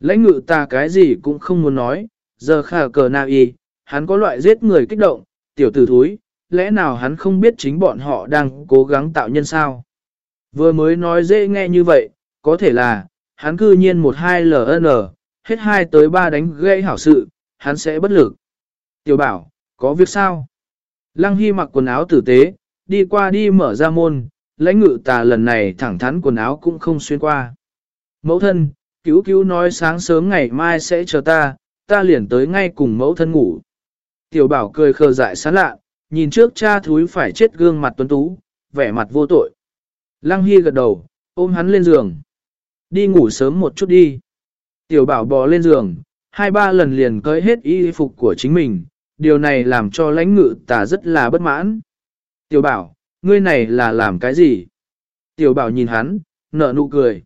Lãnh ngự ta cái gì cũng không muốn nói, giờ khả cờ na y, hắn có loại giết người kích động, tiểu tử thúi, lẽ nào hắn không biết chính bọn họ đang cố gắng tạo nhân sao? Vừa mới nói dễ nghe như vậy, có thể là, hắn cư nhiên một hai LN, hết hai tới ba đánh gây hảo sự, hắn sẽ bất lực. Tiểu bảo, có việc sao? Lăng Hy mặc quần áo tử tế, đi qua đi mở ra môn, lãnh ngự tà lần này thẳng thắn quần áo cũng không xuyên qua. Mẫu thân, cứu cứu nói sáng sớm ngày mai sẽ chờ ta, ta liền tới ngay cùng mẫu thân ngủ. Tiểu bảo cười khờ dại sán lạ, nhìn trước cha thúi phải chết gương mặt tuấn tú, vẻ mặt vô tội. Lăng Hy gật đầu, ôm hắn lên giường. Đi ngủ sớm một chút đi. Tiểu bảo bò lên giường, hai ba lần liền cởi hết y phục của chính mình, điều này làm cho lãnh ngự tà rất là bất mãn. Tiểu bảo, ngươi này là làm cái gì? Tiểu bảo nhìn hắn, nở nụ cười.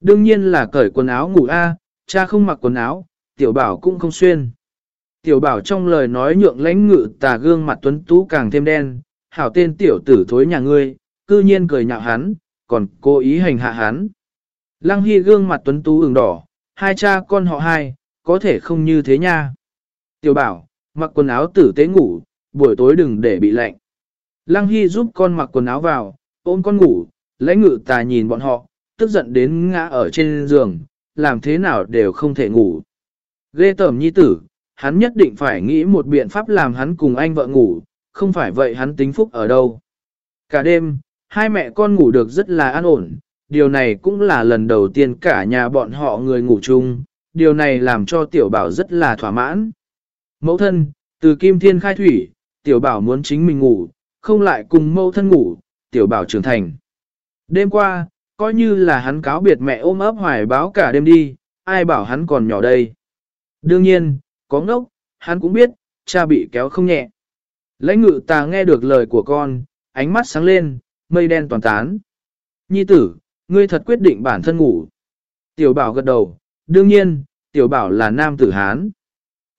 Đương nhiên là cởi quần áo ngủ a, cha không mặc quần áo, tiểu bảo cũng không xuyên. Tiểu bảo trong lời nói nhượng lãnh ngự tà gương mặt tuấn tú càng thêm đen, hảo tên tiểu tử thối nhà ngươi, cư nhiên cười nhạo hắn, còn cố ý hành hạ hắn. Lăng Hy gương mặt tuấn tú ửng đỏ, hai cha con họ hai, có thể không như thế nha. Tiểu bảo, mặc quần áo tử tế ngủ, buổi tối đừng để bị lạnh. Lăng Hy giúp con mặc quần áo vào, ôm con ngủ, lãnh ngự tà nhìn bọn họ, tức giận đến ngã ở trên giường, làm thế nào đều không thể ngủ. Ghê tởm nhi tử, hắn nhất định phải nghĩ một biện pháp làm hắn cùng anh vợ ngủ, không phải vậy hắn tính phúc ở đâu. Cả đêm, hai mẹ con ngủ được rất là an ổn, điều này cũng là lần đầu tiên cả nhà bọn họ người ngủ chung, điều này làm cho tiểu bảo rất là thỏa mãn. Mẫu thân, từ kim thiên khai thủy, tiểu bảo muốn chính mình ngủ, không lại cùng mẫu thân ngủ, tiểu bảo trưởng thành. Đêm qua, coi như là hắn cáo biệt mẹ ôm ấp hoài báo cả đêm đi, ai bảo hắn còn nhỏ đây. Đương nhiên, có ngốc, hắn cũng biết, cha bị kéo không nhẹ. Lãnh ngự ta nghe được lời của con, ánh mắt sáng lên, mây đen toàn tán. Nhi tử, ngươi thật quyết định bản thân ngủ. Tiểu bảo gật đầu, đương nhiên, tiểu bảo là nam tử Hán.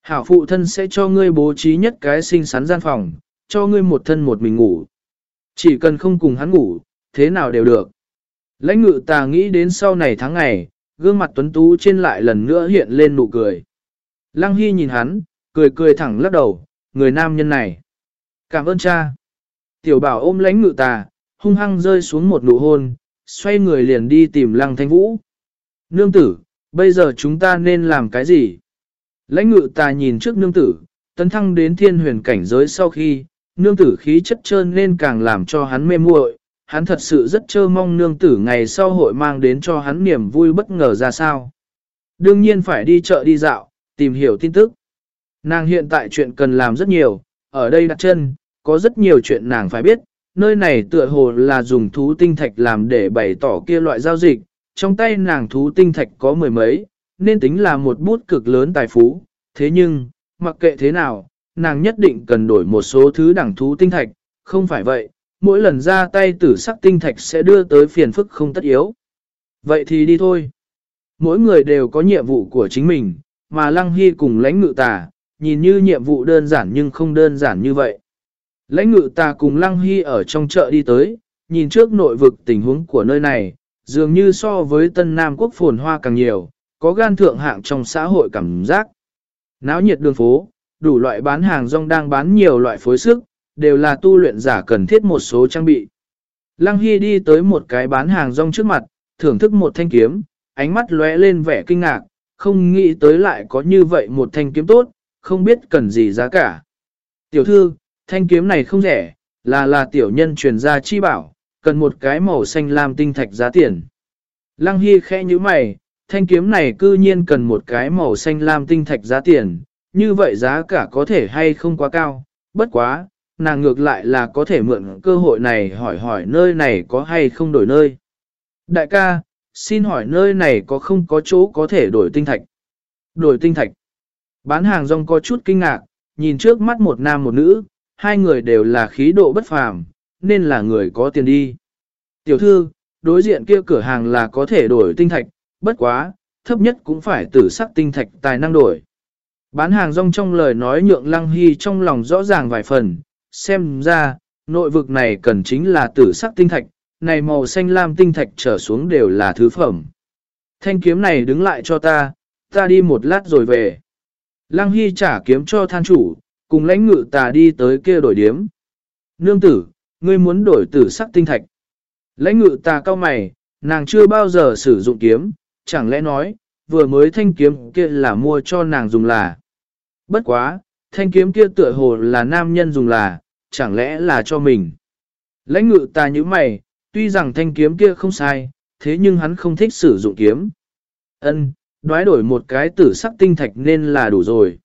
Hảo phụ thân sẽ cho ngươi bố trí nhất cái sinh sắn gian phòng, cho ngươi một thân một mình ngủ. Chỉ cần không cùng hắn ngủ, thế nào đều được. Lãnh ngự ta nghĩ đến sau này tháng ngày, gương mặt tuấn tú trên lại lần nữa hiện lên nụ cười. Lăng Hy nhìn hắn, cười cười thẳng lắc đầu, người nam nhân này. Cảm ơn cha. Tiểu bảo ôm lãnh ngự tà, hung hăng rơi xuống một nụ hôn, xoay người liền đi tìm lăng thanh vũ. Nương tử, bây giờ chúng ta nên làm cái gì? Lãnh ngự tà nhìn trước nương tử, tấn thăng đến thiên huyền cảnh giới sau khi, nương tử khí chất trơn nên càng làm cho hắn mê muội. Hắn thật sự rất chơ mong nương tử ngày sau hội mang đến cho hắn niềm vui bất ngờ ra sao. Đương nhiên phải đi chợ đi dạo, tìm hiểu tin tức. Nàng hiện tại chuyện cần làm rất nhiều, ở đây đặt chân, có rất nhiều chuyện nàng phải biết, nơi này tựa hồ là dùng thú tinh thạch làm để bày tỏ kia loại giao dịch, trong tay nàng thú tinh thạch có mười mấy, nên tính là một bút cực lớn tài phú, thế nhưng, mặc kệ thế nào, nàng nhất định cần đổi một số thứ đẳng thú tinh thạch, không phải vậy, mỗi lần ra tay tử sắc tinh thạch sẽ đưa tới phiền phức không tất yếu. Vậy thì đi thôi. Mỗi người đều có nhiệm vụ của chính mình, mà Lăng Hy cùng lãnh ngự tà, nhìn như nhiệm vụ đơn giản nhưng không đơn giản như vậy. Lãnh ngự tà cùng Lăng Hy ở trong chợ đi tới, nhìn trước nội vực tình huống của nơi này, dường như so với Tân Nam quốc phồn hoa càng nhiều, có gan thượng hạng trong xã hội cảm giác. Náo nhiệt đường phố, đủ loại bán hàng rong đang bán nhiều loại phối sức, đều là tu luyện giả cần thiết một số trang bị. Lăng Hy đi tới một cái bán hàng rong trước mặt, thưởng thức một thanh kiếm, ánh mắt lóe lên vẻ kinh ngạc, không nghĩ tới lại có như vậy một thanh kiếm tốt, không biết cần gì giá cả. Tiểu thư, thanh kiếm này không rẻ, là là tiểu nhân truyền ra chi bảo, cần một cái màu xanh lam tinh thạch giá tiền. Lăng Hy khẽ như mày, thanh kiếm này cư nhiên cần một cái màu xanh lam tinh thạch giá tiền, như vậy giá cả có thể hay không quá cao, bất quá, nàng ngược lại là có thể mượn cơ hội này hỏi hỏi nơi này có hay không đổi nơi. Đại ca, xin hỏi nơi này có không có chỗ có thể đổi tinh thạch? Đổi tinh thạch. Bán hàng rong có chút kinh ngạc, nhìn trước mắt một nam một nữ, hai người đều là khí độ bất phàm, nên là người có tiền đi. Tiểu thư, đối diện kia cửa hàng là có thể đổi tinh thạch, bất quá, thấp nhất cũng phải tử sắc tinh thạch tài năng đổi. Bán hàng rong trong lời nói nhượng lăng hy trong lòng rõ ràng vài phần, xem ra, nội vực này cần chính là tử sắc tinh thạch, này màu xanh lam tinh thạch trở xuống đều là thứ phẩm. Thanh kiếm này đứng lại cho ta, ta đi một lát rồi về. Lăng Hy trả kiếm cho than chủ, cùng lãnh ngự tà đi tới kia đổi điếm. Nương tử, ngươi muốn đổi tử sắc tinh thạch. Lãnh ngự tà cao mày, nàng chưa bao giờ sử dụng kiếm, chẳng lẽ nói, vừa mới thanh kiếm kia là mua cho nàng dùng là. Bất quá, thanh kiếm kia tựa hồ là nam nhân dùng là, chẳng lẽ là cho mình. Lãnh ngự ta như mày, tuy rằng thanh kiếm kia không sai, thế nhưng hắn không thích sử dụng kiếm. Ân, đoái đổi một cái tử sắc tinh thạch nên là đủ rồi.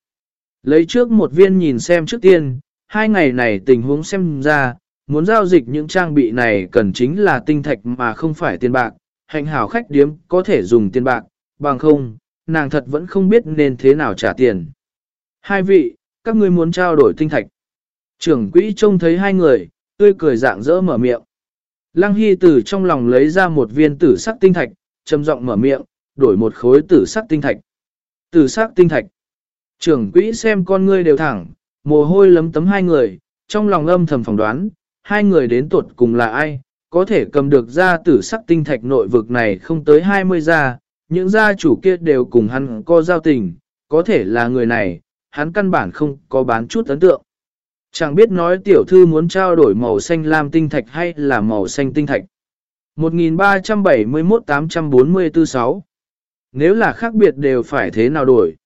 Lấy trước một viên nhìn xem trước tiên, hai ngày này tình huống xem ra, muốn giao dịch những trang bị này cần chính là tinh thạch mà không phải tiền bạc, hạnh hảo khách điếm có thể dùng tiền bạc, bằng không, nàng thật vẫn không biết nên thế nào trả tiền. Hai vị, các ngươi muốn trao đổi tinh thạch. Trưởng quỹ trông thấy hai người, tươi cười dạng dỡ mở miệng. Lăng Hy từ trong lòng lấy ra một viên tử sắc tinh thạch, trầm giọng mở miệng, đổi một khối tử sắc tinh thạch. Tử sắc tinh thạch. Trưởng quỹ xem con ngươi đều thẳng, mồ hôi lấm tấm hai người, trong lòng âm thầm phỏng đoán, hai người đến tuột cùng là ai, có thể cầm được ra tử sắc tinh thạch nội vực này không tới 20 gia, những gia chủ kia đều cùng hắn có giao tình, có thể là người này, hắn căn bản không có bán chút ấn tượng. Chẳng biết nói tiểu thư muốn trao đổi màu xanh lam tinh thạch hay là màu xanh tinh thạch. 1371-844-6 Nếu là khác biệt đều phải thế nào đổi?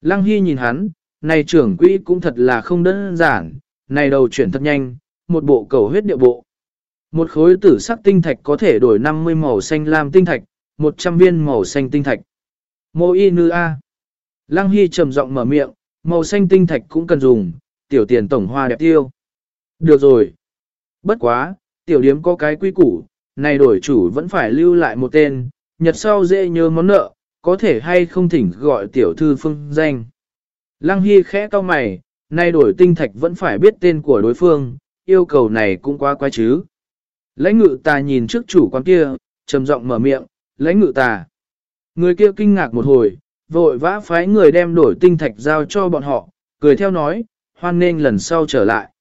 Lăng Hy nhìn hắn, này trưởng quỹ cũng thật là không đơn giản, này đầu chuyển thật nhanh, một bộ cầu huyết địa bộ. Một khối tử sắc tinh thạch có thể đổi 50 màu xanh lam tinh thạch, 100 viên màu xanh tinh thạch. Mô y nư a. Lăng Hy trầm giọng mở miệng, màu xanh tinh thạch cũng cần dùng, tiểu tiền tổng hoa đẹp tiêu. Được rồi. Bất quá, tiểu điếm có cái quy củ, này đổi chủ vẫn phải lưu lại một tên, nhật sau dễ nhớ món nợ, có thể hay không thỉnh gọi tiểu thư phương danh. Lăng Hy khẽ cau mày, nay đổi tinh thạch vẫn phải biết tên của đối phương, yêu cầu này cũng quá quái chứ. Lãnh ngự tà nhìn trước chủ quán kia, trầm giọng mở miệng, lãnh ngự tà. Người kia kinh ngạc một hồi, vội vã phái người đem đổi tinh thạch giao cho bọn họ, cười theo nói, hoan nên lần sau trở lại.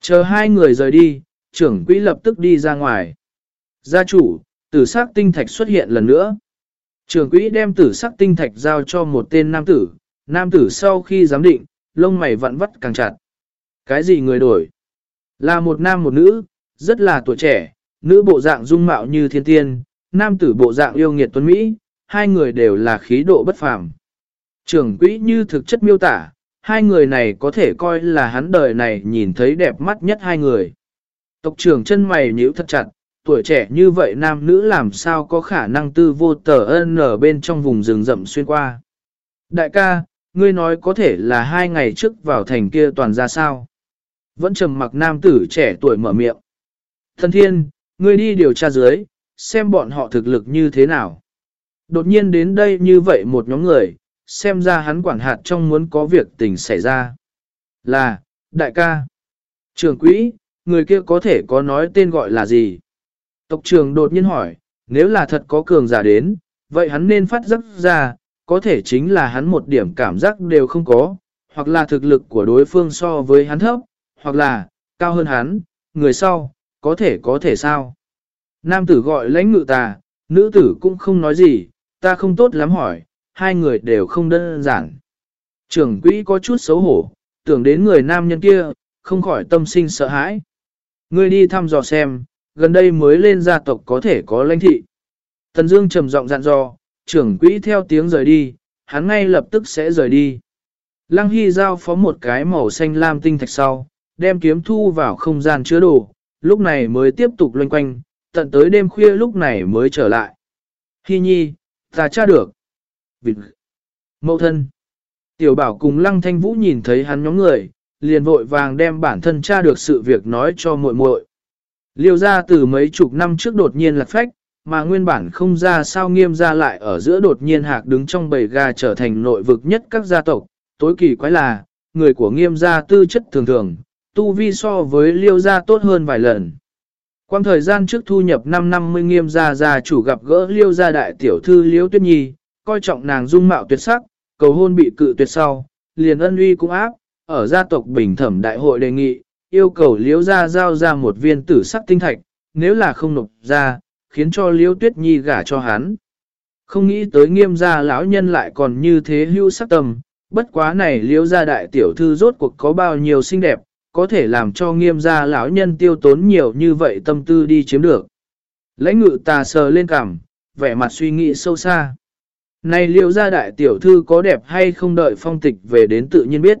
Chờ hai người rời đi, trưởng quỹ lập tức đi ra ngoài. Gia chủ, tử sắc tinh thạch xuất hiện lần nữa. Trưởng quỹ đem tử sắc tinh thạch giao cho một tên nam tử, nam tử sau khi giám định, lông mày vặn vắt càng chặt. Cái gì người đổi? Là một nam một nữ, rất là tuổi trẻ, nữ bộ dạng dung mạo như thiên tiên, nam tử bộ dạng yêu nghiệt tuấn Mỹ, hai người đều là khí độ bất phàm. Trưởng quỹ như thực chất miêu tả, hai người này có thể coi là hắn đời này nhìn thấy đẹp mắt nhất hai người. Tộc trưởng chân mày nhíu thật chặt, tuổi trẻ như vậy nam nữ làm sao có khả năng tư vô tờ ân ở bên trong vùng rừng rậm xuyên qua. Đại ca, ngươi nói có thể là hai ngày trước vào thành kia toàn ra sao. Vẫn trầm mặc nam tử trẻ tuổi mở miệng. Thần thiên, ngươi đi điều tra dưới, xem bọn họ thực lực như thế nào. Đột nhiên đến đây như vậy một nhóm người, xem ra hắn quản hạt trong muốn có việc tình xảy ra. Là, đại ca, trưởng quỹ, người kia có thể có nói tên gọi là gì? Tộc trưởng đột nhiên hỏi, nếu là thật có cường giả đến, vậy hắn nên phát giấc ra, có thể chính là hắn một điểm cảm giác đều không có, hoặc là thực lực của đối phương so với hắn thấp, hoặc là, cao hơn hắn, người sau, có thể có thể sao. Nam tử gọi lãnh ngự tà, nữ tử cũng không nói gì, ta không tốt lắm hỏi, hai người đều không đơn giản. Trưởng quỹ có chút xấu hổ, tưởng đến người nam nhân kia, không khỏi tâm sinh sợ hãi. Ngươi đi thăm dò xem, gần đây mới lên gia tộc có thể có lãnh thị. Tần Dương trầm giọng dặn dò, trưởng quỹ theo tiếng rời đi, hắn ngay lập tức sẽ rời đi. Lăng Hy giao phó một cái màu xanh lam tinh thạch sau, đem kiếm thu vào không gian chứa đồ, lúc này mới tiếp tục loanh quanh, tận tới đêm khuya lúc này mới trở lại. Hy nhi, ta tra được. Vịt. Mậu thân. Tiểu bảo cùng lăng thanh vũ nhìn thấy hắn nhóm người, liền vội vàng đem bản thân tra được sự việc nói cho muội muội. Liêu ra từ mấy chục năm trước đột nhiên lạc phách, mà nguyên bản không ra sao nghiêm ra lại ở giữa đột nhiên hạc đứng trong bầy gà trở thành nội vực nhất các gia tộc. Tối kỳ quái là, người của nghiêm gia tư chất thường thường, tu vi so với liêu gia tốt hơn vài lần. Quang thời gian trước thu nhập năm năm mươi nghiêm gia gia chủ gặp gỡ liêu gia đại tiểu thư liêu tuyết nhi, coi trọng nàng dung mạo tuyệt sắc, cầu hôn bị cự tuyệt sau, liền ân uy cũng áp, ở gia tộc bình thẩm đại hội đề nghị, yêu cầu liễu gia giao ra một viên tử sắc tinh thạch, nếu là không nộp ra, khiến cho liễu tuyết nhi gả cho hắn. Không nghĩ tới nghiêm gia lão nhân lại còn như thế hưu sắc tâm, bất quá này liễu gia đại tiểu thư rốt cuộc có bao nhiêu xinh đẹp, có thể làm cho nghiêm gia lão nhân tiêu tốn nhiều như vậy tâm tư đi chiếm được. Lãnh ngự tà sờ lên cằm, vẻ mặt suy nghĩ sâu xa. Này liệu gia đại tiểu thư có đẹp hay không đợi phong tịch về đến tự nhiên biết.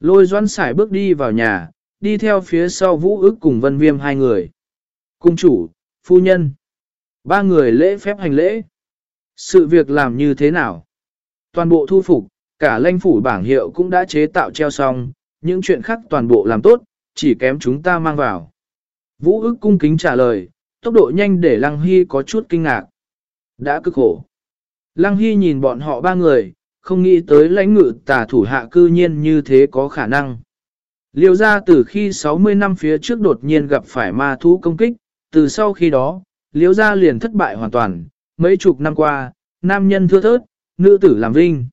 Lôi doãn sải bước đi vào nhà, đi theo phía sau vũ ức cùng vân viêm hai người. Cung chủ, phu nhân. Ba người lễ phép hành lễ. Sự việc làm như thế nào? Toàn bộ thu phục, cả lãnh phủ bảng hiệu cũng đã chế tạo treo xong, những chuyện khác toàn bộ làm tốt, chỉ kém chúng ta mang vào. Vũ ức cung kính trả lời, tốc độ nhanh để Lăng Hy có chút kinh ngạc. Đã cực khổ. Lăng Hy nhìn bọn họ ba người, không nghĩ tới lãnh ngự tà thủ hạ cư nhiên như thế có khả năng. Liêu ra từ khi 60 năm phía trước đột nhiên gặp phải ma thú công kích, từ sau khi đó, liêu ra liền thất bại hoàn toàn, mấy chục năm qua, nam nhân thưa thớt, nữ tử làm vinh.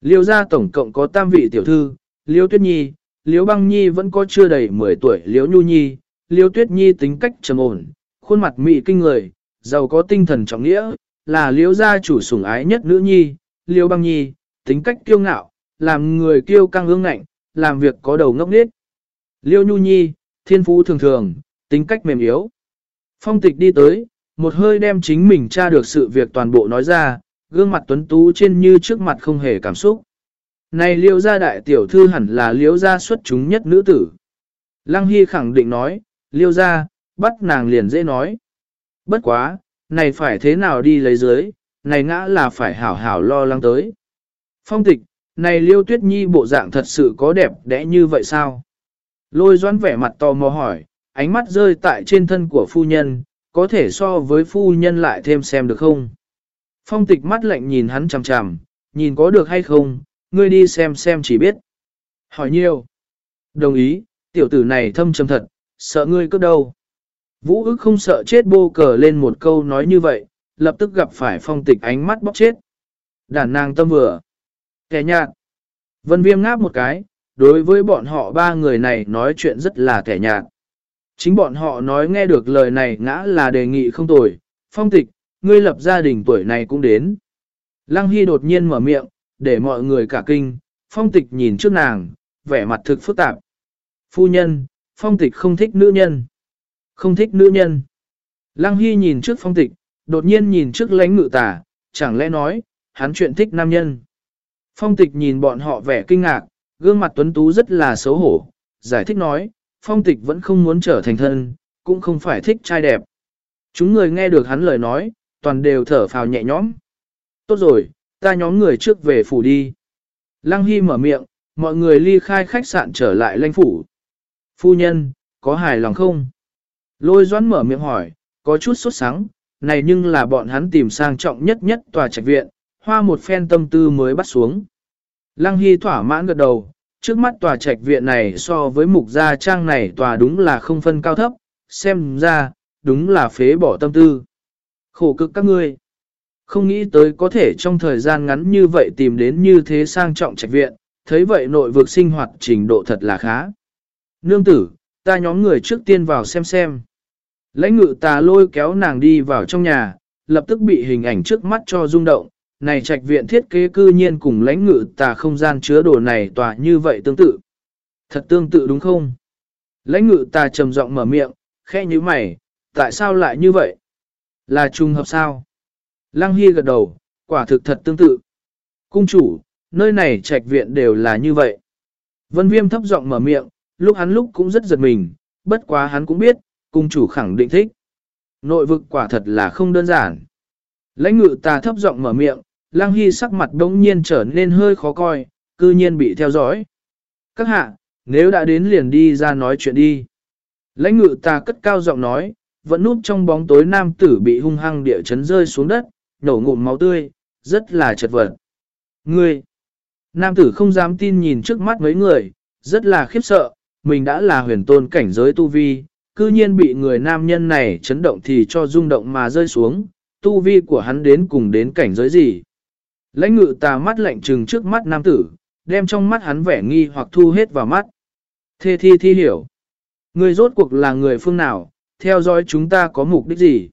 Liêu ra tổng cộng có tam vị tiểu thư, liêu tuyết nhi, liêu băng nhi vẫn có chưa đầy 10 tuổi liêu nhu nhi, liêu tuyết nhi tính cách trầm ổn, khuôn mặt mị kinh người, giàu có tinh thần trọng nghĩa, là liêu gia chủ sủng ái nhất nữ nhi, liêu băng nhi, tính cách kiêu ngạo, làm người kiêu căng ương ngạnh, làm việc có đầu ngốc nghếch. Liêu nhu nhi, thiên phú thường thường, tính cách mềm yếu. Phong tịch đi tới, một hơi đem chính mình tra được sự việc toàn bộ nói ra, gương mặt tuấn tú trên như trước mặt không hề cảm xúc. Này liêu gia đại tiểu thư hẳn là liêu gia xuất chúng nhất nữ tử. Lăng Hy khẳng định nói, liêu gia, bắt nàng liền dễ nói. Bất quá, này phải thế nào đi lấy dưới, này ngã là phải hảo hảo lo lắng tới. Phong tịch, này liêu tuyết nhi bộ dạng thật sự có đẹp đẽ như vậy sao? Lôi doãn vẻ mặt tò mò hỏi, ánh mắt rơi tại trên thân của phu nhân, có thể so với phu nhân lại thêm xem được không? Phong tịch mắt lạnh nhìn hắn chằm chằm, nhìn có được hay không, ngươi đi xem xem chỉ biết. Hỏi nhiều. Đồng ý, tiểu tử này thâm trầm thật, sợ ngươi cướp đâu. Vũ ức không sợ chết bô cờ lên một câu nói như vậy, lập tức gặp phải phong tịch ánh mắt bóc chết. Đàn nàng tâm vừa. Kẻ nhạt. Vân viêm ngáp một cái, đối với bọn họ ba người này nói chuyện rất là kẻ nhạt. Chính bọn họ nói nghe được lời này ngã là đề nghị không tồi. Phong tịch, ngươi lập gia đình tuổi này cũng đến. Lăng Hy đột nhiên mở miệng, để mọi người cả kinh, phong tịch nhìn trước nàng, vẻ mặt thực phức tạp. Phu nhân, phong tịch không thích nữ nhân. Không thích nữ nhân. Lăng Hy nhìn trước phong tịch, đột nhiên nhìn trước lãnh ngự tả, chẳng lẽ nói, hắn chuyện thích nam nhân. Phong tịch nhìn bọn họ vẻ kinh ngạc, gương mặt tuấn tú rất là xấu hổ, giải thích nói, phong tịch vẫn không muốn trở thành thân, cũng không phải thích trai đẹp. Chúng người nghe được hắn lời nói, toàn đều thở phào nhẹ nhõm. Tốt rồi, ta nhóm người trước về phủ đi. Lăng Hy mở miệng, mọi người ly khai khách sạn trở lại lãnh phủ. Phu nhân, có hài lòng không? Lôi doãn mở miệng hỏi, có chút sốt sắng, này nhưng là bọn hắn tìm sang trọng nhất nhất tòa trạch viện, hoa một phen tâm tư mới bắt xuống. Lăng Hy thỏa mãn gật đầu, trước mắt tòa trạch viện này so với mục gia trang này tòa đúng là không phân cao thấp, xem ra, đúng là phế bỏ tâm tư. Khổ cực các ngươi. Không nghĩ tới có thể trong thời gian ngắn như vậy tìm đến như thế sang trọng trạch viện, thấy vậy nội vực sinh hoạt trình độ thật là khá. Nương tử, ta nhóm người trước tiên vào xem xem. Lãnh ngự tà lôi kéo nàng đi vào trong nhà, lập tức bị hình ảnh trước mắt cho rung động. Này trạch viện thiết kế cư nhiên cùng lãnh ngự tà không gian chứa đồ này tòa như vậy tương tự. Thật tương tự đúng không? Lãnh ngự tà trầm giọng mở miệng, khe như mày, tại sao lại như vậy? Là trùng hợp sao? Lăng Hy gật đầu, quả thực thật tương tự. Cung chủ, nơi này trạch viện đều là như vậy. Vân Viêm thấp giọng mở miệng, lúc hắn lúc cũng rất giật mình, bất quá hắn cũng biết, cung chủ khẳng định thích. Nội vực quả thật là không đơn giản. Lãnh ngự ta thấp giọng mở miệng, lang Hy sắc mặt đống nhiên trở nên hơi khó coi, cư nhiên bị theo dõi. Các hạ, nếu đã đến liền đi ra nói chuyện đi. Lãnh ngự ta cất cao giọng nói, vẫn núp trong bóng tối nam tử bị hung hăng địa chấn rơi xuống đất, nổ ngụm máu tươi, rất là chật vật. Ngươi! Nam tử không dám tin nhìn trước mắt mấy người, rất là khiếp sợ, mình đã là huyền tôn cảnh giới tu vi, cư nhiên bị người nam nhân này chấn động thì cho rung động mà rơi xuống, tu vi của hắn đến cùng đến cảnh giới gì. Lãnh ngự tà mắt lạnh trừng trước mắt nam tử, đem trong mắt hắn vẻ nghi hoặc thu hết vào mắt. Thê thi thi hiểu. Người rốt cuộc là người phương nào, theo dõi chúng ta có mục đích gì?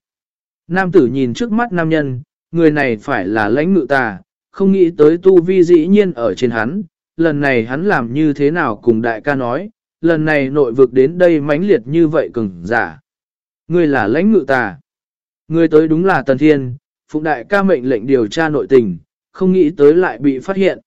Nam tử nhìn trước mắt nam nhân, người này phải là lãnh ngự tà, không nghĩ tới tu vi dĩ nhiên ở trên hắn, lần này hắn làm như thế nào cùng đại ca nói, lần này nội vực đến đây mãnh liệt như vậy cứng giả. Người là lãnh ngự tà. Người tới đúng là Tần Thiên, Phụng đại ca mệnh lệnh điều tra nội tình, không nghĩ tới lại bị phát hiện.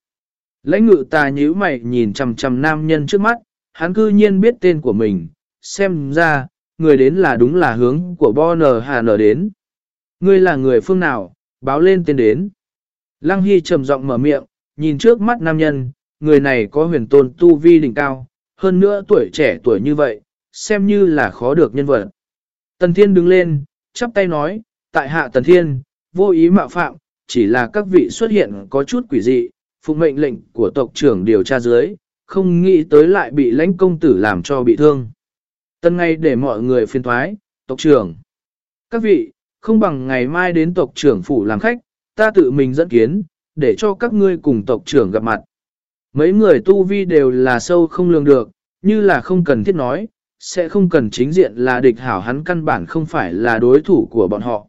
Lãnh ngự tà nhíu mày nhìn chằm chằm nam nhân trước mắt, hắn cư nhiên biết tên của mình, xem ra, người đến là đúng là hướng của Bonner Hà Nở đến. Ngươi là người phương nào, báo lên tên đến. Lăng Hy trầm giọng mở miệng, nhìn trước mắt nam nhân, người này có huyền tôn tu vi đỉnh cao, hơn nữa tuổi trẻ tuổi như vậy, xem như là khó được nhân vật. Tần Thiên đứng lên, chắp tay nói, tại hạ Tần Thiên, vô ý mạo phạm, chỉ là các vị xuất hiện có chút quỷ dị, phụ mệnh lệnh của tộc trưởng điều tra dưới, không nghĩ tới lại bị lãnh công tử làm cho bị thương. Tân ngay để mọi người phiên thoái, tộc trưởng. Các vị, không bằng ngày mai đến tộc trưởng phủ làm khách, ta tự mình dẫn kiến, để cho các ngươi cùng tộc trưởng gặp mặt. Mấy người tu vi đều là sâu không lường được, như là không cần thiết nói, sẽ không cần chính diện là địch hảo hắn căn bản không phải là đối thủ của bọn họ.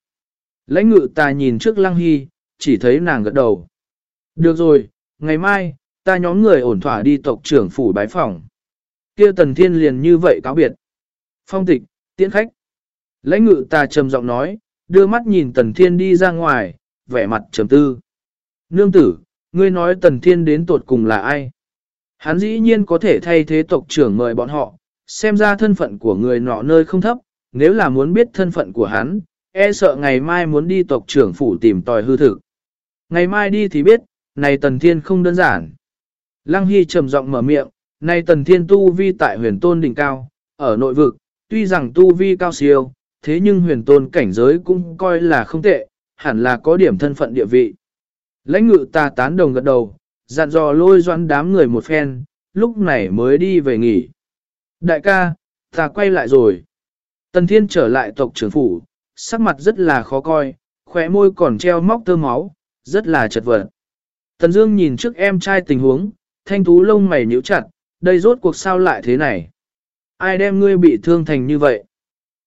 Lãnh ngự ta nhìn trước lăng hy, chỉ thấy nàng gật đầu. Được rồi, ngày mai, ta nhóm người ổn thỏa đi tộc trưởng phủ bái phòng. kia tần thiên liền như vậy cáo biệt. Phong tịch, tiễn khách. Lãnh ngự ta trầm giọng nói, đưa mắt nhìn tần thiên đi ra ngoài, vẻ mặt trầm tư. Nương tử, ngươi nói tần thiên đến tột cùng là ai? Hắn dĩ nhiên có thể thay thế tộc trưởng mời bọn họ, xem ra thân phận của người nọ nơi không thấp, nếu là muốn biết thân phận của hắn, e sợ ngày mai muốn đi tộc trưởng phủ tìm tòi hư thực. Ngày mai đi thì biết, này tần thiên không đơn giản. Lăng Hy trầm giọng mở miệng, này tần thiên tu vi tại huyền tôn đỉnh cao, ở nội vực, tuy rằng tu vi cao siêu, thế nhưng huyền tôn cảnh giới cũng coi là không tệ, hẳn là có điểm thân phận địa vị. Lãnh ngự ta tán đồng gật đầu, dặn dò lôi doãn đám người một phen, lúc này mới đi về nghỉ. Đại ca, ta quay lại rồi. Tần thiên trở lại tộc trưởng phủ, sắc mặt rất là khó coi, khóe môi còn treo móc tơ máu, rất là chật vật. Tần Dương nhìn trước em trai tình huống, thanh thú lông mày nhíu chặt, đây rốt cuộc sao lại thế này? Ai đem ngươi bị thương thành như vậy?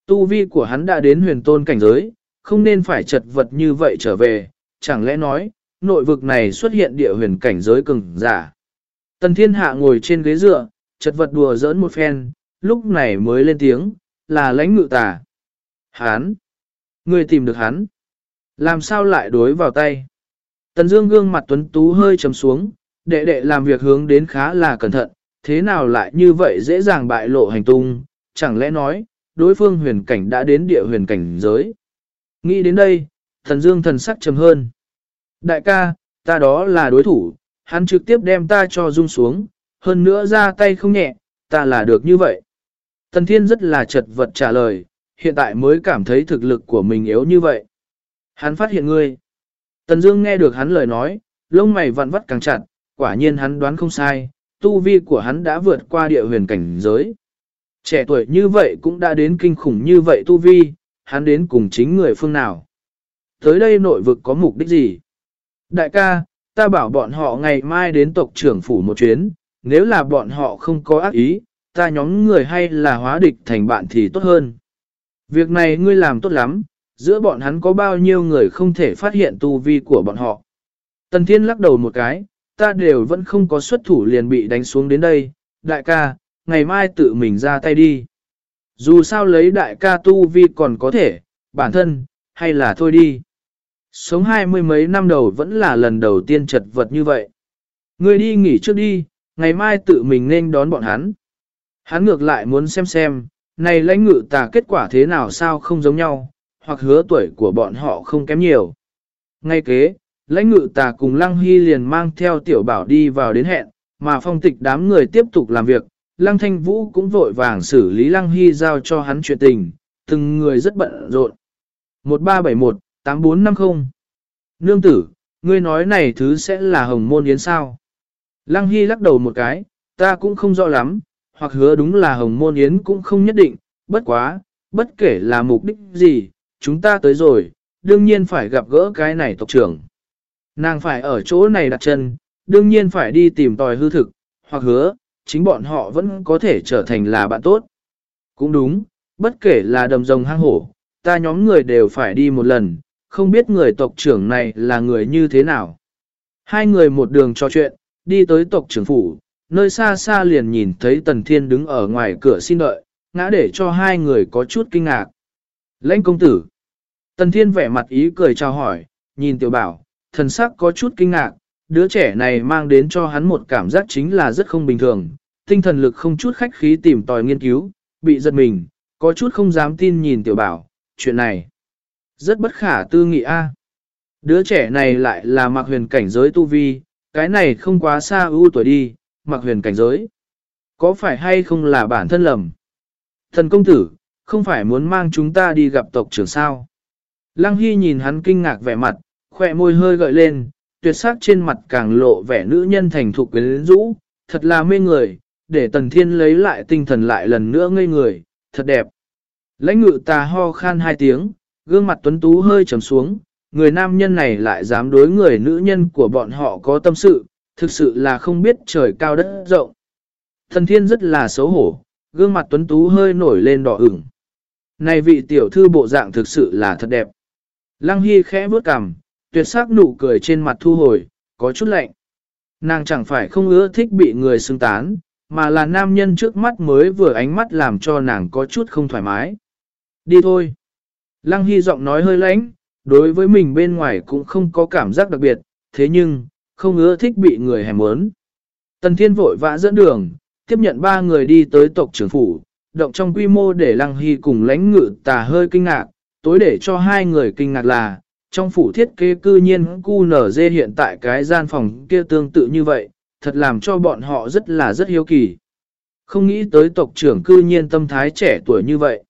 Tu vi của hắn đã đến huyền tôn cảnh giới, không nên phải chật vật như vậy trở về, chẳng lẽ nói, nội vực này xuất hiện địa huyền cảnh giới cường giả. Tần thiên hạ ngồi trên ghế dựa, chật vật đùa giỡn một phen, lúc này mới lên tiếng, là lãnh ngự tà. Hán! Ngươi tìm được hắn. Làm sao lại đối vào tay? Tần Dương gương mặt tuấn tú hơi trầm xuống, đệ đệ làm việc hướng đến khá là cẩn thận, thế nào lại như vậy dễ dàng bại lộ hành tung, chẳng lẽ nói, đối phương huyền cảnh đã đến địa huyền cảnh giới. Nghĩ đến đây, thần dương thần sắc trầm hơn. Đại ca, ta đó là đối thủ, hắn trực tiếp đem ta cho rung xuống, hơn nữa ra tay không nhẹ, ta là được như vậy. Tần thiên rất là chật vật trả lời, hiện tại mới cảm thấy thực lực của mình yếu như vậy. Hắn phát hiện ngươi. Tần Dương nghe được hắn lời nói, lông mày vặn vắt càng chặt, quả nhiên hắn đoán không sai, tu vi của hắn đã vượt qua địa huyền cảnh giới. Trẻ tuổi như vậy cũng đã đến kinh khủng như vậy tu vi, hắn đến cùng chính người phương nào. Tới đây nội vực có mục đích gì? Đại ca, ta bảo bọn họ ngày mai đến tộc trưởng phủ một chuyến, nếu là bọn họ không có ác ý, ta nhóm người hay là hóa địch thành bạn thì tốt hơn. Việc này ngươi làm tốt lắm, giữa bọn hắn có bao nhiêu người không thể phát hiện tu vi của bọn họ. Tần Thiên lắc đầu một cái, ta đều vẫn không có xuất thủ liền bị đánh xuống đến đây, đại ca, ngày mai tự mình ra tay đi. Dù sao lấy đại ca tu vi còn có thể, bản thân, hay là thôi đi. Sống hai mươi mấy năm đầu vẫn là lần đầu tiên chật vật như vậy. Ngươi đi nghỉ trước đi, ngày mai tự mình nên đón bọn hắn. Hắn ngược lại muốn xem xem, này lãnh ngự tà kết quả thế nào sao không giống nhau, hoặc hứa tuổi của bọn họ không kém nhiều. Ngay kế, lãnh ngự tà cùng Lăng Hy liền mang theo tiểu bảo đi vào đến hẹn, mà phong tịch đám người tiếp tục làm việc, Lăng Thanh Vũ cũng vội vàng xử lý Lăng Hy giao cho hắn chuyện tình, từng người rất bận rộn. 8450. Nương tử, ngươi nói này thứ sẽ là hồng môn yến sao? Lăng Hy lắc đầu một cái, ta cũng không rõ lắm, hoặc hứa đúng là hồng môn yến cũng không nhất định, bất quá, bất kể là mục đích gì, chúng ta tới rồi, đương nhiên phải gặp gỡ cái này tộc trưởng. Nàng phải ở chỗ này đặt chân, đương nhiên phải đi tìm tòi hư thực, hoặc hứa, chính bọn họ vẫn có thể trở thành là bạn tốt. Cũng đúng, bất kể là đầm rồng hang hổ, ta nhóm người đều phải đi một lần, không biết người tộc trưởng này là người như thế nào. Hai người một đường trò chuyện, đi tới tộc trưởng phủ, nơi xa xa liền nhìn thấy Tần Thiên đứng ở ngoài cửa xin đợi, ngã để cho hai người có chút kinh ngạc. Lãnh công tử. Tần Thiên vẻ mặt ý cười chào hỏi, nhìn tiểu bảo, thần sắc có chút kinh ngạc, đứa trẻ này mang đến cho hắn một cảm giác chính là rất không bình thường, tinh thần lực không chút khách khí tìm tòi nghiên cứu, bị giật mình, có chút không dám tin nhìn tiểu bảo, chuyện này. Rất bất khả tư nghị a. Đứa trẻ này lại là mặc huyền cảnh giới tu vi, cái này không quá xa ưu tuổi đi, mặc huyền cảnh giới. Có phải hay không là bản thân lầm? Thần công tử, không phải muốn mang chúng ta đi gặp tộc trưởng sao? Lăng Hy nhìn hắn kinh ngạc vẻ mặt, khỏe môi hơi gợi lên, tuyệt sắc trên mặt càng lộ vẻ nữ nhân thành thục quyến rũ, thật là mê người, để tần thiên lấy lại tinh thần lại lần nữa ngây người, thật đẹp. Lãnh ngự ta ho khan hai tiếng, gương mặt tuấn tú hơi trầm xuống, người nam nhân này lại dám đối người nữ nhân của bọn họ có tâm sự, thực sự là không biết trời cao đất rộng. Thần thiên rất là xấu hổ, gương mặt tuấn tú hơi nổi lên đỏ ửng. Này vị tiểu thư bộ dạng thực sự là thật đẹp. Lăng Hy khẽ bước cằm, tuyệt sắc nụ cười trên mặt thu hồi, có chút lạnh. Nàng chẳng phải không ưa thích bị người xưng tán, mà là nam nhân trước mắt mới vừa ánh mắt làm cho nàng có chút không thoải mái. Đi thôi. Lăng Hy giọng nói hơi lãnh, đối với mình bên ngoài cũng không có cảm giác đặc biệt, thế nhưng, không ưa thích bị người hèm muốn. Tần Thiên vội vã dẫn đường, tiếp nhận ba người đi tới tộc trưởng phủ, động trong quy mô để Lăng Hy cùng lãnh ngự tà hơi kinh ngạc, tối để cho hai người kinh ngạc là, trong phủ thiết kế cư nhiên cu nở dê hiện tại cái gian phòng kia tương tự như vậy, thật làm cho bọn họ rất là rất hiếu kỳ. Không nghĩ tới tộc trưởng cư nhiên tâm thái trẻ tuổi như vậy.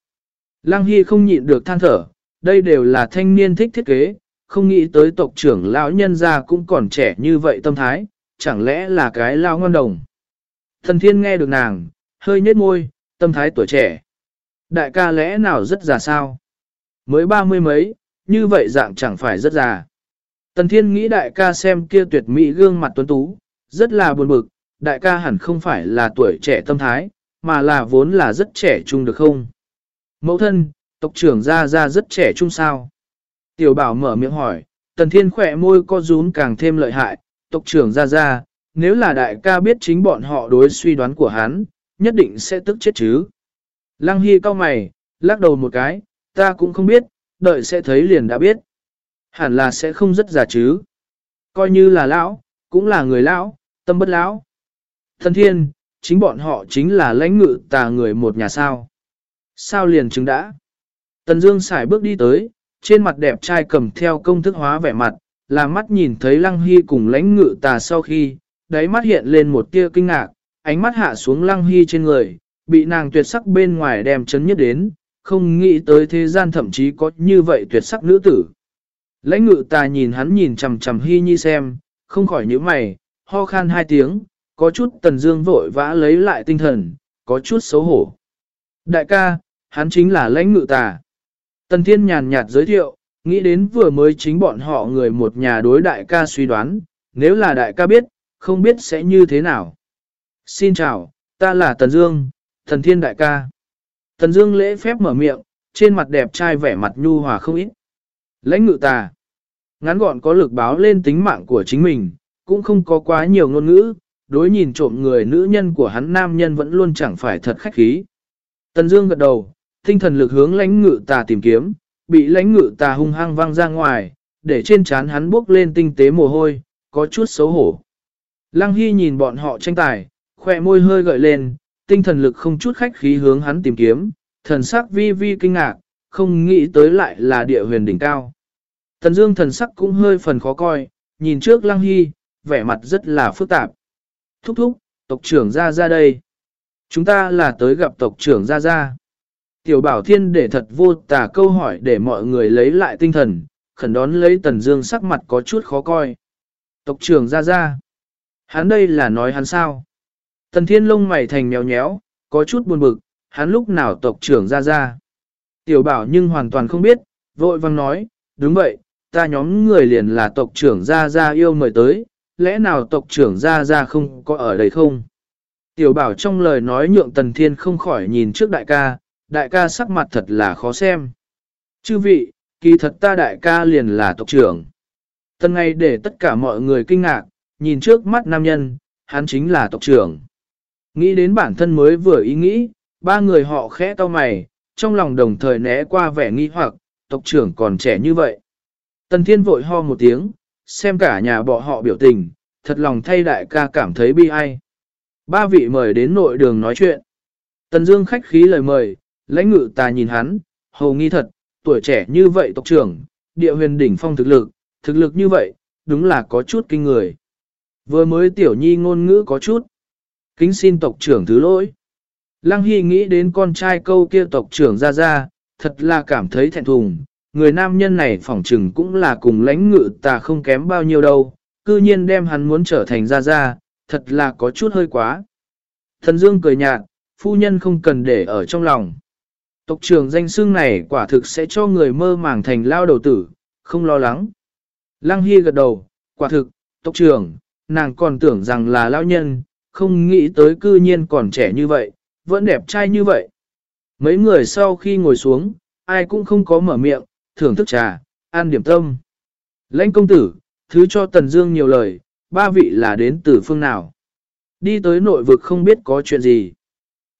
Lăng Hy không nhịn được than thở, đây đều là thanh niên thích thiết kế, không nghĩ tới tộc trưởng lão nhân gia cũng còn trẻ như vậy tâm thái, chẳng lẽ là cái lao ngon đồng. Thần thiên nghe được nàng, hơi nhếch môi, tâm thái tuổi trẻ. Đại ca lẽ nào rất già sao? Mới ba mươi mấy, như vậy dạng chẳng phải rất già. Tần thiên nghĩ đại ca xem kia tuyệt mỹ gương mặt tuấn tú, rất là buồn bực, đại ca hẳn không phải là tuổi trẻ tâm thái, mà là vốn là rất trẻ trung được không? Mẫu thân, tộc trưởng ra ra rất trẻ trung sao? Tiểu bảo mở miệng hỏi, tần thiên khỏe môi co rún càng thêm lợi hại, tộc trưởng ra ra, nếu là đại ca biết chính bọn họ đối suy đoán của hắn, nhất định sẽ tức chết chứ. Lăng Hy cau mày, lắc đầu một cái, ta cũng không biết, đợi sẽ thấy liền đã biết. Hẳn là sẽ không rất già chứ. Coi như là lão, cũng là người lão, tâm bất lão. Thần thiên, chính bọn họ chính là lãnh ngự tà người một nhà sao. Sao liền chứng đã? Tần Dương xài bước đi tới, trên mặt đẹp trai cầm theo công thức hóa vẻ mặt, là mắt nhìn thấy Lăng Hy cùng lãnh ngự tà sau khi, đáy mắt hiện lên một tia kinh ngạc, ánh mắt hạ xuống Lăng Hy trên người, bị nàng tuyệt sắc bên ngoài đem chấn nhất đến, không nghĩ tới thế gian thậm chí có như vậy tuyệt sắc nữ tử. Lãnh ngự tà nhìn hắn nhìn chầm chầm Hy Nhi xem, không khỏi nhíu mày, ho khan hai tiếng, có chút tần dương vội vã lấy lại tinh thần, có chút xấu hổ. Đại ca, hắn chính là lãnh ngự tà. Tần thiên nhàn nhạt giới thiệu, nghĩ đến vừa mới chính bọn họ người một nhà đối đại ca suy đoán, nếu là đại ca biết, không biết sẽ như thế nào. Xin chào, ta là Tần Dương, Thần Thiên đại ca. Tần Dương lễ phép mở miệng, trên mặt đẹp trai vẻ mặt nhu hòa không ít. Lãnh ngự tà. Ngắn gọn có lực báo lên tính mạng của chính mình, cũng không có quá nhiều ngôn ngữ, đối nhìn trộm người nữ nhân của hắn nam nhân vẫn luôn chẳng phải thật khách khí. Tần Dương gật đầu, tinh thần lực hướng lãnh ngự tà tìm kiếm, bị lãnh ngự tà hung hăng văng ra ngoài, để trên trán hắn bước lên tinh tế mồ hôi, có chút xấu hổ. Lăng Hy nhìn bọn họ tranh tài, khỏe môi hơi gợi lên, tinh thần lực không chút khách khí hướng hắn tìm kiếm, thần sắc vi vi kinh ngạc, không nghĩ tới lại là địa huyền đỉnh cao. Tần Dương thần sắc cũng hơi phần khó coi, nhìn trước Lăng Hy, vẻ mặt rất là phức tạp. Thúc thúc, tộc trưởng ra ra đây. Chúng ta là tới gặp tộc trưởng ra ra. Tiểu bảo thiên để thật vô tả câu hỏi để mọi người lấy lại tinh thần, khẩn đón lấy Tần Dương sắc mặt có chút khó coi. Tộc trưởng ra ra. Hắn đây là nói hắn sao? Tần thiên lông mày thành nhéo nhéo, có chút buồn bực, hắn lúc nào tộc trưởng ra ra. Tiểu bảo nhưng hoàn toàn không biết, vội vang nói, đúng vậy, ta nhóm người liền là tộc trưởng ra ra yêu mời tới, lẽ nào tộc trưởng ra ra không có ở đây không? Tiểu bảo trong lời nói nhượng tần thiên không khỏi nhìn trước đại ca, đại ca sắc mặt thật là khó xem. Chư vị, kỳ thật ta đại ca liền là tộc trưởng. tân ngay để tất cả mọi người kinh ngạc, nhìn trước mắt nam nhân, hắn chính là tộc trưởng. Nghĩ đến bản thân mới vừa ý nghĩ, ba người họ khẽ to mày, trong lòng đồng thời né qua vẻ nghi hoặc, tộc trưởng còn trẻ như vậy. Tần thiên vội ho một tiếng, xem cả nhà bọn họ biểu tình, thật lòng thay đại ca cảm thấy bi ai. Ba vị mời đến nội đường nói chuyện. Tần Dương khách khí lời mời, lãnh ngự ta nhìn hắn, hầu nghi thật, tuổi trẻ như vậy tộc trưởng, địa huyền đỉnh phong thực lực, thực lực như vậy, đúng là có chút kinh người. Vừa mới tiểu nhi ngôn ngữ có chút. Kính xin tộc trưởng thứ lỗi. Lăng Hy nghĩ đến con trai câu kia tộc trưởng ra ra, thật là cảm thấy thẹn thùng. Người nam nhân này phỏng trừng cũng là cùng lãnh ngự ta không kém bao nhiêu đâu. Cư nhiên đem hắn muốn trở thành ra ra, thật là có chút hơi quá. Thần Dương cười nhạt, phu nhân không cần để ở trong lòng. Tộc trưởng danh xương này quả thực sẽ cho người mơ màng thành lao đầu tử, không lo lắng. Lăng Hy gật đầu, quả thực, tộc trưởng, nàng còn tưởng rằng là lao nhân, không nghĩ tới cư nhiên còn trẻ như vậy, vẫn đẹp trai như vậy. Mấy người sau khi ngồi xuống, ai cũng không có mở miệng, thưởng thức trà, ăn điểm tâm. Lãnh công tử, thứ cho Tần Dương nhiều lời, ba vị là đến từ phương nào. Đi tới nội vực không biết có chuyện gì.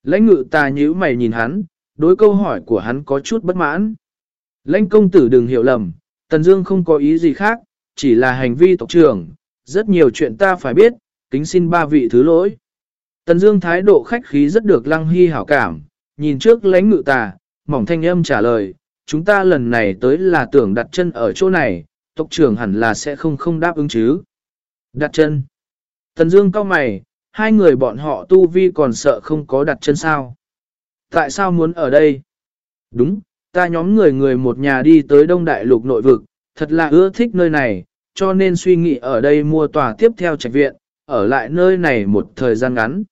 Lãnh ngự ta nhíu mày nhìn hắn, đối câu hỏi của hắn có chút bất mãn. Lãnh công tử đừng hiểu lầm, Tần Dương không có ý gì khác, chỉ là hành vi tộc trưởng, rất nhiều chuyện ta phải biết, kính xin ba vị thứ lỗi. Tần Dương thái độ khách khí rất được Lăng Hy hảo cảm, nhìn trước lãnh ngự tà, mỏng thanh âm trả lời, chúng ta lần này tới là tưởng đặt chân ở chỗ này, tộc trưởng hẳn là sẽ không không đáp ứng chứ. Đặt chân. Tần Dương cau mày, hai người bọn họ tu vi còn sợ không có đặt chân sao. Tại sao muốn ở đây? Đúng, ta nhóm người người một nhà đi tới Đông Đại Lục nội vực, thật là ưa thích nơi này, cho nên suy nghĩ ở đây mua tòa tiếp theo trạch viện, ở lại nơi này một thời gian ngắn.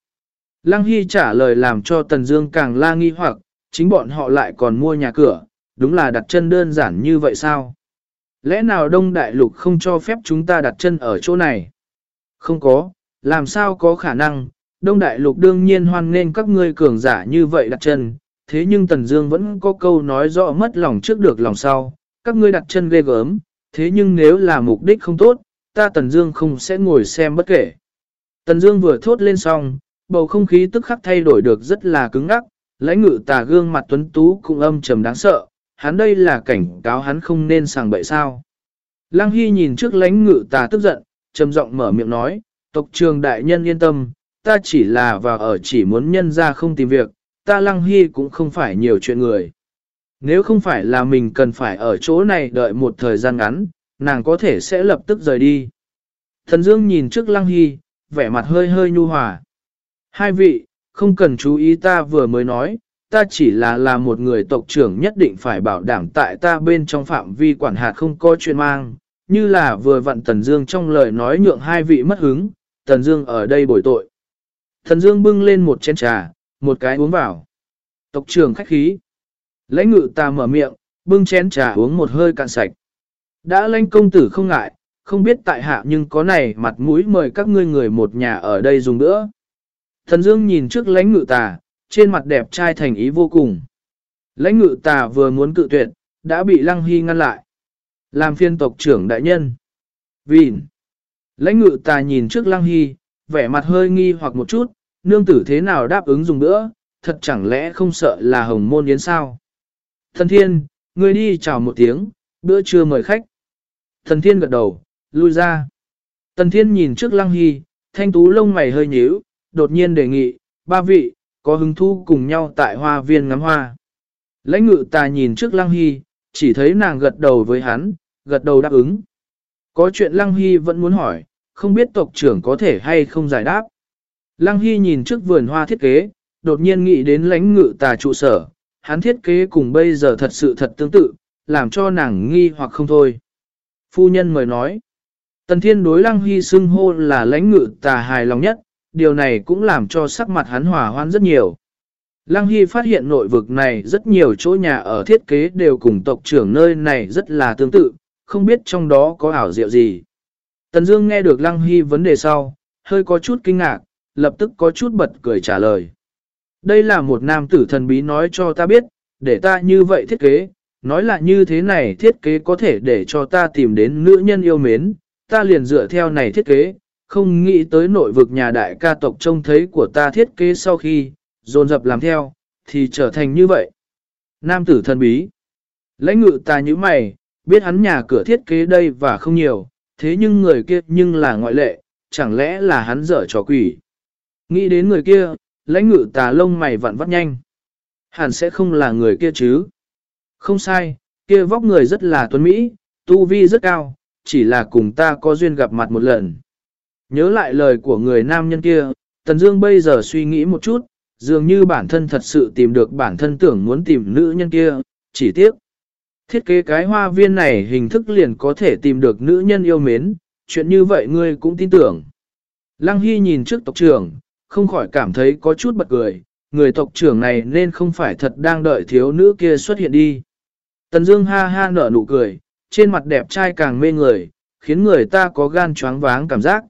Lăng Hy trả lời làm cho Tần Dương càng la nghi hoặc, chính bọn họ lại còn mua nhà cửa, đúng là đặt chân đơn giản như vậy sao? Lẽ nào Đông Đại Lục không cho phép chúng ta đặt chân ở chỗ này? Không có, làm sao có khả năng, Đông Đại Lục đương nhiên hoan nghênh các ngươi cường giả như vậy đặt chân, thế nhưng Tần Dương vẫn có câu nói rõ mất lòng trước được lòng sau, các ngươi đặt chân ghê gớm, thế nhưng nếu là mục đích không tốt, ta Tần Dương không sẽ ngồi xem bất kể. Tần Dương vừa thốt lên xong, bầu không khí tức khắc thay đổi được rất là cứng ngắc, lãnh ngự tà gương mặt tuấn tú cũng âm trầm đáng sợ, hắn đây là cảnh cáo hắn không nên sàng bậy sao. Lăng Hy nhìn trước lãnh ngự tà tức giận, trầm giọng mở miệng nói, tộc trường đại nhân yên tâm, ta chỉ là và ở chỉ muốn nhân ra không tìm việc, ta Lăng Hy cũng không phải nhiều chuyện người. Nếu không phải là mình cần phải ở chỗ này đợi một thời gian ngắn, nàng có thể sẽ lập tức rời đi. Thần Dương nhìn trước Lăng Hy, vẻ mặt hơi hơi nhu hòa. Hai vị, không cần chú ý ta vừa mới nói, ta chỉ là là một người tộc trưởng nhất định phải bảo đảm tại ta bên trong phạm vi quản hạt không có chuyện mang, như là vừa vặn Tần Dương trong lời nói nhượng hai vị mất hứng, Tần Dương ở đây bồi tội. Thần Dương bưng lên một chén trà, một cái uống vào. Tộc trưởng khách khí. Lãnh ngự ta mở miệng, bưng chén trà uống một hơi cạn sạch. Đã lãnh công tử không ngại, không biết tại hạ nhưng có này mặt mũi mời các ngươi người một nhà ở đây dùng nữa. Thần Dương nhìn trước lãnh ngự tà, trên mặt đẹp trai thành ý vô cùng. Lãnh ngự tà vừa muốn cự tuyệt, đã bị Lăng Hy ngăn lại. Làm phiên tộc trưởng đại nhân. Vịn. Lãnh ngự tà nhìn trước Lăng Hy, vẻ mặt hơi nghi hoặc một chút, nương tử thế nào đáp ứng dùng nữa, thật chẳng lẽ không sợ là hồng môn yến sao. Thần thiên, ngươi đi chào một tiếng, bữa trưa mời khách. Thần thiên gật đầu, lui ra. Tần thiên nhìn trước Lăng Hy, thanh tú lông mày hơi nhíu, đột nhiên đề nghị, ba vị, có hứng thú cùng nhau tại hoa viên ngắm hoa. Lãnh ngự ta nhìn trước Lăng Hy, chỉ thấy nàng gật đầu với hắn, gật đầu đáp ứng. Có chuyện Lăng Hy vẫn muốn hỏi, không biết tộc trưởng có thể hay không giải đáp. Lăng Hy nhìn trước vườn hoa thiết kế, đột nhiên nghĩ đến lãnh ngự tà trụ sở, hắn thiết kế cùng bây giờ thật sự thật tương tự, làm cho nàng nghi hoặc không thôi. Phu nhân mời nói, Tần Thiên đối Lăng Hy xưng hô là lãnh ngự tà hài lòng nhất, điều này cũng làm cho sắc mặt hắn hòa hoan rất nhiều. Lăng Hy phát hiện nội vực này rất nhiều chỗ nhà ở thiết kế đều cùng tộc trưởng nơi này rất là tương tự, không biết trong đó có ảo diệu gì. Tần Dương nghe được Lăng Hy vấn đề sau, hơi có chút kinh ngạc, lập tức có chút bật cười trả lời. Đây là một nam tử thần bí nói cho ta biết, để ta như vậy thiết kế, nói là như thế này thiết kế có thể để cho ta tìm đến nữ nhân yêu mến, ta liền dựa theo này thiết kế, không nghĩ tới nội vực nhà đại ca tộc trông thấy của ta thiết kế sau khi, dồn dập làm theo, thì trở thành như vậy. Nam tử thần bí. Lãnh ngự ta như mày, biết hắn nhà cửa thiết kế đây và không nhiều, thế nhưng người kia nhưng là ngoại lệ, chẳng lẽ là hắn dở trò quỷ. Nghĩ đến người kia, lãnh ngự tà lông mày vặn vắt nhanh. Hẳn sẽ không là người kia chứ. Không sai, kia vóc người rất là tuấn Mỹ, tu vi rất cao, chỉ là cùng ta có duyên gặp mặt một lần. Nhớ lại lời của người nam nhân kia, Tần Dương bây giờ suy nghĩ một chút, dường như bản thân thật sự tìm được bản thân tưởng muốn tìm nữ nhân kia, chỉ tiếc. Thiết kế cái hoa viên này hình thức liền có thể tìm được nữ nhân yêu mến, chuyện như vậy ngươi cũng tin tưởng. Lăng Hy nhìn trước tộc trưởng, không khỏi cảm thấy có chút bật cười, người tộc trưởng này nên không phải thật đang đợi thiếu nữ kia xuất hiện đi. Tần Dương ha ha nở nụ cười, trên mặt đẹp trai càng mê người, khiến người ta có gan choáng váng cảm giác.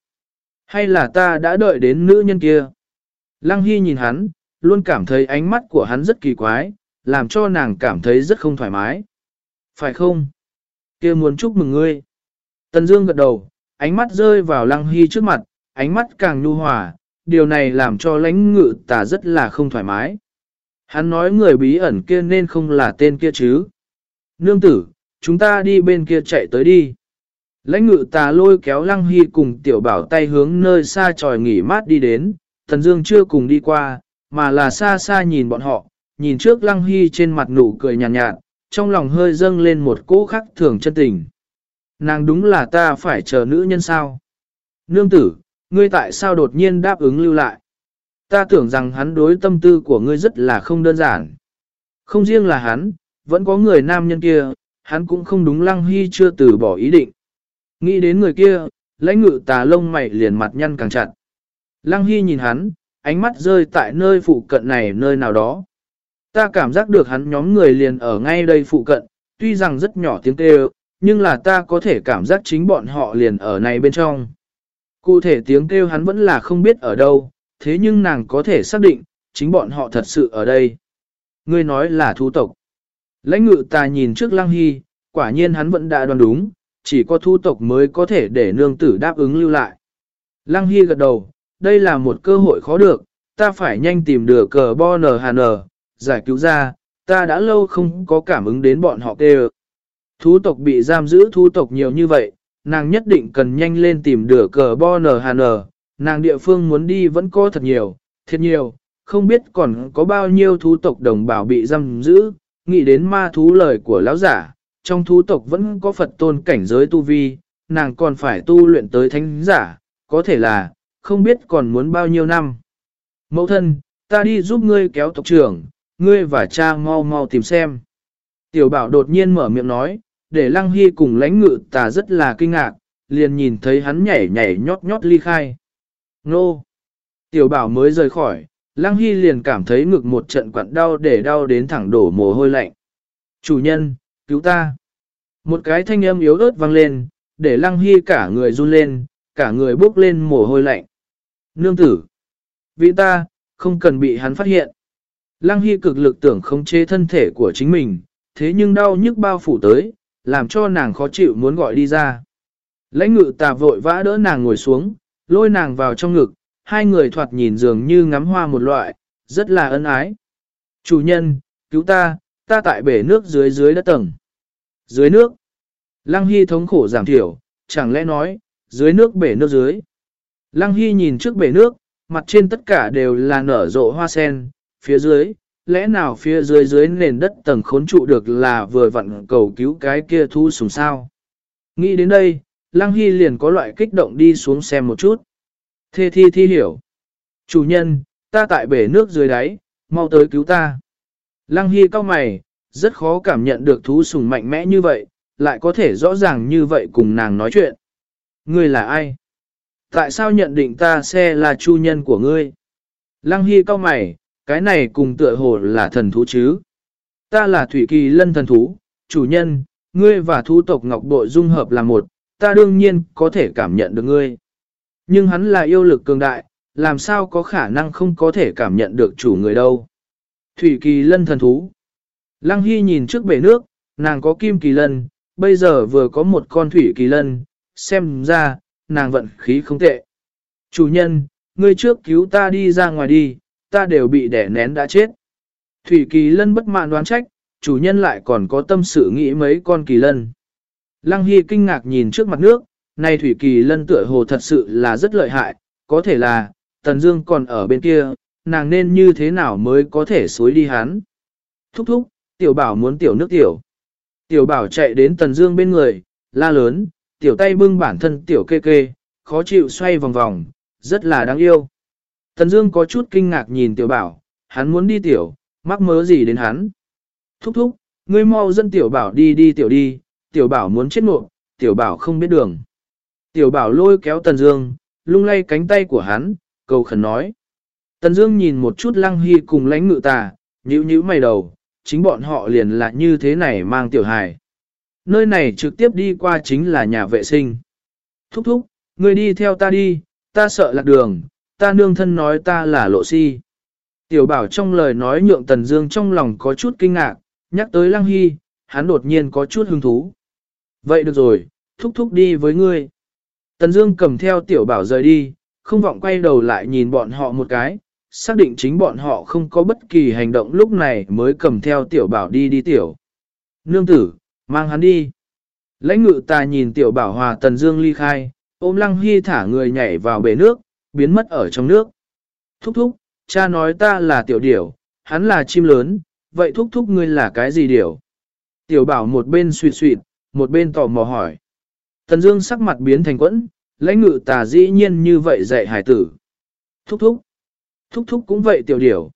Hay là ta đã đợi đến nữ nhân kia? Lăng Hy nhìn hắn, luôn cảm thấy ánh mắt của hắn rất kỳ quái, làm cho nàng cảm thấy rất không thoải mái. Phải không? kia muốn chúc mừng ngươi. Tần Dương gật đầu, ánh mắt rơi vào Lăng Hy trước mặt, ánh mắt càng nhu hòa, điều này làm cho lãnh ngự tà rất là không thoải mái. Hắn nói người bí ẩn kia nên không là tên kia chứ. Nương tử, chúng ta đi bên kia chạy tới đi. Lãnh ngự tà lôi kéo Lăng Hy cùng tiểu bảo tay hướng nơi xa tròi nghỉ mát đi đến, Tần Dương chưa cùng đi qua, mà là xa xa nhìn bọn họ, nhìn trước Lăng Hy trên mặt nụ cười nhàn nhạt, nhạt, trong lòng hơi dâng lên một cỗ khắc thường chân tình. Nàng đúng là ta phải chờ nữ nhân sao? Nương tử, ngươi tại sao đột nhiên đáp ứng lưu lại? Ta tưởng rằng hắn đối tâm tư của ngươi rất là không đơn giản. Không riêng là hắn, vẫn có người nam nhân kia, hắn cũng không đúng Lăng Hy chưa từ bỏ ý định. Nghĩ đến người kia, lãnh ngự tà lông mày liền mặt nhăn càng chặt. Lăng Hy nhìn hắn, ánh mắt rơi tại nơi phụ cận này nơi nào đó. Ta cảm giác được hắn nhóm người liền ở ngay đây phụ cận, tuy rằng rất nhỏ tiếng kêu, nhưng là ta có thể cảm giác chính bọn họ liền ở này bên trong. Cụ thể tiếng kêu hắn vẫn là không biết ở đâu, thế nhưng nàng có thể xác định, chính bọn họ thật sự ở đây. Ngươi nói là thú tộc. Lãnh ngự ta nhìn trước Lăng Hy, quả nhiên hắn vẫn đã đoán đúng, chỉ có thu tộc mới có thể để nương tử đáp ứng lưu lại. Lăng Hy gật đầu, đây là một cơ hội khó được, ta phải nhanh tìm được cờ bo nờ hà nờ, giải cứu ra, ta đã lâu không có cảm ứng đến bọn họ kêu. Thú tộc bị giam giữ thú tộc nhiều như vậy, nàng nhất định cần nhanh lên tìm đửa cờ bo nờ hà nờ, nàng địa phương muốn đi vẫn có thật nhiều, thật nhiều, không biết còn có bao nhiêu thú tộc đồng bào bị giam giữ, nghĩ đến ma thú lời của lão giả, trong thú tộc vẫn có Phật tôn cảnh giới tu vi, nàng còn phải tu luyện tới thánh giả, có thể là, không biết còn muốn bao nhiêu năm. Mẫu thân, ta đi giúp ngươi kéo tộc trưởng, ngươi và cha mau mau tìm xem. Tiểu bảo đột nhiên mở miệng nói, để lăng hy cùng lãnh ngự ta rất là kinh ngạc, liền nhìn thấy hắn nhảy nhảy nhót nhót ly khai. Nô! Tiểu bảo mới rời khỏi, lăng hy liền cảm thấy ngực một trận quặn đau để đau đến thẳng đổ mồ hôi lạnh. Chủ nhân, cứu ta. Một cái thanh âm yếu ớt vang lên, để lăng hy cả người run lên, cả người bốc lên mồ hôi lạnh. Nương tử. Vị ta, không cần bị hắn phát hiện. Lăng hy cực lực tưởng khống chế thân thể của chính mình, thế nhưng đau nhức bao phủ tới, làm cho nàng khó chịu muốn gọi đi ra. Lãnh ngự tà vội vã đỡ nàng ngồi xuống, lôi nàng vào trong ngực, hai người thoạt nhìn dường như ngắm hoa một loại, rất là ân ái. Chủ nhân, cứu ta, ta tại bể nước dưới dưới đất tầng. Dưới nước. Lăng Hy thống khổ giảm thiểu, chẳng lẽ nói, dưới nước bể nước dưới. Lăng Hy nhìn trước bể nước, mặt trên tất cả đều là nở rộ hoa sen, phía dưới, lẽ nào phía dưới dưới nền đất tầng khốn trụ được là vừa vặn cầu cứu cái kia thu sùng sao. Nghĩ đến đây, Lăng Hy liền có loại kích động đi xuống xem một chút. Thê thi thi hiểu. Chủ nhân, ta tại bể nước dưới đáy, mau tới cứu ta. Lăng Hy cao mày, rất khó cảm nhận được thú sùng mạnh mẽ như vậy, lại có thể rõ ràng như vậy cùng nàng nói chuyện. Ngươi là ai? Tại sao nhận định ta sẽ là chu nhân của ngươi? Lăng Hy cao mày, cái này cùng tựa hồ là thần thú chứ? Ta là Thủy Kỳ Lân thần thú, chủ nhân, ngươi và thú tộc Ngọc Bội dung hợp là một, ta đương nhiên có thể cảm nhận được ngươi. Nhưng hắn là yêu lực cường đại, làm sao có khả năng không có thể cảm nhận được chủ người đâu. Thủy Kỳ Lân thần thú, Lăng Hy nhìn trước bể nước, nàng có kim kỳ lân, bây giờ vừa có một con thủy kỳ lân, xem ra, nàng vận khí không tệ. Chủ nhân, ngươi trước cứu ta đi ra ngoài đi, ta đều bị đẻ nén đã chết. Thủy kỳ lân bất mãn đoán trách, chủ nhân lại còn có tâm sự nghĩ mấy con kỳ lân. Lăng Hy kinh ngạc nhìn trước mặt nước, này thủy kỳ lân tựa hồ thật sự là rất lợi hại, có thể là, Tần Dương còn ở bên kia, nàng nên như thế nào mới có thể xối đi hắn. Thúc thúc, tiểu bảo muốn tiểu nước tiểu. Tiểu bảo chạy đến Tần Dương bên người, la lớn, tiểu tay bưng bản thân tiểu kê kê, khó chịu xoay vòng vòng, rất là đáng yêu. Tần Dương có chút kinh ngạc nhìn tiểu bảo, hắn muốn đi tiểu, mắc mớ gì đến hắn. Thúc thúc, ngươi mau dẫn tiểu bảo đi đi tiểu đi, tiểu bảo muốn chết ngộ, tiểu bảo không biết đường. Tiểu bảo lôi kéo Tần Dương, lung lay cánh tay của hắn, cầu khẩn nói. Tần Dương nhìn một chút lăng hy cùng lãnh ngự tà, nhíu nhíu mày đầu, chính bọn họ liền là như thế này mang tiểu hài. Nơi này trực tiếp đi qua chính là nhà vệ sinh. Thúc thúc, ngươi đi theo ta đi, ta sợ lạc đường, ta nương thân nói ta là lộ si. Tiểu bảo trong lời nói nhượng Tần Dương trong lòng có chút kinh ngạc, nhắc tới Lăng Hy, hắn đột nhiên có chút hứng thú. Vậy được rồi, thúc thúc đi với ngươi. Tần Dương cầm theo tiểu bảo rời đi, không vọng quay đầu lại nhìn bọn họ một cái, xác định chính bọn họ không có bất kỳ hành động lúc này mới cầm theo tiểu bảo đi đi tiểu. Nương tử, mang hắn đi. Lãnh ngự ta nhìn tiểu bảo hòa Tần Dương ly khai, ôm Lăng Hy thả người nhảy vào bể nước, biến mất ở trong nước. Thúc thúc, cha nói ta là tiểu điểu, hắn là chim lớn, vậy thúc thúc ngươi là cái gì điểu? Tiểu bảo một bên suy suyệt, một bên tò mò hỏi. Tần Dương sắc mặt biến thành quẫn, lãnh ngự tà dĩ nhiên như vậy dạy hải tử. Thúc thúc. Thúc thúc cũng vậy tiểu điểu.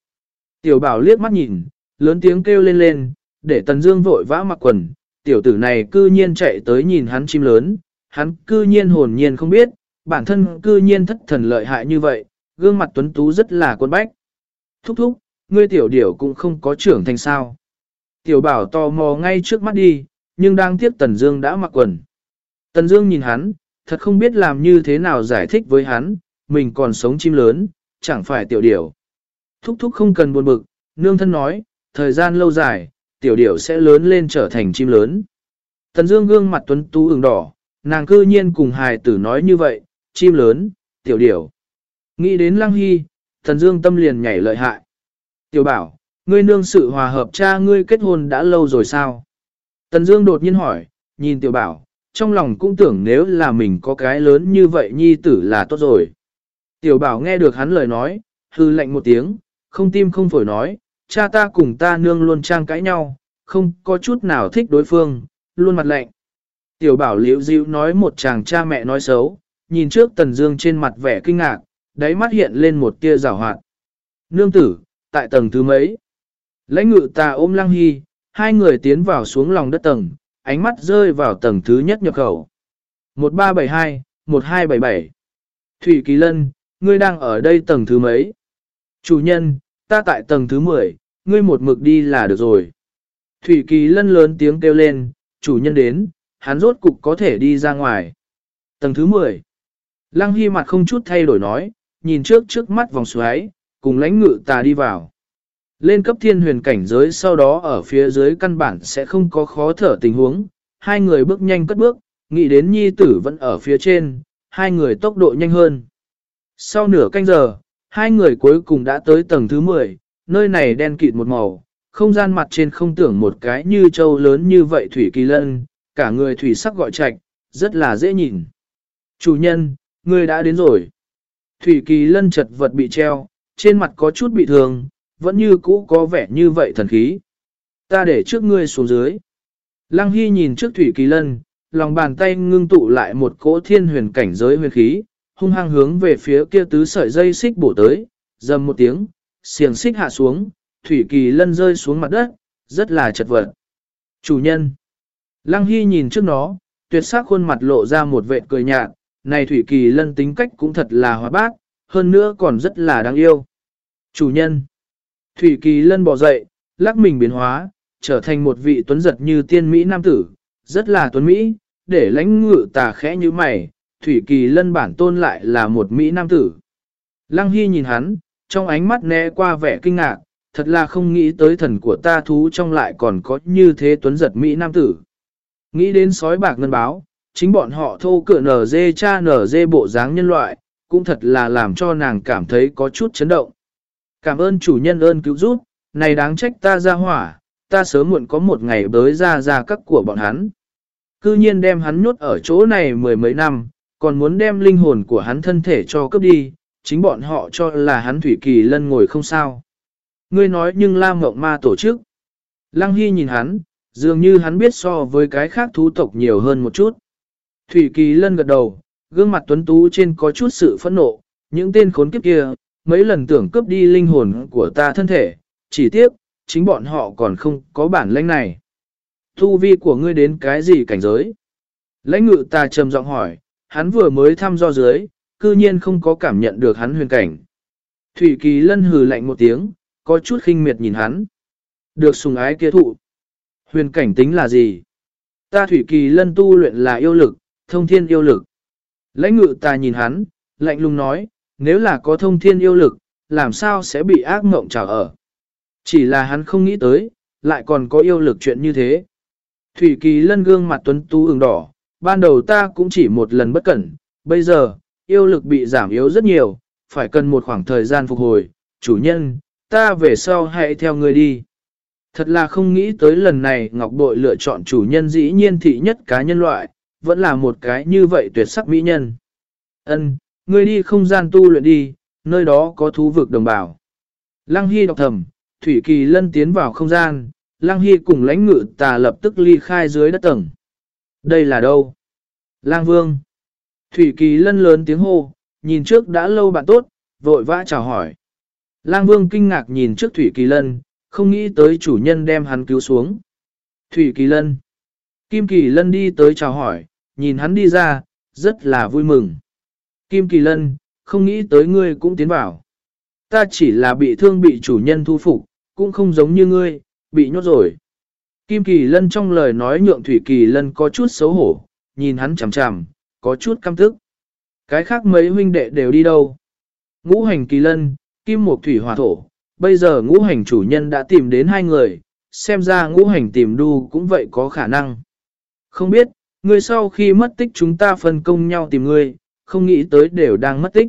Tiểu bảo liếc mắt nhìn, lớn tiếng kêu lên lên, để Tần Dương vội vã mặc quần. Tiểu tử này cư nhiên chạy tới nhìn hắn chim lớn, hắn cư nhiên hồn nhiên không biết, bản thân cư nhiên thất thần lợi hại như vậy, gương mặt tuấn tú rất là quân bách. Thúc thúc, ngươi tiểu điểu cũng không có trưởng thành sao. Tiểu bảo tò mò ngay trước mắt đi, nhưng đang tiếc Tần Dương đã mặc quần. Tần Dương nhìn hắn, thật không biết làm như thế nào giải thích với hắn, mình còn sống chim lớn, chẳng phải tiểu điểu. Thúc thúc không cần buồn bực, nương thân nói, thời gian lâu dài, tiểu điểu sẽ lớn lên trở thành chim lớn. Tần Dương gương mặt tuấn tú ửng đỏ, nàng cư nhiên cùng hài tử nói như vậy, chim lớn, tiểu điểu. Nghĩ đến Lăng Hy, thần Dương tâm liền nhảy lợi hại. Tiểu bảo, ngươi nương sự hòa hợp cha ngươi kết hôn đã lâu rồi sao? Tần Dương đột nhiên hỏi, nhìn tiểu bảo, trong lòng cũng tưởng nếu là mình có cái lớn như vậy nhi tử là tốt rồi. Tiểu bảo nghe được hắn lời nói, hư lạnh một tiếng, không tim không phổi nói, cha ta cùng ta nương luôn trang cãi nhau, không có chút nào thích đối phương, luôn mặt lạnh. Tiểu bảo liễu dịu nói một chàng cha mẹ nói xấu, nhìn trước tần dương trên mặt vẻ kinh ngạc, đáy mắt hiện lên một tia rào hoạt. Nương tử, tại tầng thứ mấy? Lãnh ngự ta ôm lăng hy, hai người tiến vào xuống lòng đất tầng, ánh mắt rơi vào tầng thứ nhất nhập khẩu. 1372, 1277 Thủy Kỳ Lân, ngươi đang ở đây tầng thứ mấy? Chủ nhân, ta tại tầng thứ 10, ngươi một mực đi là được rồi. Thủy Kỳ Lân lớn tiếng kêu lên, chủ nhân đến, hắn rốt cục có thể đi ra ngoài. Tầng thứ 10 Lăng Hy mặt không chút thay đổi nói, nhìn trước trước mắt vòng xoáy, cùng lãnh ngự tà đi vào. Lên cấp thiên huyền cảnh giới sau đó ở phía dưới căn bản sẽ không có khó thở tình huống, hai người bước nhanh cất bước, nghĩ đến nhi tử vẫn ở phía trên, hai người tốc độ nhanh hơn. Sau nửa canh giờ, hai người cuối cùng đã tới tầng thứ 10, nơi này đen kịt một màu, không gian mặt trên không tưởng một cái như châu lớn như vậy thủy kỳ lân, cả người thủy sắc gọi trạch, rất là dễ nhìn. Chủ nhân, người đã đến rồi. Thủy kỳ lân chật vật bị treo, trên mặt có chút bị thương, vẫn như cũ có vẻ như vậy thần khí. Ta để trước ngươi xuống dưới. Lăng Hy nhìn trước Thủy Kỳ Lân, lòng bàn tay ngưng tụ lại một cỗ thiên huyền cảnh giới huyền khí, hung hăng hướng về phía kia tứ sợi dây xích bổ tới, dầm một tiếng, xiềng xích hạ xuống, Thủy Kỳ Lân rơi xuống mặt đất, rất là chật vật. Chủ nhân. Lăng Hy nhìn trước nó, tuyệt sắc khuôn mặt lộ ra một vệ cười nhạt, này Thủy Kỳ Lân tính cách cũng thật là hóa bác, hơn nữa còn rất là đáng yêu. Chủ nhân. Thủy Kỳ Lân bỏ dậy, lắc mình biến hóa, trở thành một vị tuấn giật như tiên Mỹ nam tử, rất là tuấn Mỹ, để lãnh ngự tà khẽ như mày, Thủy Kỳ Lân bản tôn lại là một Mỹ nam tử. Lăng Hy nhìn hắn, trong ánh mắt né qua vẻ kinh ngạc, thật là không nghĩ tới thần của ta thú trong lại còn có như thế tuấn giật Mỹ nam tử. Nghĩ đến sói bạc ngân báo, chính bọn họ thô cửa nở dê cha nở dê bộ dáng nhân loại, cũng thật là làm cho nàng cảm thấy có chút chấn động. Cảm ơn chủ nhân ơn cứu giúp, này đáng trách ta ra hỏa, ta sớm muộn có một ngày bới ra ra các của bọn hắn. Cư nhiên đem hắn nhốt ở chỗ này mười mấy năm, còn muốn đem linh hồn của hắn thân thể cho cướp đi, chính bọn họ cho là hắn Thủy Kỳ Lân ngồi không sao. Ngươi nói nhưng La Mộng Ma tổ chức. Lăng Hy nhìn hắn, dường như hắn biết so với cái khác thú tộc nhiều hơn một chút. Thủy Kỳ Lân gật đầu, gương mặt tuấn tú trên có chút sự phẫn nộ, những tên khốn kiếp kia, mấy lần tưởng cướp đi linh hồn của ta thân thể, chỉ tiếc, chính bọn họ còn không có bản lãnh này. Thu vi của ngươi đến cái gì cảnh giới? Lãnh ngự ta trầm giọng hỏi, hắn vừa mới thăm do dưới, cư nhiên không có cảm nhận được hắn huyền cảnh. Thủy Kỳ Lân hừ lạnh một tiếng, có chút khinh miệt nhìn hắn. Được sùng ái kia thụ. Huyền cảnh tính là gì? Ta Thủy Kỳ Lân tu luyện là yêu lực, thông thiên yêu lực. Lãnh ngự ta nhìn hắn, lạnh lùng nói, nếu là có thông thiên yêu lực, làm sao sẽ bị ác mộng trào ở. Chỉ là hắn không nghĩ tới, lại còn có yêu lực chuyện như thế. Thủy Kỳ Lân gương mặt tuấn tú ửng đỏ, ban đầu ta cũng chỉ một lần bất cẩn, bây giờ, yêu lực bị giảm yếu rất nhiều, phải cần một khoảng thời gian phục hồi, chủ nhân, ta về sau hãy theo người đi. Thật là không nghĩ tới lần này Ngọc Bội lựa chọn chủ nhân dĩ nhiên thị nhất cá nhân loại, vẫn là một cái như vậy tuyệt sắc mỹ nhân. Ân, ngươi đi không gian tu luyện đi, nơi đó có thú vực đồng bào. Lăng Hy đọc thầm, Thủy Kỳ Lân tiến vào không gian, Lăng Hy cùng lãnh ngự tà lập tức ly khai dưới đất tầng. Đây là đâu? Lang Vương. Thủy Kỳ Lân lớn tiếng hô, nhìn trước đã lâu bạn tốt, vội vã chào hỏi. Lang Vương kinh ngạc nhìn trước Thủy Kỳ Lân, không nghĩ tới chủ nhân đem hắn cứu xuống. Thủy Kỳ Lân. Kim Kỳ Lân đi tới chào hỏi, nhìn hắn đi ra, rất là vui mừng. Kim Kỳ Lân, không nghĩ tới ngươi cũng tiến vào. Ta chỉ là bị thương bị chủ nhân thu phục, cũng không giống như ngươi, bị nhốt rồi. Kim Kỳ Lân trong lời nói nhượng Thủy Kỳ Lân có chút xấu hổ, nhìn hắn chằm chằm, có chút căm tức. Cái khác mấy huynh đệ đều đi đâu? Ngũ hành Kỳ Lân, Kim Mộc Thủy Hòa Thổ, bây giờ ngũ hành chủ nhân đã tìm đến hai người, xem ra ngũ hành tìm đu cũng vậy có khả năng. Không biết, ngươi sau khi mất tích chúng ta phân công nhau tìm ngươi, không nghĩ tới đều đang mất tích.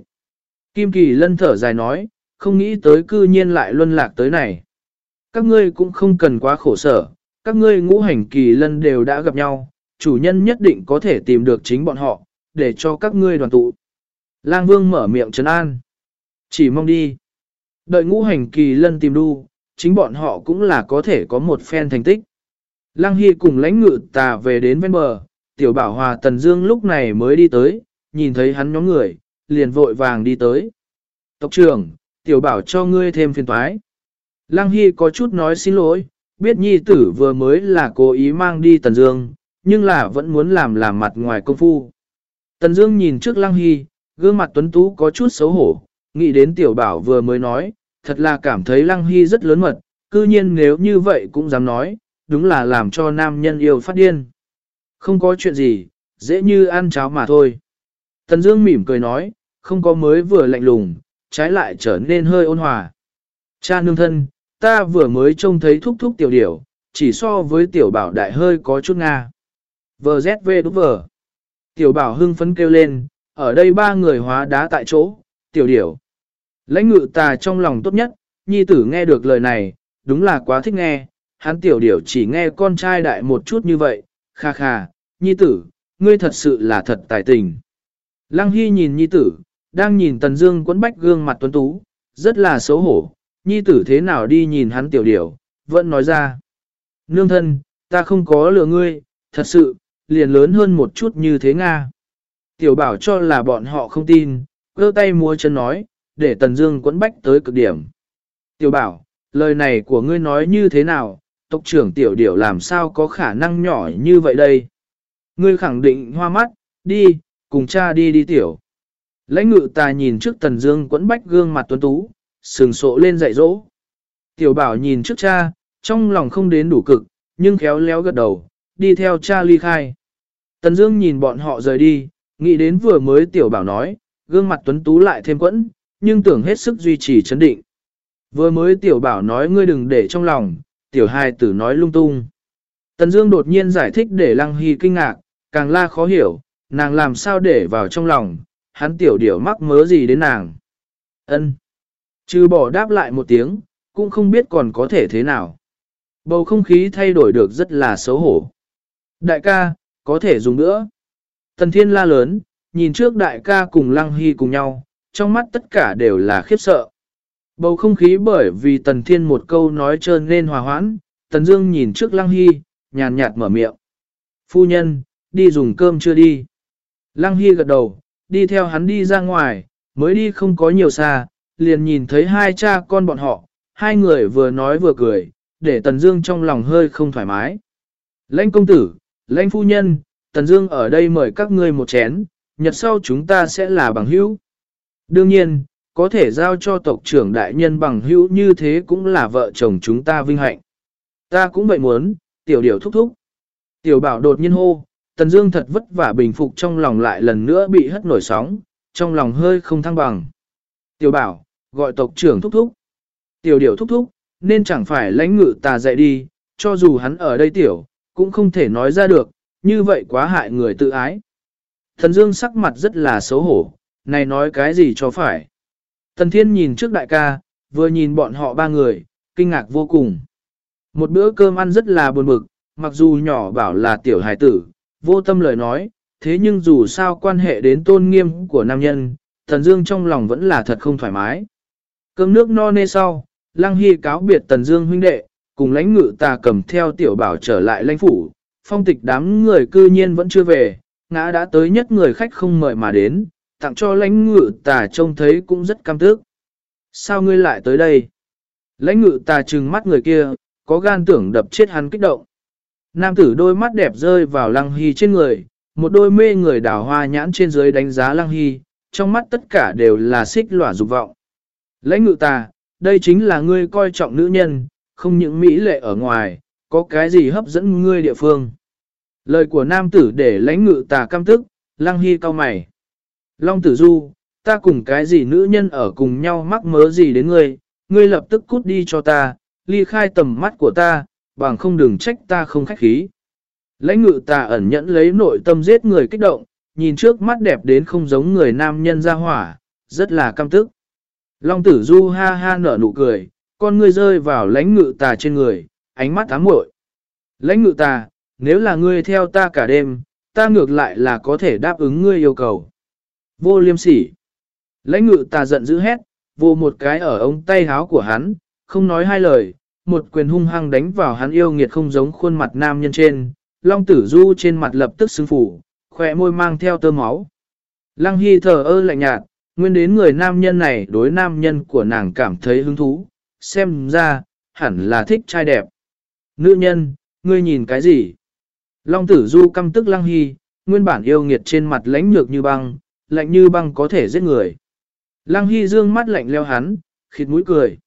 Kim Kỳ Lân thở dài nói, không nghĩ tới cư nhiên lại luân lạc tới này. Các ngươi cũng không cần quá khổ sở, các ngươi ngũ hành kỳ lân đều đã gặp nhau, chủ nhân nhất định có thể tìm được chính bọn họ, để cho các ngươi đoàn tụ. Lang Vương mở miệng trấn an. Chỉ mong đi. Đợi ngũ hành kỳ lân tìm đu, chính bọn họ cũng là có thể có một phen thành tích. Lang Hy cùng lãnh ngự tà về đến ven bờ, tiểu bảo hòa Tần Dương lúc này mới đi tới, nhìn thấy hắn nhóm người, liền vội vàng đi tới. Tộc trưởng, tiểu bảo cho ngươi thêm phiền toái. Lăng Hy có chút nói xin lỗi, biết nhi tử vừa mới là cố ý mang đi Tần Dương, nhưng là vẫn muốn làm làm mặt ngoài công phu. Tần Dương nhìn trước Lăng Hy, gương mặt tuấn tú có chút xấu hổ, nghĩ đến tiểu bảo vừa mới nói, thật là cảm thấy Lăng Hy rất lớn mật, cư nhiên nếu như vậy cũng dám nói, đúng là làm cho nam nhân yêu phát điên. Không có chuyện gì, dễ như ăn cháo mà thôi. Tần Dương mỉm cười nói, không có mới vừa lạnh lùng, trái lại trở nên hơi ôn hòa. Cha nương thân, ta vừa mới trông thấy thúc thúc tiểu điểu, chỉ so với tiểu bảo đại hơi có chút nga. VZV đúng vờ. Tiểu bảo hưng phấn kêu lên, ở đây ba người hóa đá tại chỗ, tiểu điểu. Lãnh ngự tà trong lòng tốt nhất, nhi tử nghe được lời này, đúng là quá thích nghe, hắn tiểu điểu chỉ nghe con trai đại một chút như vậy, kha kha, nhi tử, ngươi thật sự là thật tài tình. Lăng Hy nhìn nhi tử, đang nhìn Tần Dương quấn bách gương mặt tuấn tú, rất là xấu hổ, nhi tử thế nào đi nhìn hắn tiểu điểu, vẫn nói ra. Nương thân, ta không có lừa ngươi, thật sự, liền lớn hơn một chút như thế Nga. Tiểu bảo cho là bọn họ không tin, cơ tay múa chân nói, để Tần Dương quấn bách tới cực điểm. Tiểu bảo, lời này của ngươi nói như thế nào, tộc trưởng tiểu điểu làm sao có khả năng nhỏ như vậy đây? Ngươi khẳng định hoa mắt, đi, cùng cha đi đi tiểu. Lãnh ngự ta nhìn trước Tần Dương quấn bách gương mặt tuấn tú, sừng sộ lên dạy dỗ. Tiểu bảo nhìn trước cha, trong lòng không đến đủ cực, nhưng khéo léo gật đầu, đi theo cha ly khai. Tần Dương nhìn bọn họ rời đi, nghĩ đến vừa mới tiểu bảo nói, gương mặt tuấn tú lại thêm quẫn, nhưng tưởng hết sức duy trì chấn định. Vừa mới tiểu bảo nói ngươi đừng để trong lòng, tiểu hai tử nói lung tung. Tần Dương đột nhiên giải thích để Lăng Hy kinh ngạc, càng la khó hiểu, nàng làm sao để vào trong lòng, hắn tiểu điểu mắc mớ gì đến nàng. Ân. Trừ bỏ đáp lại một tiếng, cũng không biết còn có thể thế nào. Bầu không khí thay đổi được rất là xấu hổ. Đại ca, có thể dùng nữa. Tần thiên la lớn, nhìn trước đại ca cùng lăng hy cùng nhau, trong mắt tất cả đều là khiếp sợ. Bầu không khí bởi vì Tần Thiên một câu nói trơn nên hòa hoãn, Tần Dương nhìn trước Lăng Hy, nhàn nhạt mở miệng. Phu nhân, đi dùng cơm chưa đi? Lăng Hy gật đầu, đi theo hắn đi ra ngoài, mới đi không có nhiều xa, liền nhìn thấy hai cha con bọn họ, hai người vừa nói vừa cười, để Tần Dương trong lòng hơi không thoải mái. Lãnh công tử, lãnh phu nhân, Tần Dương ở đây mời các ngươi một chén, nhật sau chúng ta sẽ là bằng hữu. Đương nhiên, có thể giao cho tộc trưởng đại nhân bằng hữu như thế cũng là vợ chồng chúng ta vinh hạnh. Ta cũng vậy muốn, tiểu điểu thúc thúc. Tiểu bảo đột nhiên hô, Tần Dương thật vất vả bình phục trong lòng lại lần nữa bị hất nổi sóng, trong lòng hơi không thăng bằng. Tiểu bảo, gọi tộc trưởng thúc thúc. Tiểu điểu thúc thúc, nên chẳng phải lãnh ngự tà dạy đi, cho dù hắn ở đây tiểu, cũng không thể nói ra được, như vậy quá hại người tự ái. Thần Dương sắc mặt rất là xấu hổ, này nói cái gì cho phải. Tần Thiên nhìn trước đại ca, vừa nhìn bọn họ ba người, kinh ngạc vô cùng. Một bữa cơm ăn rất là buồn bực, mặc dù nhỏ bảo là tiểu hài tử, vô tâm lời nói, thế nhưng dù sao quan hệ đến tôn nghiêm của nam nhân, Tần Dương trong lòng vẫn là thật không thoải mái. Cơm nước no nê sau, Lăng Hy cáo biệt Tần Dương huynh đệ, cùng lãnh ngự ta cầm theo tiểu bảo trở lại lãnh phủ, phong tịch đám người cư nhiên vẫn chưa về, ngã đã tới nhất người khách không mời mà đến, tặng cho lãnh ngự tà trông thấy cũng rất cam tức. Sao ngươi lại tới đây? Lãnh ngự tà trừng mắt người kia, có gan tưởng đập chết hắn kích động. Nam tử đôi mắt đẹp rơi vào lăng hy trên người, một đôi mê người đảo hoa nhãn trên dưới đánh giá lăng hy, trong mắt tất cả đều là xích lỏa dục vọng. Lãnh ngự tà, đây chính là ngươi coi trọng nữ nhân, không những mỹ lệ ở ngoài, có cái gì hấp dẫn ngươi địa phương. Lời của nam tử để lãnh ngự tà căm tức, lăng hy cao mày. Long tử du, ta cùng cái gì nữ nhân ở cùng nhau mắc mớ gì đến ngươi, ngươi lập tức cút đi cho ta, ly khai tầm mắt của ta, bằng không đừng trách ta không khách khí. Lãnh ngự Ta ẩn nhẫn lấy nội tâm giết người kích động, nhìn trước mắt đẹp đến không giống người nam nhân ra hỏa, rất là căm tức. Long tử du ha ha nở nụ cười, con ngươi rơi vào lãnh ngự tà trên người, ánh mắt ám muội. Lãnh ngự tà, nếu là ngươi theo ta cả đêm, ta ngược lại là có thể đáp ứng ngươi yêu cầu. Vô liêm sỉ. Lãnh ngự tà giận dữ hét, vô một cái ở ống tay háo của hắn, không nói hai lời, một quyền hung hăng đánh vào hắn yêu nghiệt không giống khuôn mặt nam nhân trên, long tử du trên mặt lập tức xứng phủ, khỏe môi mang theo tơ máu. Lăng Hy thờ ơ lạnh nhạt, nguyên đến người nam nhân này đối nam nhân của nàng cảm thấy hứng thú, xem ra, hẳn là thích trai đẹp. Nữ nhân, ngươi nhìn cái gì? Long tử du căm tức Lăng Hy, nguyên bản yêu nghiệt trên mặt lãnh nhược như băng, lạnh như băng có thể giết người. Lăng Hy dương mắt lạnh leo hắn, khịt mũi cười.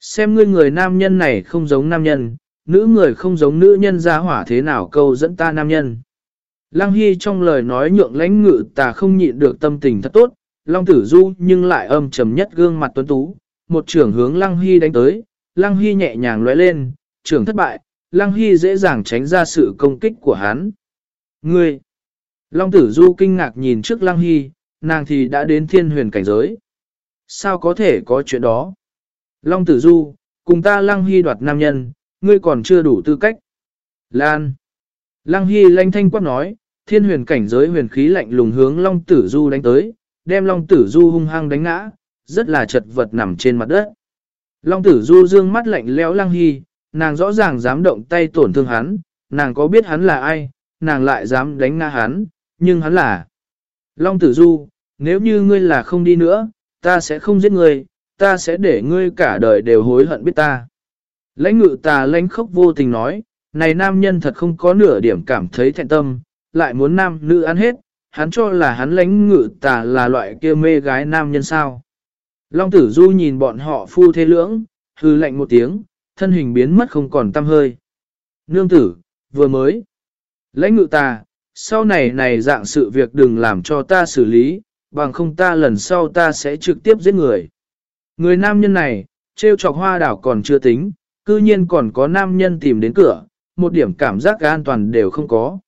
Xem ngươi người nam nhân này không giống nam nhân, nữ người không giống nữ nhân ra hỏa thế nào câu dẫn ta nam nhân. Lăng Hy trong lời nói nhượng lãnh ngự ta không nhịn được tâm tình thật tốt, Long Tử Du nhưng lại âm trầm nhất gương mặt tuấn tú, một trưởng hướng Lăng Hy đánh tới, Lăng Hy nhẹ nhàng lóe lên, trưởng thất bại, Lăng Hy dễ dàng tránh ra sự công kích của hắn. Ngươi! Long Tử Du kinh ngạc nhìn trước Lăng Hy, nàng thì đã đến thiên huyền cảnh giới. Sao có thể có chuyện đó? Long Tử Du, cùng ta Lăng Hy đoạt nam nhân, ngươi còn chưa đủ tư cách. Lan. Lăng Hy lanh thanh quát nói, thiên huyền cảnh giới huyền khí lạnh lùng hướng Long Tử Du đánh tới, đem Long Tử Du hung hăng đánh ngã, rất là chật vật nằm trên mặt đất. Long Tử Du dương mắt lạnh lẽo Lăng Hy, nàng rõ ràng dám động tay tổn thương hắn, nàng có biết hắn là ai, nàng lại dám đánh ngã hắn, nhưng hắn là Long Tử Du, nếu như ngươi là không đi nữa, ta sẽ không giết ngươi, ta sẽ để ngươi cả đời đều hối hận biết ta. Lãnh ngự tà lãnh khốc vô tình nói, này nam nhân thật không có nửa điểm cảm thấy thẹn tâm, lại muốn nam nữ ăn hết, hắn cho là hắn lãnh ngự tà là loại kia mê gái nam nhân sao. Long tử du nhìn bọn họ phu thế lưỡng, hư lạnh một tiếng, thân hình biến mất không còn tâm hơi. Nương tử, vừa mới. Lãnh ngự tà, sau này này dạng sự việc đừng làm cho ta xử lý, bằng không ta lần sau ta sẽ trực tiếp giết người. Người nam nhân này, trêu chọc hoa đảo còn chưa tính, cư nhiên còn có nam nhân tìm đến cửa, một điểm cảm giác an toàn đều không có.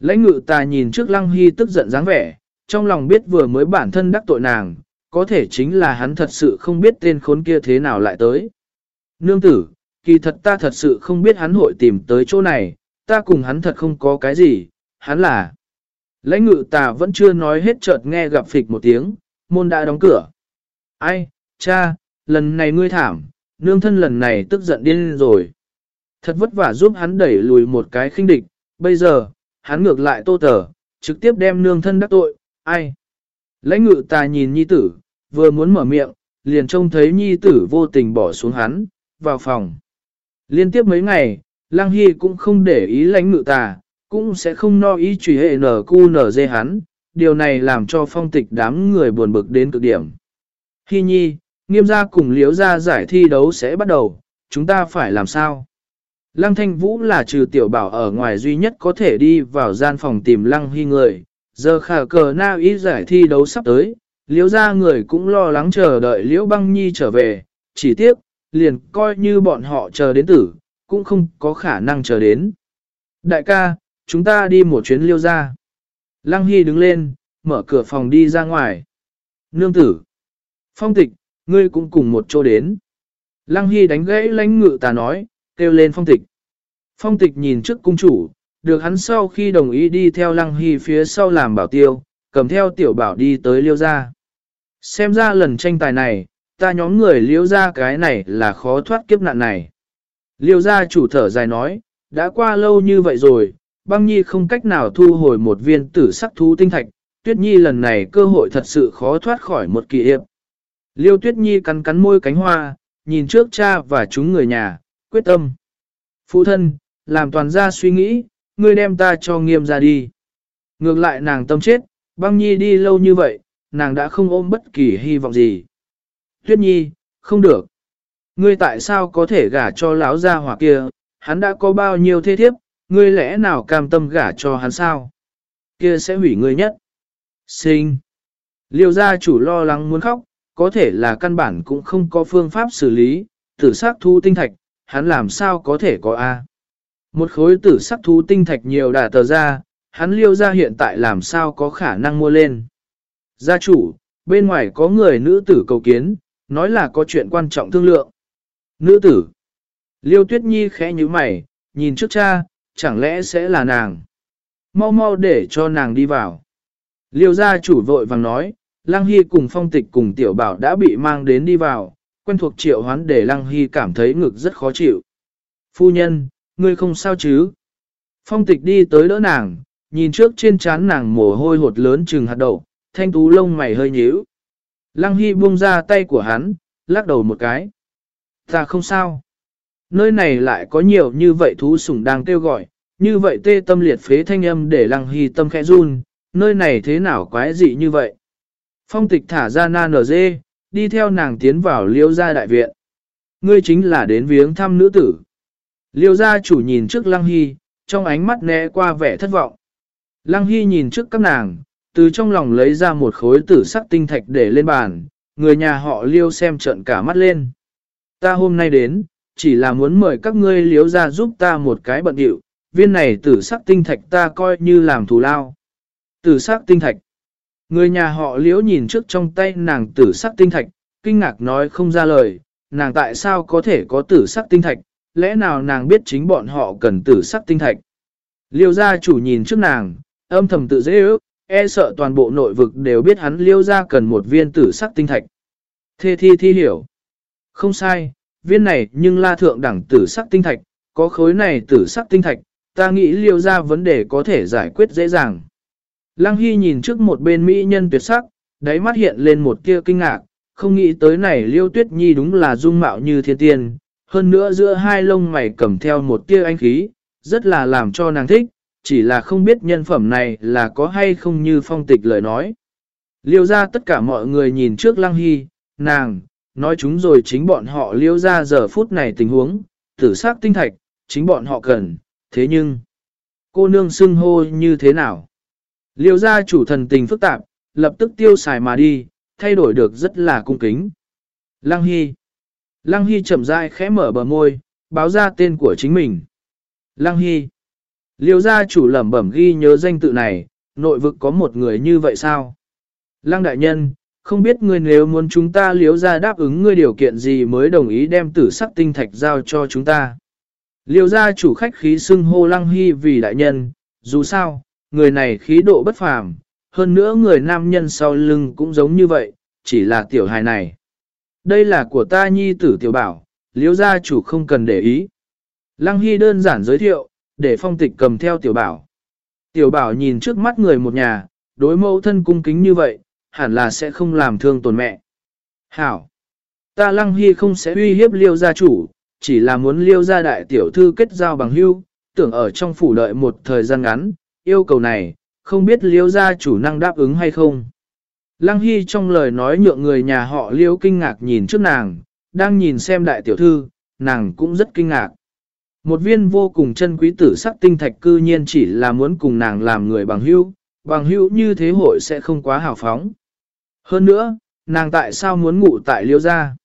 Lãnh ngự ta nhìn trước lăng hy tức giận dáng vẻ, trong lòng biết vừa mới bản thân đắc tội nàng, có thể chính là hắn thật sự không biết tên khốn kia thế nào lại tới. Nương tử, kỳ thật ta thật sự không biết hắn hội tìm tới chỗ này, ta cùng hắn thật không có cái gì, hắn là. Lãnh ngự tà vẫn chưa nói hết chợt nghe gặp phịch một tiếng, môn đã đóng cửa. Ai, cha, lần này ngươi thảm, nương thân lần này tức giận điên rồi. Thật vất vả giúp hắn đẩy lùi một cái khinh địch, bây giờ, hắn ngược lại tô tờ, trực tiếp đem nương thân đắc tội, ai. Lãnh ngự tà nhìn nhi tử, vừa muốn mở miệng, liền trông thấy nhi tử vô tình bỏ xuống hắn, vào phòng. Liên tiếp mấy ngày, Lăng Hy cũng không để ý lãnh ngự tà, cũng sẽ không no ý truy hệ nở cu nở dê hắn, điều này làm cho phong tịch đám người buồn bực đến cực điểm. Hi nhi, nghiêm gia cùng liếu gia giải thi đấu sẽ bắt đầu, chúng ta phải làm sao? Lăng Thanh Vũ là trừ tiểu bảo ở ngoài duy nhất có thể đi vào gian phòng tìm Lăng Hy người, giờ khả cờ na ý giải thi đấu sắp tới, liếu gia người cũng lo lắng chờ đợi liễu băng nhi trở về, chỉ tiếc, liền coi như bọn họ chờ đến tử, cũng không có khả năng chờ đến. Đại ca, chúng ta đi một chuyến liêu ra. Lăng Hy đứng lên, mở cửa phòng đi ra ngoài. Nương tử. Phong tịch, ngươi cũng cùng một chỗ đến. Lăng Hy đánh gãy lãnh ngự ta nói, kêu lên phong tịch. Phong tịch nhìn trước cung chủ, được hắn sau khi đồng ý đi theo Lăng Hy phía sau làm bảo tiêu, cầm theo tiểu bảo đi tới liêu ra. Xem ra lần tranh tài này, ta nhóm người liêu ra cái này là khó thoát kiếp nạn này. Liêu gia chủ thở dài nói, đã qua lâu như vậy rồi, băng nhi không cách nào thu hồi một viên tử sắc thú tinh thạch, tuyết nhi lần này cơ hội thật sự khó thoát khỏi một kỳ hiệp. Liêu tuyết nhi cắn cắn môi cánh hoa, nhìn trước cha và chúng người nhà, quyết tâm. Phụ thân, làm toàn gia suy nghĩ, ngươi đem ta cho nghiêm ra đi. Ngược lại nàng tâm chết, băng nhi đi lâu như vậy, nàng đã không ôm bất kỳ hy vọng gì. Tuyết nhi, không được. Ngươi tại sao có thể gả cho lão gia hỏa kia, hắn đã có bao nhiêu thế thiếp, ngươi lẽ nào cam tâm gả cho hắn sao? Kia sẽ hủy ngươi nhất. Sinh. Liêu gia chủ lo lắng muốn khóc, có thể là căn bản cũng không có phương pháp xử lý, tử sắc thu tinh thạch, hắn làm sao có thể có A. Một khối tử sắc thu tinh thạch nhiều đà tờ ra, hắn liêu gia hiện tại làm sao có khả năng mua lên. Gia chủ, bên ngoài có người nữ tử cầu kiến, nói là có chuyện quan trọng thương lượng. Nữ tử. Liêu Tuyết Nhi khẽ như mày, nhìn trước cha, chẳng lẽ sẽ là nàng. Mau mau để cho nàng đi vào. Liêu gia chủ vội vàng nói, Lăng Hy cùng phong tịch cùng tiểu bảo đã bị mang đến đi vào, quen thuộc triệu hoán để Lăng Hy cảm thấy ngực rất khó chịu. Phu nhân, ngươi không sao chứ? Phong tịch đi tới đỡ nàng, nhìn trước trên trán nàng mồ hôi hột lớn trừng hạt đậu, thanh tú lông mày hơi nhíu. Lăng Hy buông ra tay của hắn, lắc đầu một cái. Ta không sao. Nơi này lại có nhiều như vậy thú sủng đang kêu gọi, như vậy tê tâm liệt phế thanh âm để lăng hy tâm khẽ run, nơi này thế nào quái dị như vậy. Phong tịch thả ra na nở dê, đi theo nàng tiến vào liêu gia đại viện. Ngươi chính là đến viếng thăm nữ tử. Liêu gia chủ nhìn trước lăng hy, trong ánh mắt né qua vẻ thất vọng. Lăng hy nhìn trước các nàng, từ trong lòng lấy ra một khối tử sắc tinh thạch để lên bàn, người nhà họ liêu xem trận cả mắt lên. Ta hôm nay đến, chỉ là muốn mời các ngươi liếu ra giúp ta một cái bận điệu, viên này tử sắc tinh thạch ta coi như làm thù lao. Tử sắc tinh thạch. Người nhà họ liễu nhìn trước trong tay nàng tử sắc tinh thạch, kinh ngạc nói không ra lời, nàng tại sao có thể có tử sắc tinh thạch, lẽ nào nàng biết chính bọn họ cần tử sắc tinh thạch. Liêu gia chủ nhìn trước nàng, âm thầm tự dễ ước, e sợ toàn bộ nội vực đều biết hắn liêu gia cần một viên tử sắc tinh thạch. Thê thi thi hiểu. Không sai, viên này nhưng la thượng đẳng tử sắc tinh thạch, có khối này tử sắc tinh thạch, ta nghĩ liêu ra vấn đề có thể giải quyết dễ dàng. Lăng Hy nhìn trước một bên mỹ nhân tuyệt sắc, đáy mắt hiện lên một tia kinh ngạc, không nghĩ tới này liêu tuyết nhi đúng là dung mạo như thiên tiên, hơn nữa giữa hai lông mày cầm theo một tia anh khí, rất là làm cho nàng thích, chỉ là không biết nhân phẩm này là có hay không như phong tịch lời nói. Liêu ra tất cả mọi người nhìn trước Lăng Hy, nàng, nói chúng rồi chính bọn họ liêu ra giờ phút này tình huống, tử sắc tinh thạch, chính bọn họ cần, thế nhưng, cô nương xưng hô như thế nào? Liêu gia chủ thần tình phức tạp, lập tức tiêu xài mà đi, thay đổi được rất là cung kính. Lăng Hy Lăng Hy chậm rãi khẽ mở bờ môi, báo ra tên của chính mình. Lăng Hy Liêu gia chủ lẩm bẩm ghi nhớ danh tự này, nội vực có một người như vậy sao? Lăng đại nhân, không biết ngươi nếu muốn chúng ta liếu ra đáp ứng ngươi điều kiện gì mới đồng ý đem tử sắc tinh thạch giao cho chúng ta. Liêu gia chủ khách khí xưng hô lăng hy vì đại nhân, dù sao, người này khí độ bất phàm, hơn nữa người nam nhân sau lưng cũng giống như vậy, chỉ là tiểu hài này. Đây là của ta nhi tử tiểu bảo, Liêu gia chủ không cần để ý. Lăng Hy đơn giản giới thiệu, để phong tịch cầm theo tiểu bảo. Tiểu bảo nhìn trước mắt người một nhà, đối mẫu thân cung kính như vậy, hẳn là sẽ không làm thương tổn mẹ. Hảo! Ta Lăng Hy không sẽ uy hiếp liêu gia chủ, chỉ là muốn liêu gia đại tiểu thư kết giao bằng hưu, tưởng ở trong phủ đợi một thời gian ngắn, yêu cầu này, không biết liêu gia chủ năng đáp ứng hay không. Lăng Hy trong lời nói nhượng người nhà họ liêu kinh ngạc nhìn trước nàng, đang nhìn xem đại tiểu thư, nàng cũng rất kinh ngạc. Một viên vô cùng chân quý tử sắc tinh thạch cư nhiên chỉ là muốn cùng nàng làm người bằng hữu, bằng hữu như thế hội sẽ không quá hào phóng. Hơn nữa, nàng tại sao muốn ngủ tại liêu gia?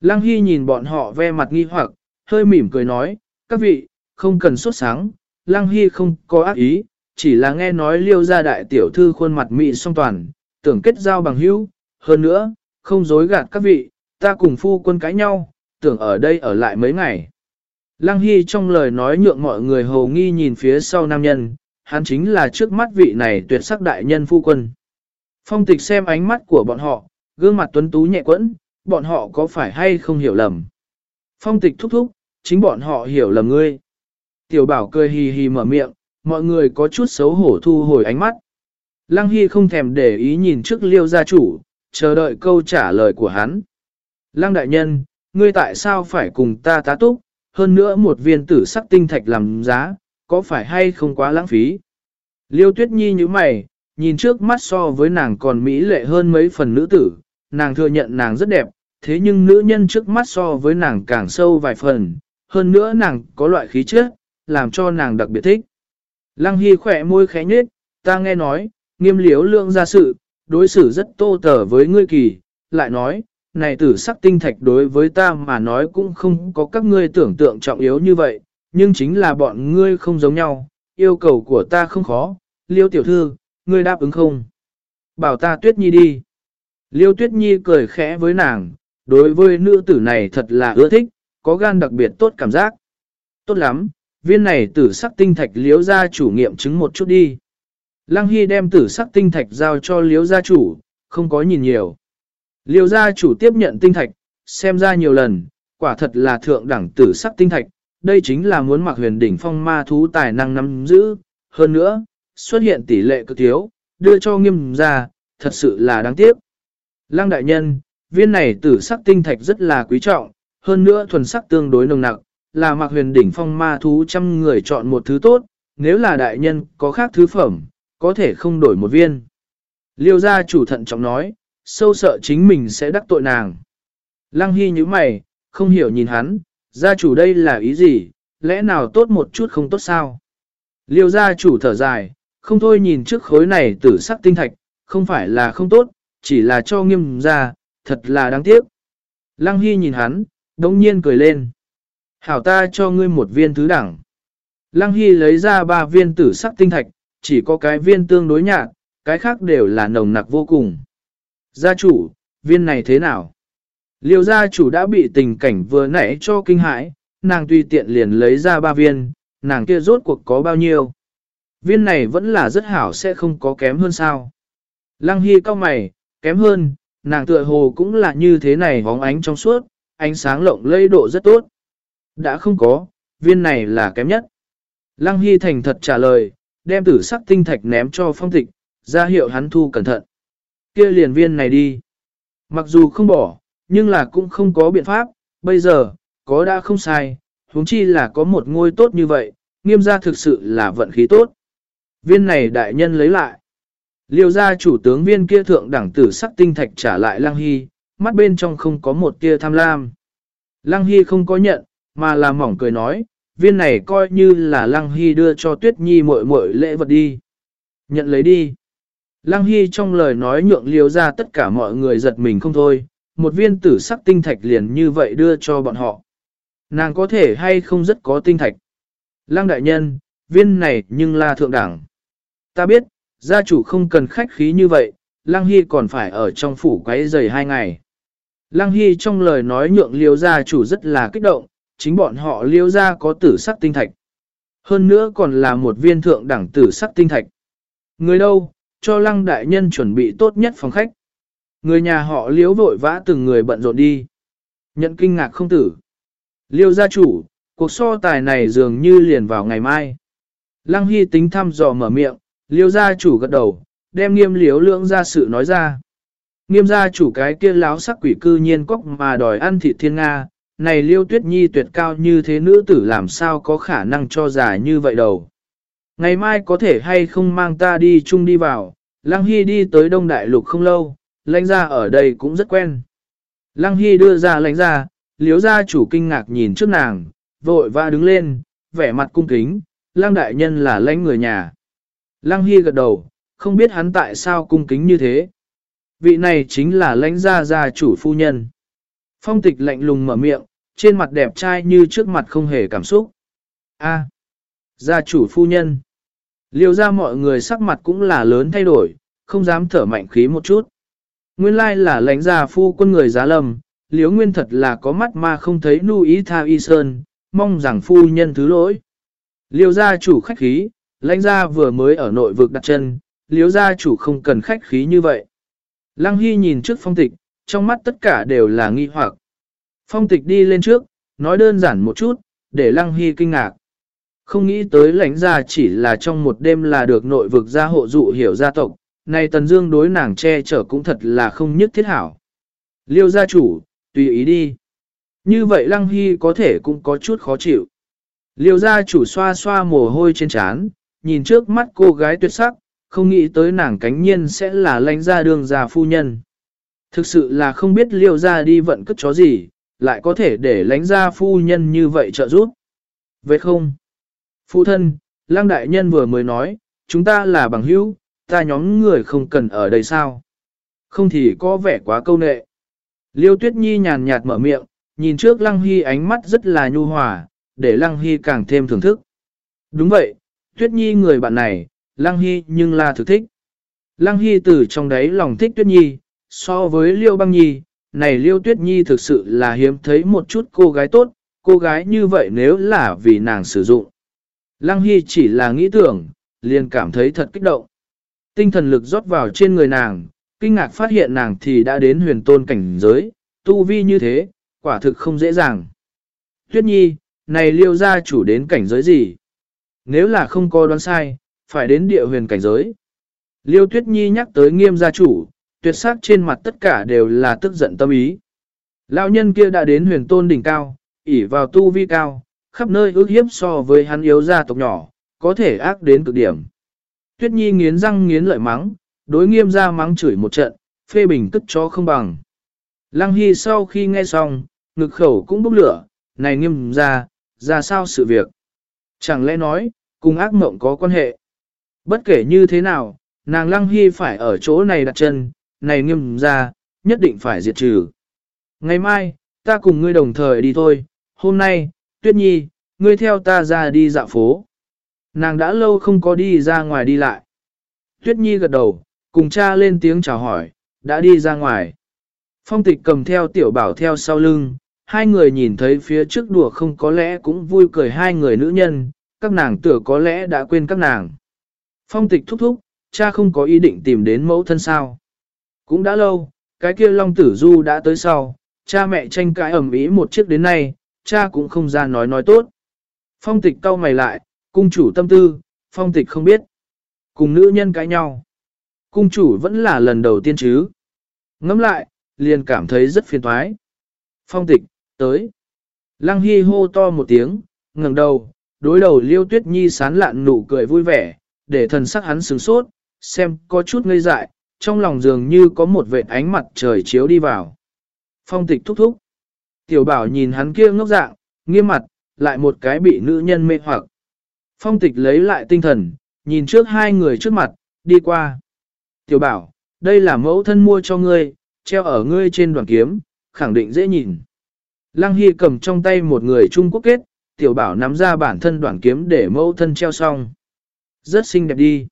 Lăng Hy nhìn bọn họ ve mặt nghi hoặc, hơi mỉm cười nói, các vị, không cần sốt sáng, Lăng Hy không có ác ý, chỉ là nghe nói liêu gia đại tiểu thư khuôn mặt mị song toàn, tưởng kết giao bằng hữu, hơn nữa, không dối gạt các vị, ta cùng phu quân cãi nhau, tưởng ở đây ở lại mấy ngày. Lăng Hy trong lời nói nhượng mọi người hầu nghi nhìn phía sau nam nhân, hắn chính là trước mắt vị này tuyệt sắc đại nhân phu quân. Phong tịch xem ánh mắt của bọn họ, gương mặt tuấn tú nhẹ quẫn, bọn họ có phải hay không hiểu lầm. Phong tịch thúc thúc, chính bọn họ hiểu lầm ngươi. Tiểu bảo cười hì hì mở miệng, mọi người có chút xấu hổ thu hồi ánh mắt. Lăng Hy không thèm để ý nhìn trước liêu gia chủ, chờ đợi câu trả lời của hắn. Lăng đại nhân, ngươi tại sao phải cùng ta tá túc, hơn nữa một viên tử sắc tinh thạch làm giá, có phải hay không quá lãng phí? Liêu tuyết nhi như mày, nhìn trước mắt so với nàng còn mỹ lệ hơn mấy phần nữ tử, nàng thừa nhận nàng rất đẹp, thế nhưng nữ nhân trước mắt so với nàng càng sâu vài phần, hơn nữa nàng có loại khí chất, làm cho nàng đặc biệt thích. Lăng Hy khỏe môi khẽ nhếch, ta nghe nói, nghiêm liếu lượng ra sự, đối xử rất tô tở với ngươi kỳ, lại nói, này tử sắc tinh thạch đối với ta mà nói cũng không có các ngươi tưởng tượng trọng yếu như vậy, nhưng chính là bọn ngươi không giống nhau, yêu cầu của ta không khó, liêu tiểu thư, ngươi đáp ứng không? Bảo ta tuyết nhi đi. Liêu tuyết nhi cười khẽ với nàng, đối với nữ tử này thật là ưa thích, có gan đặc biệt tốt cảm giác. Tốt lắm, viên này tử sắc tinh thạch liếu gia chủ nghiệm chứng một chút đi. Lăng Hy đem tử sắc tinh thạch giao cho liếu gia chủ, không có nhìn nhiều. Liêu gia chủ tiếp nhận tinh thạch, xem ra nhiều lần, quả thật là thượng đẳng tử sắc tinh thạch, đây chính là muốn mặc huyền đỉnh phong ma thú tài năng nắm giữ. Hơn nữa, xuất hiện tỷ lệ cực thiếu, đưa cho nghiêm ra, thật sự là đáng tiếc. Lăng đại nhân, viên này tử sắc tinh thạch rất là quý trọng, hơn nữa thuần sắc tương đối nồng nặc, là mặc huyền đỉnh phong ma thú trăm người chọn một thứ tốt, nếu là đại nhân có khác thứ phẩm, có thể không đổi một viên. Liêu gia chủ thận trọng nói, sâu sợ chính mình sẽ đắc tội nàng. Lăng Hy như mày, không hiểu nhìn hắn, gia chủ đây là ý gì, lẽ nào tốt một chút không tốt sao? Liêu gia chủ thở dài, không thôi nhìn trước khối này tử sắc tinh thạch, không phải là không tốt, chỉ là cho nghiêm ra, thật là đáng tiếc. Lăng Hy nhìn hắn, đống nhiên cười lên. Hảo ta cho ngươi một viên thứ đẳng. Lăng Hy lấy ra ba viên tử sắc tinh thạch, chỉ có cái viên tương đối nhạt, cái khác đều là nồng nặc vô cùng. Gia chủ, viên này thế nào? Liêu gia chủ đã bị tình cảnh vừa nãy cho kinh hãi, nàng tùy tiện liền lấy ra ba viên, nàng kia rốt cuộc có bao nhiêu? Viên này vẫn là rất hảo sẽ không có kém hơn sao? Lăng Hy cao mày, kém hơn, nàng tựa hồ cũng là như thế này bóng ánh trong suốt, ánh sáng lộng lây độ rất tốt. Đã không có, viên này là kém nhất. Lăng Hy thành thật trả lời, đem tử sắc tinh thạch ném cho phong tịch, ra hiệu hắn thu cẩn thận. kia liền viên này đi. Mặc dù không bỏ, nhưng là cũng không có biện pháp, bây giờ, có đã không sai, huống chi là có một ngôi tốt như vậy, nghiêm ra thực sự là vận khí tốt. Viên này đại nhân lấy lại. Liêu gia chủ tướng viên kia thượng đẳng tử sắc tinh thạch trả lại Lăng Hy, mắt bên trong không có một tia tham lam. Lăng Hy không có nhận, mà là mỏng cười nói, viên này coi như là Lăng Hy đưa cho Tuyết Nhi muội muội lễ vật đi. Nhận lấy đi. Lăng Hy trong lời nói nhượng liêu ra tất cả mọi người giật mình không thôi, một viên tử sắc tinh thạch liền như vậy đưa cho bọn họ. Nàng có thể hay không rất có tinh thạch. Lăng đại nhân, viên này nhưng là thượng đẳng. Ta biết, gia chủ không cần khách khí như vậy, Lăng Hy còn phải ở trong phủ quấy giày hai ngày. Lăng Hy trong lời nói nhượng liêu gia chủ rất là kích động, chính bọn họ liêu gia có tử sắc tinh thạch. Hơn nữa còn là một viên thượng đẳng tử sắc tinh thạch. Người đâu, cho lăng đại nhân chuẩn bị tốt nhất phòng khách. Người nhà họ liếu vội vã từng người bận rộn đi. Nhận kinh ngạc không tử. Liêu gia chủ, cuộc so tài này dường như liền vào ngày mai. Lăng Hy tính thăm dò mở miệng, liêu gia chủ gật đầu, đem nghiêm liếu lưỡng ra sự nói ra. Nghiêm gia chủ cái kia láo sắc quỷ cư nhiên cóc mà đòi ăn thịt thiên Nga, này liêu tuyết nhi tuyệt cao như thế nữ tử làm sao có khả năng cho giả như vậy đâu. Ngày mai có thể hay không mang ta đi chung đi vào, Lăng Hy đi tới Đông Đại Lục không lâu, lãnh gia ở đây cũng rất quen. Lăng Hy đưa ra lãnh gia, liếu gia chủ kinh ngạc nhìn trước nàng, vội và đứng lên, vẻ mặt cung kính, Lăng đại nhân là lãnh người nhà. Lăng Hy gật đầu, không biết hắn tại sao cung kính như thế. Vị này chính là lãnh gia gia chủ phu nhân. Phong tịch lạnh lùng mở miệng, trên mặt đẹp trai như trước mặt không hề cảm xúc. A, gia chủ phu nhân. Liêu ra mọi người sắc mặt cũng là lớn thay đổi, không dám thở mạnh khí một chút. Nguyên lai là lãnh gia phu quân người giá lầm, liếu nguyên thật là có mắt mà không thấy nu ý tha y sơn, mong rằng phu nhân thứ lỗi. Liêu gia chủ khách khí, lãnh gia vừa mới ở nội vực đặt chân, liếu gia chủ không cần khách khí như vậy. Lăng Hy nhìn trước phong tịch, trong mắt tất cả đều là nghi hoặc. Phong tịch đi lên trước, nói đơn giản một chút, để Lăng Hy kinh ngạc. Không nghĩ tới lãnh gia chỉ là trong một đêm là được nội vực gia hộ dụ hiểu gia tộc, này Tần Dương đối nàng che chở cũng thật là không nhất thiết hảo. Liêu gia chủ, tùy ý đi. Như vậy Lăng Hy có thể cũng có chút khó chịu. Liêu gia chủ xoa xoa mồ hôi trên trán, nhìn trước mắt cô gái tuyệt sắc, không nghĩ tới nàng cánh nhiên sẽ là lãnh gia đường già phu nhân. Thực sự là không biết liêu gia đi vận cất chó gì, lại có thể để lãnh gia phu nhân như vậy trợ giúp. Vậy không? Phu thân, lang đại nhân vừa mới nói, chúng ta là bằng hữu, ta nhóm người không cần ở đây sao? Không thì có vẻ quá câu nệ. Liêu Tuyết Nhi nhàn nhạt mở miệng, nhìn trước Lăng Hy ánh mắt rất là nhu hòa, để Lăng Hy càng thêm thưởng thức. Đúng vậy, Tuyết Nhi người bạn này, Lăng Hy nhưng là thực thích. Lăng Hy từ trong đấy lòng thích Tuyết Nhi, so với Liêu Băng Nhi, này Liêu Tuyết Nhi thực sự là hiếm thấy một chút cô gái tốt, cô gái như vậy nếu là vì nàng sử dụng. Lăng Hy chỉ là nghĩ tưởng, liền cảm thấy thật kích động. Tinh thần lực rót vào trên người nàng, kinh ngạc phát hiện nàng thì đã đến huyền tôn cảnh giới, tu vi như thế, quả thực không dễ dàng. Tuyết Nhi, này liêu gia chủ đến cảnh giới gì? Nếu là không có đoán sai, phải đến địa huyền cảnh giới. Liêu Tuyết Nhi nhắc tới nghiêm gia chủ, tuyệt sắc trên mặt tất cả đều là tức giận tâm ý. Lão nhân kia đã đến huyền tôn đỉnh cao, ỉ vào tu vi cao, khắp nơi ước hiếp so với hắn yếu gia tộc nhỏ, có thể ác đến cực điểm. Tuyết Nhi nghiến răng nghiến lợi mắng, đối nghiêm gia mắng chửi một trận, phê bình tức cho không bằng. Lăng Hy sau khi nghe xong, ngực khẩu cũng bốc lửa, này nghiêm gia ra sao sự việc? Chẳng lẽ nói, cùng ác mộng có quan hệ? Bất kể như thế nào, nàng Lăng Hy phải ở chỗ này đặt chân, này nghiêm ra, nhất định phải diệt trừ. Ngày mai, ta cùng ngươi đồng thời đi thôi, hôm nay, Tuyết Nhi, ngươi theo ta ra đi dạo phố. Nàng đã lâu không có đi ra ngoài đi lại. Tuyết Nhi gật đầu, cùng cha lên tiếng chào hỏi, đã đi ra ngoài. Phong tịch cầm theo tiểu bảo theo sau lưng, hai người nhìn thấy phía trước đùa không có lẽ cũng vui cười hai người nữ nhân, các nàng tưởng có lẽ đã quên các nàng. Phong tịch thúc thúc, cha không có ý định tìm đến mẫu thân sao. Cũng đã lâu, cái kia Long Tử Du đã tới sau, cha mẹ tranh cãi ẩm ý một chiếc đến nay, cha cũng không ra nói nói tốt. Phong tịch cau mày lại, cung chủ tâm tư, phong tịch không biết. Cùng nữ nhân cãi nhau. Cung chủ vẫn là lần đầu tiên chứ. Ngắm lại, liền cảm thấy rất phiền thoái. Phong tịch, tới. Lăng Hy hô to một tiếng, ngẩng đầu, đối đầu Liêu Tuyết Nhi sán lạn nụ cười vui vẻ, để thần sắc hắn sửng sốt, xem có chút ngây dại, trong lòng dường như có một vệt ánh mặt trời chiếu đi vào. Phong tịch thúc thúc. Tiểu bảo nhìn hắn kia ngốc dạng, nghiêm mặt, lại một cái bị nữ nhân mê hoặc. Phong tịch lấy lại tinh thần, nhìn trước hai người trước mặt, đi qua. Tiểu bảo, đây là mẫu thân mua cho ngươi, treo ở ngươi trên đoàn kiếm, khẳng định dễ nhìn. Lăng Hy cầm trong tay một người Trung Quốc kết, tiểu bảo nắm ra bản thân đoạn kiếm để mẫu thân treo xong. Rất xinh đẹp đi.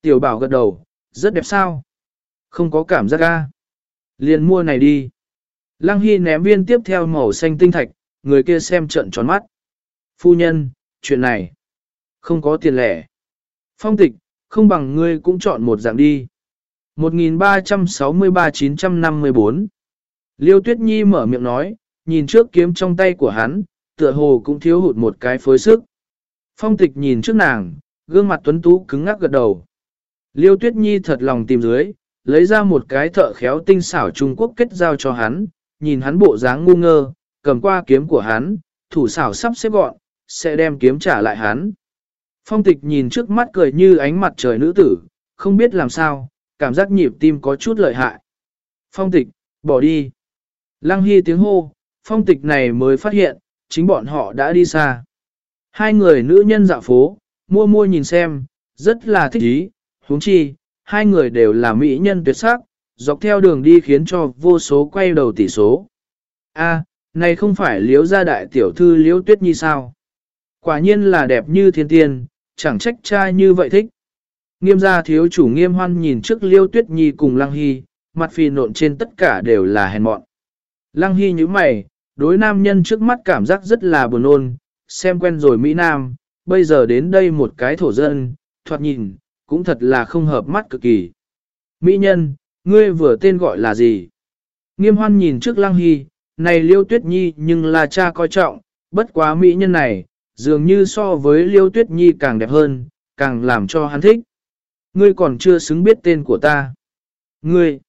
Tiểu bảo gật đầu, rất đẹp sao? Không có cảm giác ga. Liền mua này đi. Lăng Hy ném viên tiếp theo màu xanh tinh thạch, người kia xem trận tròn mắt. Phu nhân, chuyện này, không có tiền lẻ. Phong tịch, không bằng ngươi cũng chọn một dạng đi. 1363954 Liêu Tuyết Nhi mở miệng nói, nhìn trước kiếm trong tay của hắn, tựa hồ cũng thiếu hụt một cái phối sức. Phong tịch nhìn trước nàng, gương mặt tuấn tú cứng ngắc gật đầu. Liêu Tuyết Nhi thật lòng tìm dưới, lấy ra một cái thợ khéo tinh xảo Trung Quốc kết giao cho hắn, nhìn hắn bộ dáng ngu ngơ, cầm qua kiếm của hắn, thủ xảo sắp xếp gọn, sẽ đem kiếm trả lại hắn. Phong tịch nhìn trước mắt cười như ánh mặt trời nữ tử, không biết làm sao, cảm giác nhịp tim có chút lợi hại. Phong tịch, bỏ đi. Lăng Hy tiếng hô, phong tịch này mới phát hiện, chính bọn họ đã đi xa. Hai người nữ nhân dạo phố, mua mua nhìn xem, rất là thích ý, huống chi, hai người đều là mỹ nhân tuyệt sắc, dọc theo đường đi khiến cho vô số quay đầu tỷ số. A, này không phải liếu gia đại tiểu thư liếu tuyết nhi sao? Quả nhiên là đẹp như thiên tiên, chẳng trách trai như vậy thích. Nghiêm gia thiếu chủ nghiêm hoan nhìn trước liêu tuyết nhi cùng lăng hy, mặt phì nộn trên tất cả đều là hèn mọn. Lăng hy như mày, đối nam nhân trước mắt cảm giác rất là buồn ôn, xem quen rồi Mỹ Nam, bây giờ đến đây một cái thổ dân, thoạt nhìn, cũng thật là không hợp mắt cực kỳ. Mỹ nhân, ngươi vừa tên gọi là gì? Nghiêm hoan nhìn trước lăng hy, này liêu tuyết nhi nhưng là cha coi trọng, bất quá Mỹ nhân này, dường như so với liêu tuyết nhi càng đẹp hơn, càng làm cho hắn thích. Ngươi còn chưa xứng biết tên của ta. Ngươi,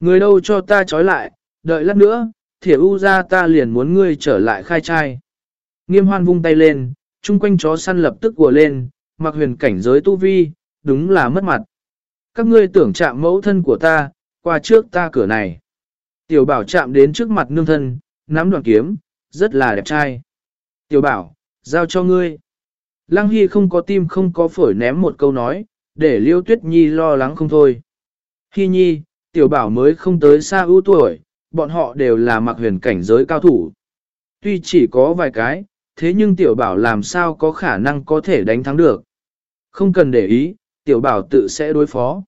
ngươi đâu cho ta trói lại, đợi lát nữa, thỉa u ra ta liền muốn ngươi trở lại khai trai. Nghiêm hoan vung tay lên, chung quanh chó săn lập tức của lên, mặc huyền cảnh giới tu vi, đúng là mất mặt. Các ngươi tưởng chạm mẫu thân của ta, qua trước ta cửa này. Tiểu bảo chạm đến trước mặt nương thân, nắm đoàn kiếm, rất là đẹp trai. Tiểu bảo, giao cho ngươi. Lăng Hy không có tim không có phổi ném một câu nói, để Liêu Tuyết Nhi lo lắng không thôi. Hy Nhi, tiểu bảo mới không tới xa ưu tuổi, bọn họ đều là mặc huyền cảnh giới cao thủ. Tuy chỉ có vài cái, thế nhưng tiểu bảo làm sao có khả năng có thể đánh thắng được. Không cần để ý, tiểu bảo tự sẽ đối phó.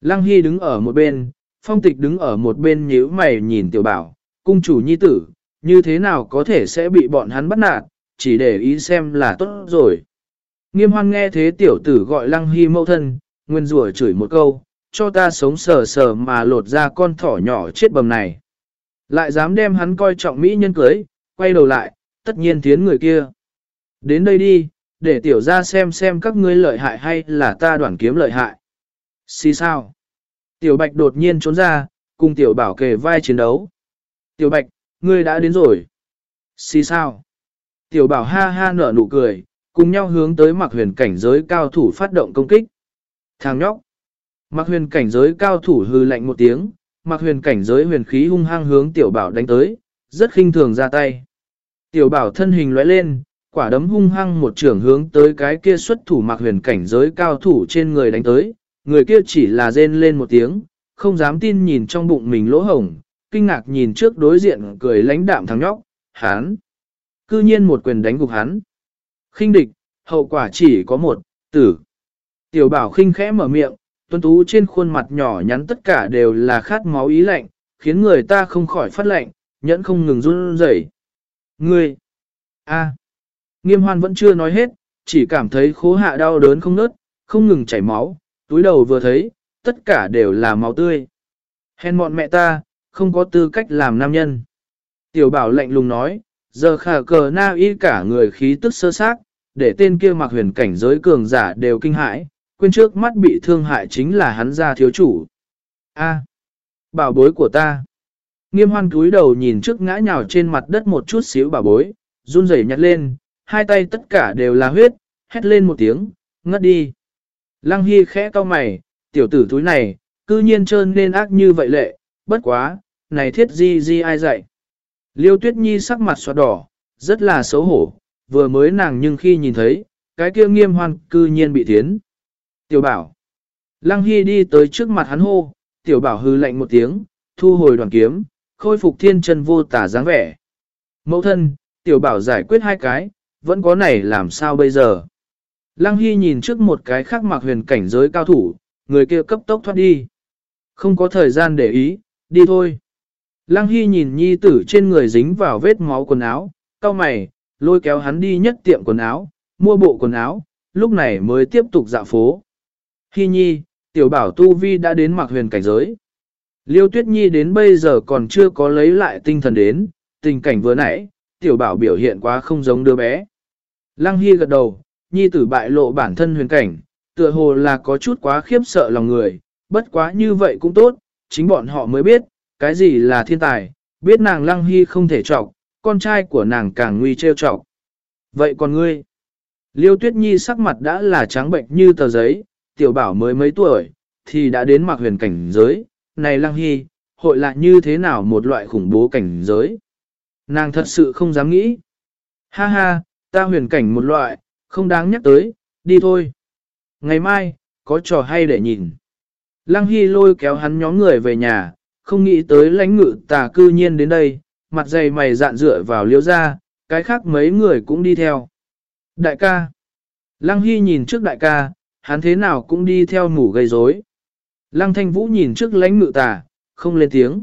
Lăng Hy đứng ở một bên, phong tịch đứng ở một bên nhíu mày nhìn tiểu bảo, cung chủ nhi tử, như thế nào có thể sẽ bị bọn hắn bắt nạt, chỉ để ý xem là tốt rồi. Nghiêm hoan nghe thế tiểu tử gọi Lăng Hy mẫu thân, nguyên rủa chửi một câu, cho ta sống sờ sờ mà lột ra con thỏ nhỏ chết bầm này. Lại dám đem hắn coi trọng mỹ nhân cưới, quay đầu lại, tất nhiên thiến người kia. Đến đây đi, để tiểu ra xem xem các ngươi lợi hại hay là ta đoàn kiếm lợi hại. Xì sao? Tiểu bạch đột nhiên trốn ra, cùng tiểu bảo kề vai chiến đấu. Tiểu bạch, ngươi đã đến rồi. Xì sao? Tiểu bảo ha ha nở nụ cười, cùng nhau hướng tới mặc huyền cảnh giới cao thủ phát động công kích. Thằng nhóc. Mặc huyền cảnh giới cao thủ hư lạnh một tiếng, mặc huyền cảnh giới huyền khí hung hăng hướng tiểu bảo đánh tới, rất khinh thường ra tay. Tiểu bảo thân hình lóe lên, quả đấm hung hăng một trưởng hướng tới cái kia xuất thủ mặc huyền cảnh giới cao thủ trên người đánh tới, người kia chỉ là rên lên một tiếng, không dám tin nhìn trong bụng mình lỗ hổng, kinh ngạc nhìn trước đối diện cười lãnh đạm thằng nhóc, hắn. Cư nhiên một quyền đánh gục hắn. khinh địch, hậu quả chỉ có một, tử. Tiểu bảo khinh khẽ mở miệng, tuân tú trên khuôn mặt nhỏ nhắn tất cả đều là khát máu ý lạnh, khiến người ta không khỏi phát lạnh, nhẫn không ngừng run rẩy. Ngươi! a Nghiêm hoan vẫn chưa nói hết, chỉ cảm thấy khố hạ đau đớn không nớt, không ngừng chảy máu, túi đầu vừa thấy, tất cả đều là máu tươi. Hèn mọn mẹ ta, không có tư cách làm nam nhân. Tiểu bảo lạnh lùng nói, giờ khả cờ na y cả người khí tức sơ xác, để tên kia mặc huyền cảnh giới cường giả đều kinh hãi, quên trước mắt bị thương hại chính là hắn ra thiếu chủ. A, bảo bối của ta. Nghiêm hoan cúi đầu nhìn trước ngã nhào trên mặt đất một chút xíu bảo bối, run rẩy nhặt lên, hai tay tất cả đều là huyết, hét lên một tiếng, ngất đi. Lăng Hy khẽ cau mày, tiểu tử túi này, cư nhiên trơn nên ác như vậy lệ, bất quá, này thiết di di ai dạy. Liêu Tuyết Nhi sắc mặt xoa đỏ, rất là xấu hổ, vừa mới nàng nhưng khi nhìn thấy, cái kia nghiêm hoan cư nhiên bị thiến. Tiểu bảo. Lăng Hy đi tới trước mặt hắn hô, tiểu bảo hư lạnh một tiếng, thu hồi đoàn kiếm, khôi phục thiên chân vô tả dáng vẻ. Mẫu thân, tiểu bảo giải quyết hai cái, vẫn có này làm sao bây giờ. Lăng Hy nhìn trước một cái khác mặc huyền cảnh giới cao thủ, người kia cấp tốc thoát đi. Không có thời gian để ý, đi thôi. Lăng Hy nhìn nhi tử trên người dính vào vết máu quần áo, cao mày, lôi kéo hắn đi nhất tiệm quần áo, mua bộ quần áo, lúc này mới tiếp tục dạo phố. Hy nhi, tiểu bảo tu vi đã đến mặc huyền cảnh giới. Liêu Tuyết Nhi đến bây giờ còn chưa có lấy lại tinh thần đến, tình cảnh vừa nãy, tiểu bảo biểu hiện quá không giống đứa bé. Lăng Hy gật đầu, Nhi tử bại lộ bản thân huyền cảnh, tựa hồ là có chút quá khiếp sợ lòng người, bất quá như vậy cũng tốt, chính bọn họ mới biết, cái gì là thiên tài, biết nàng Lăng Hy không thể trọng, con trai của nàng càng nguy trêu trọng. Vậy còn ngươi? Liêu Tuyết Nhi sắc mặt đã là trắng bệnh như tờ giấy, tiểu bảo mới mấy tuổi, thì đã đến mặc huyền cảnh giới, này Lăng Hy, hội lại như thế nào một loại khủng bố cảnh giới? Nàng thật sự không dám nghĩ. Ha ha, ta huyền cảnh một loại, không đáng nhắc tới, đi thôi. Ngày mai, có trò hay để nhìn. Lăng Hy lôi kéo hắn nhóm người về nhà, không nghĩ tới lãnh ngự tà cư nhiên đến đây, mặt dày mày dạn dựa vào liễu ra, cái khác mấy người cũng đi theo. Đại ca. Lăng Hy nhìn trước đại ca, hắn thế nào cũng đi theo mủ gây rối. Lăng Thanh Vũ nhìn trước lãnh ngự tà, không lên tiếng.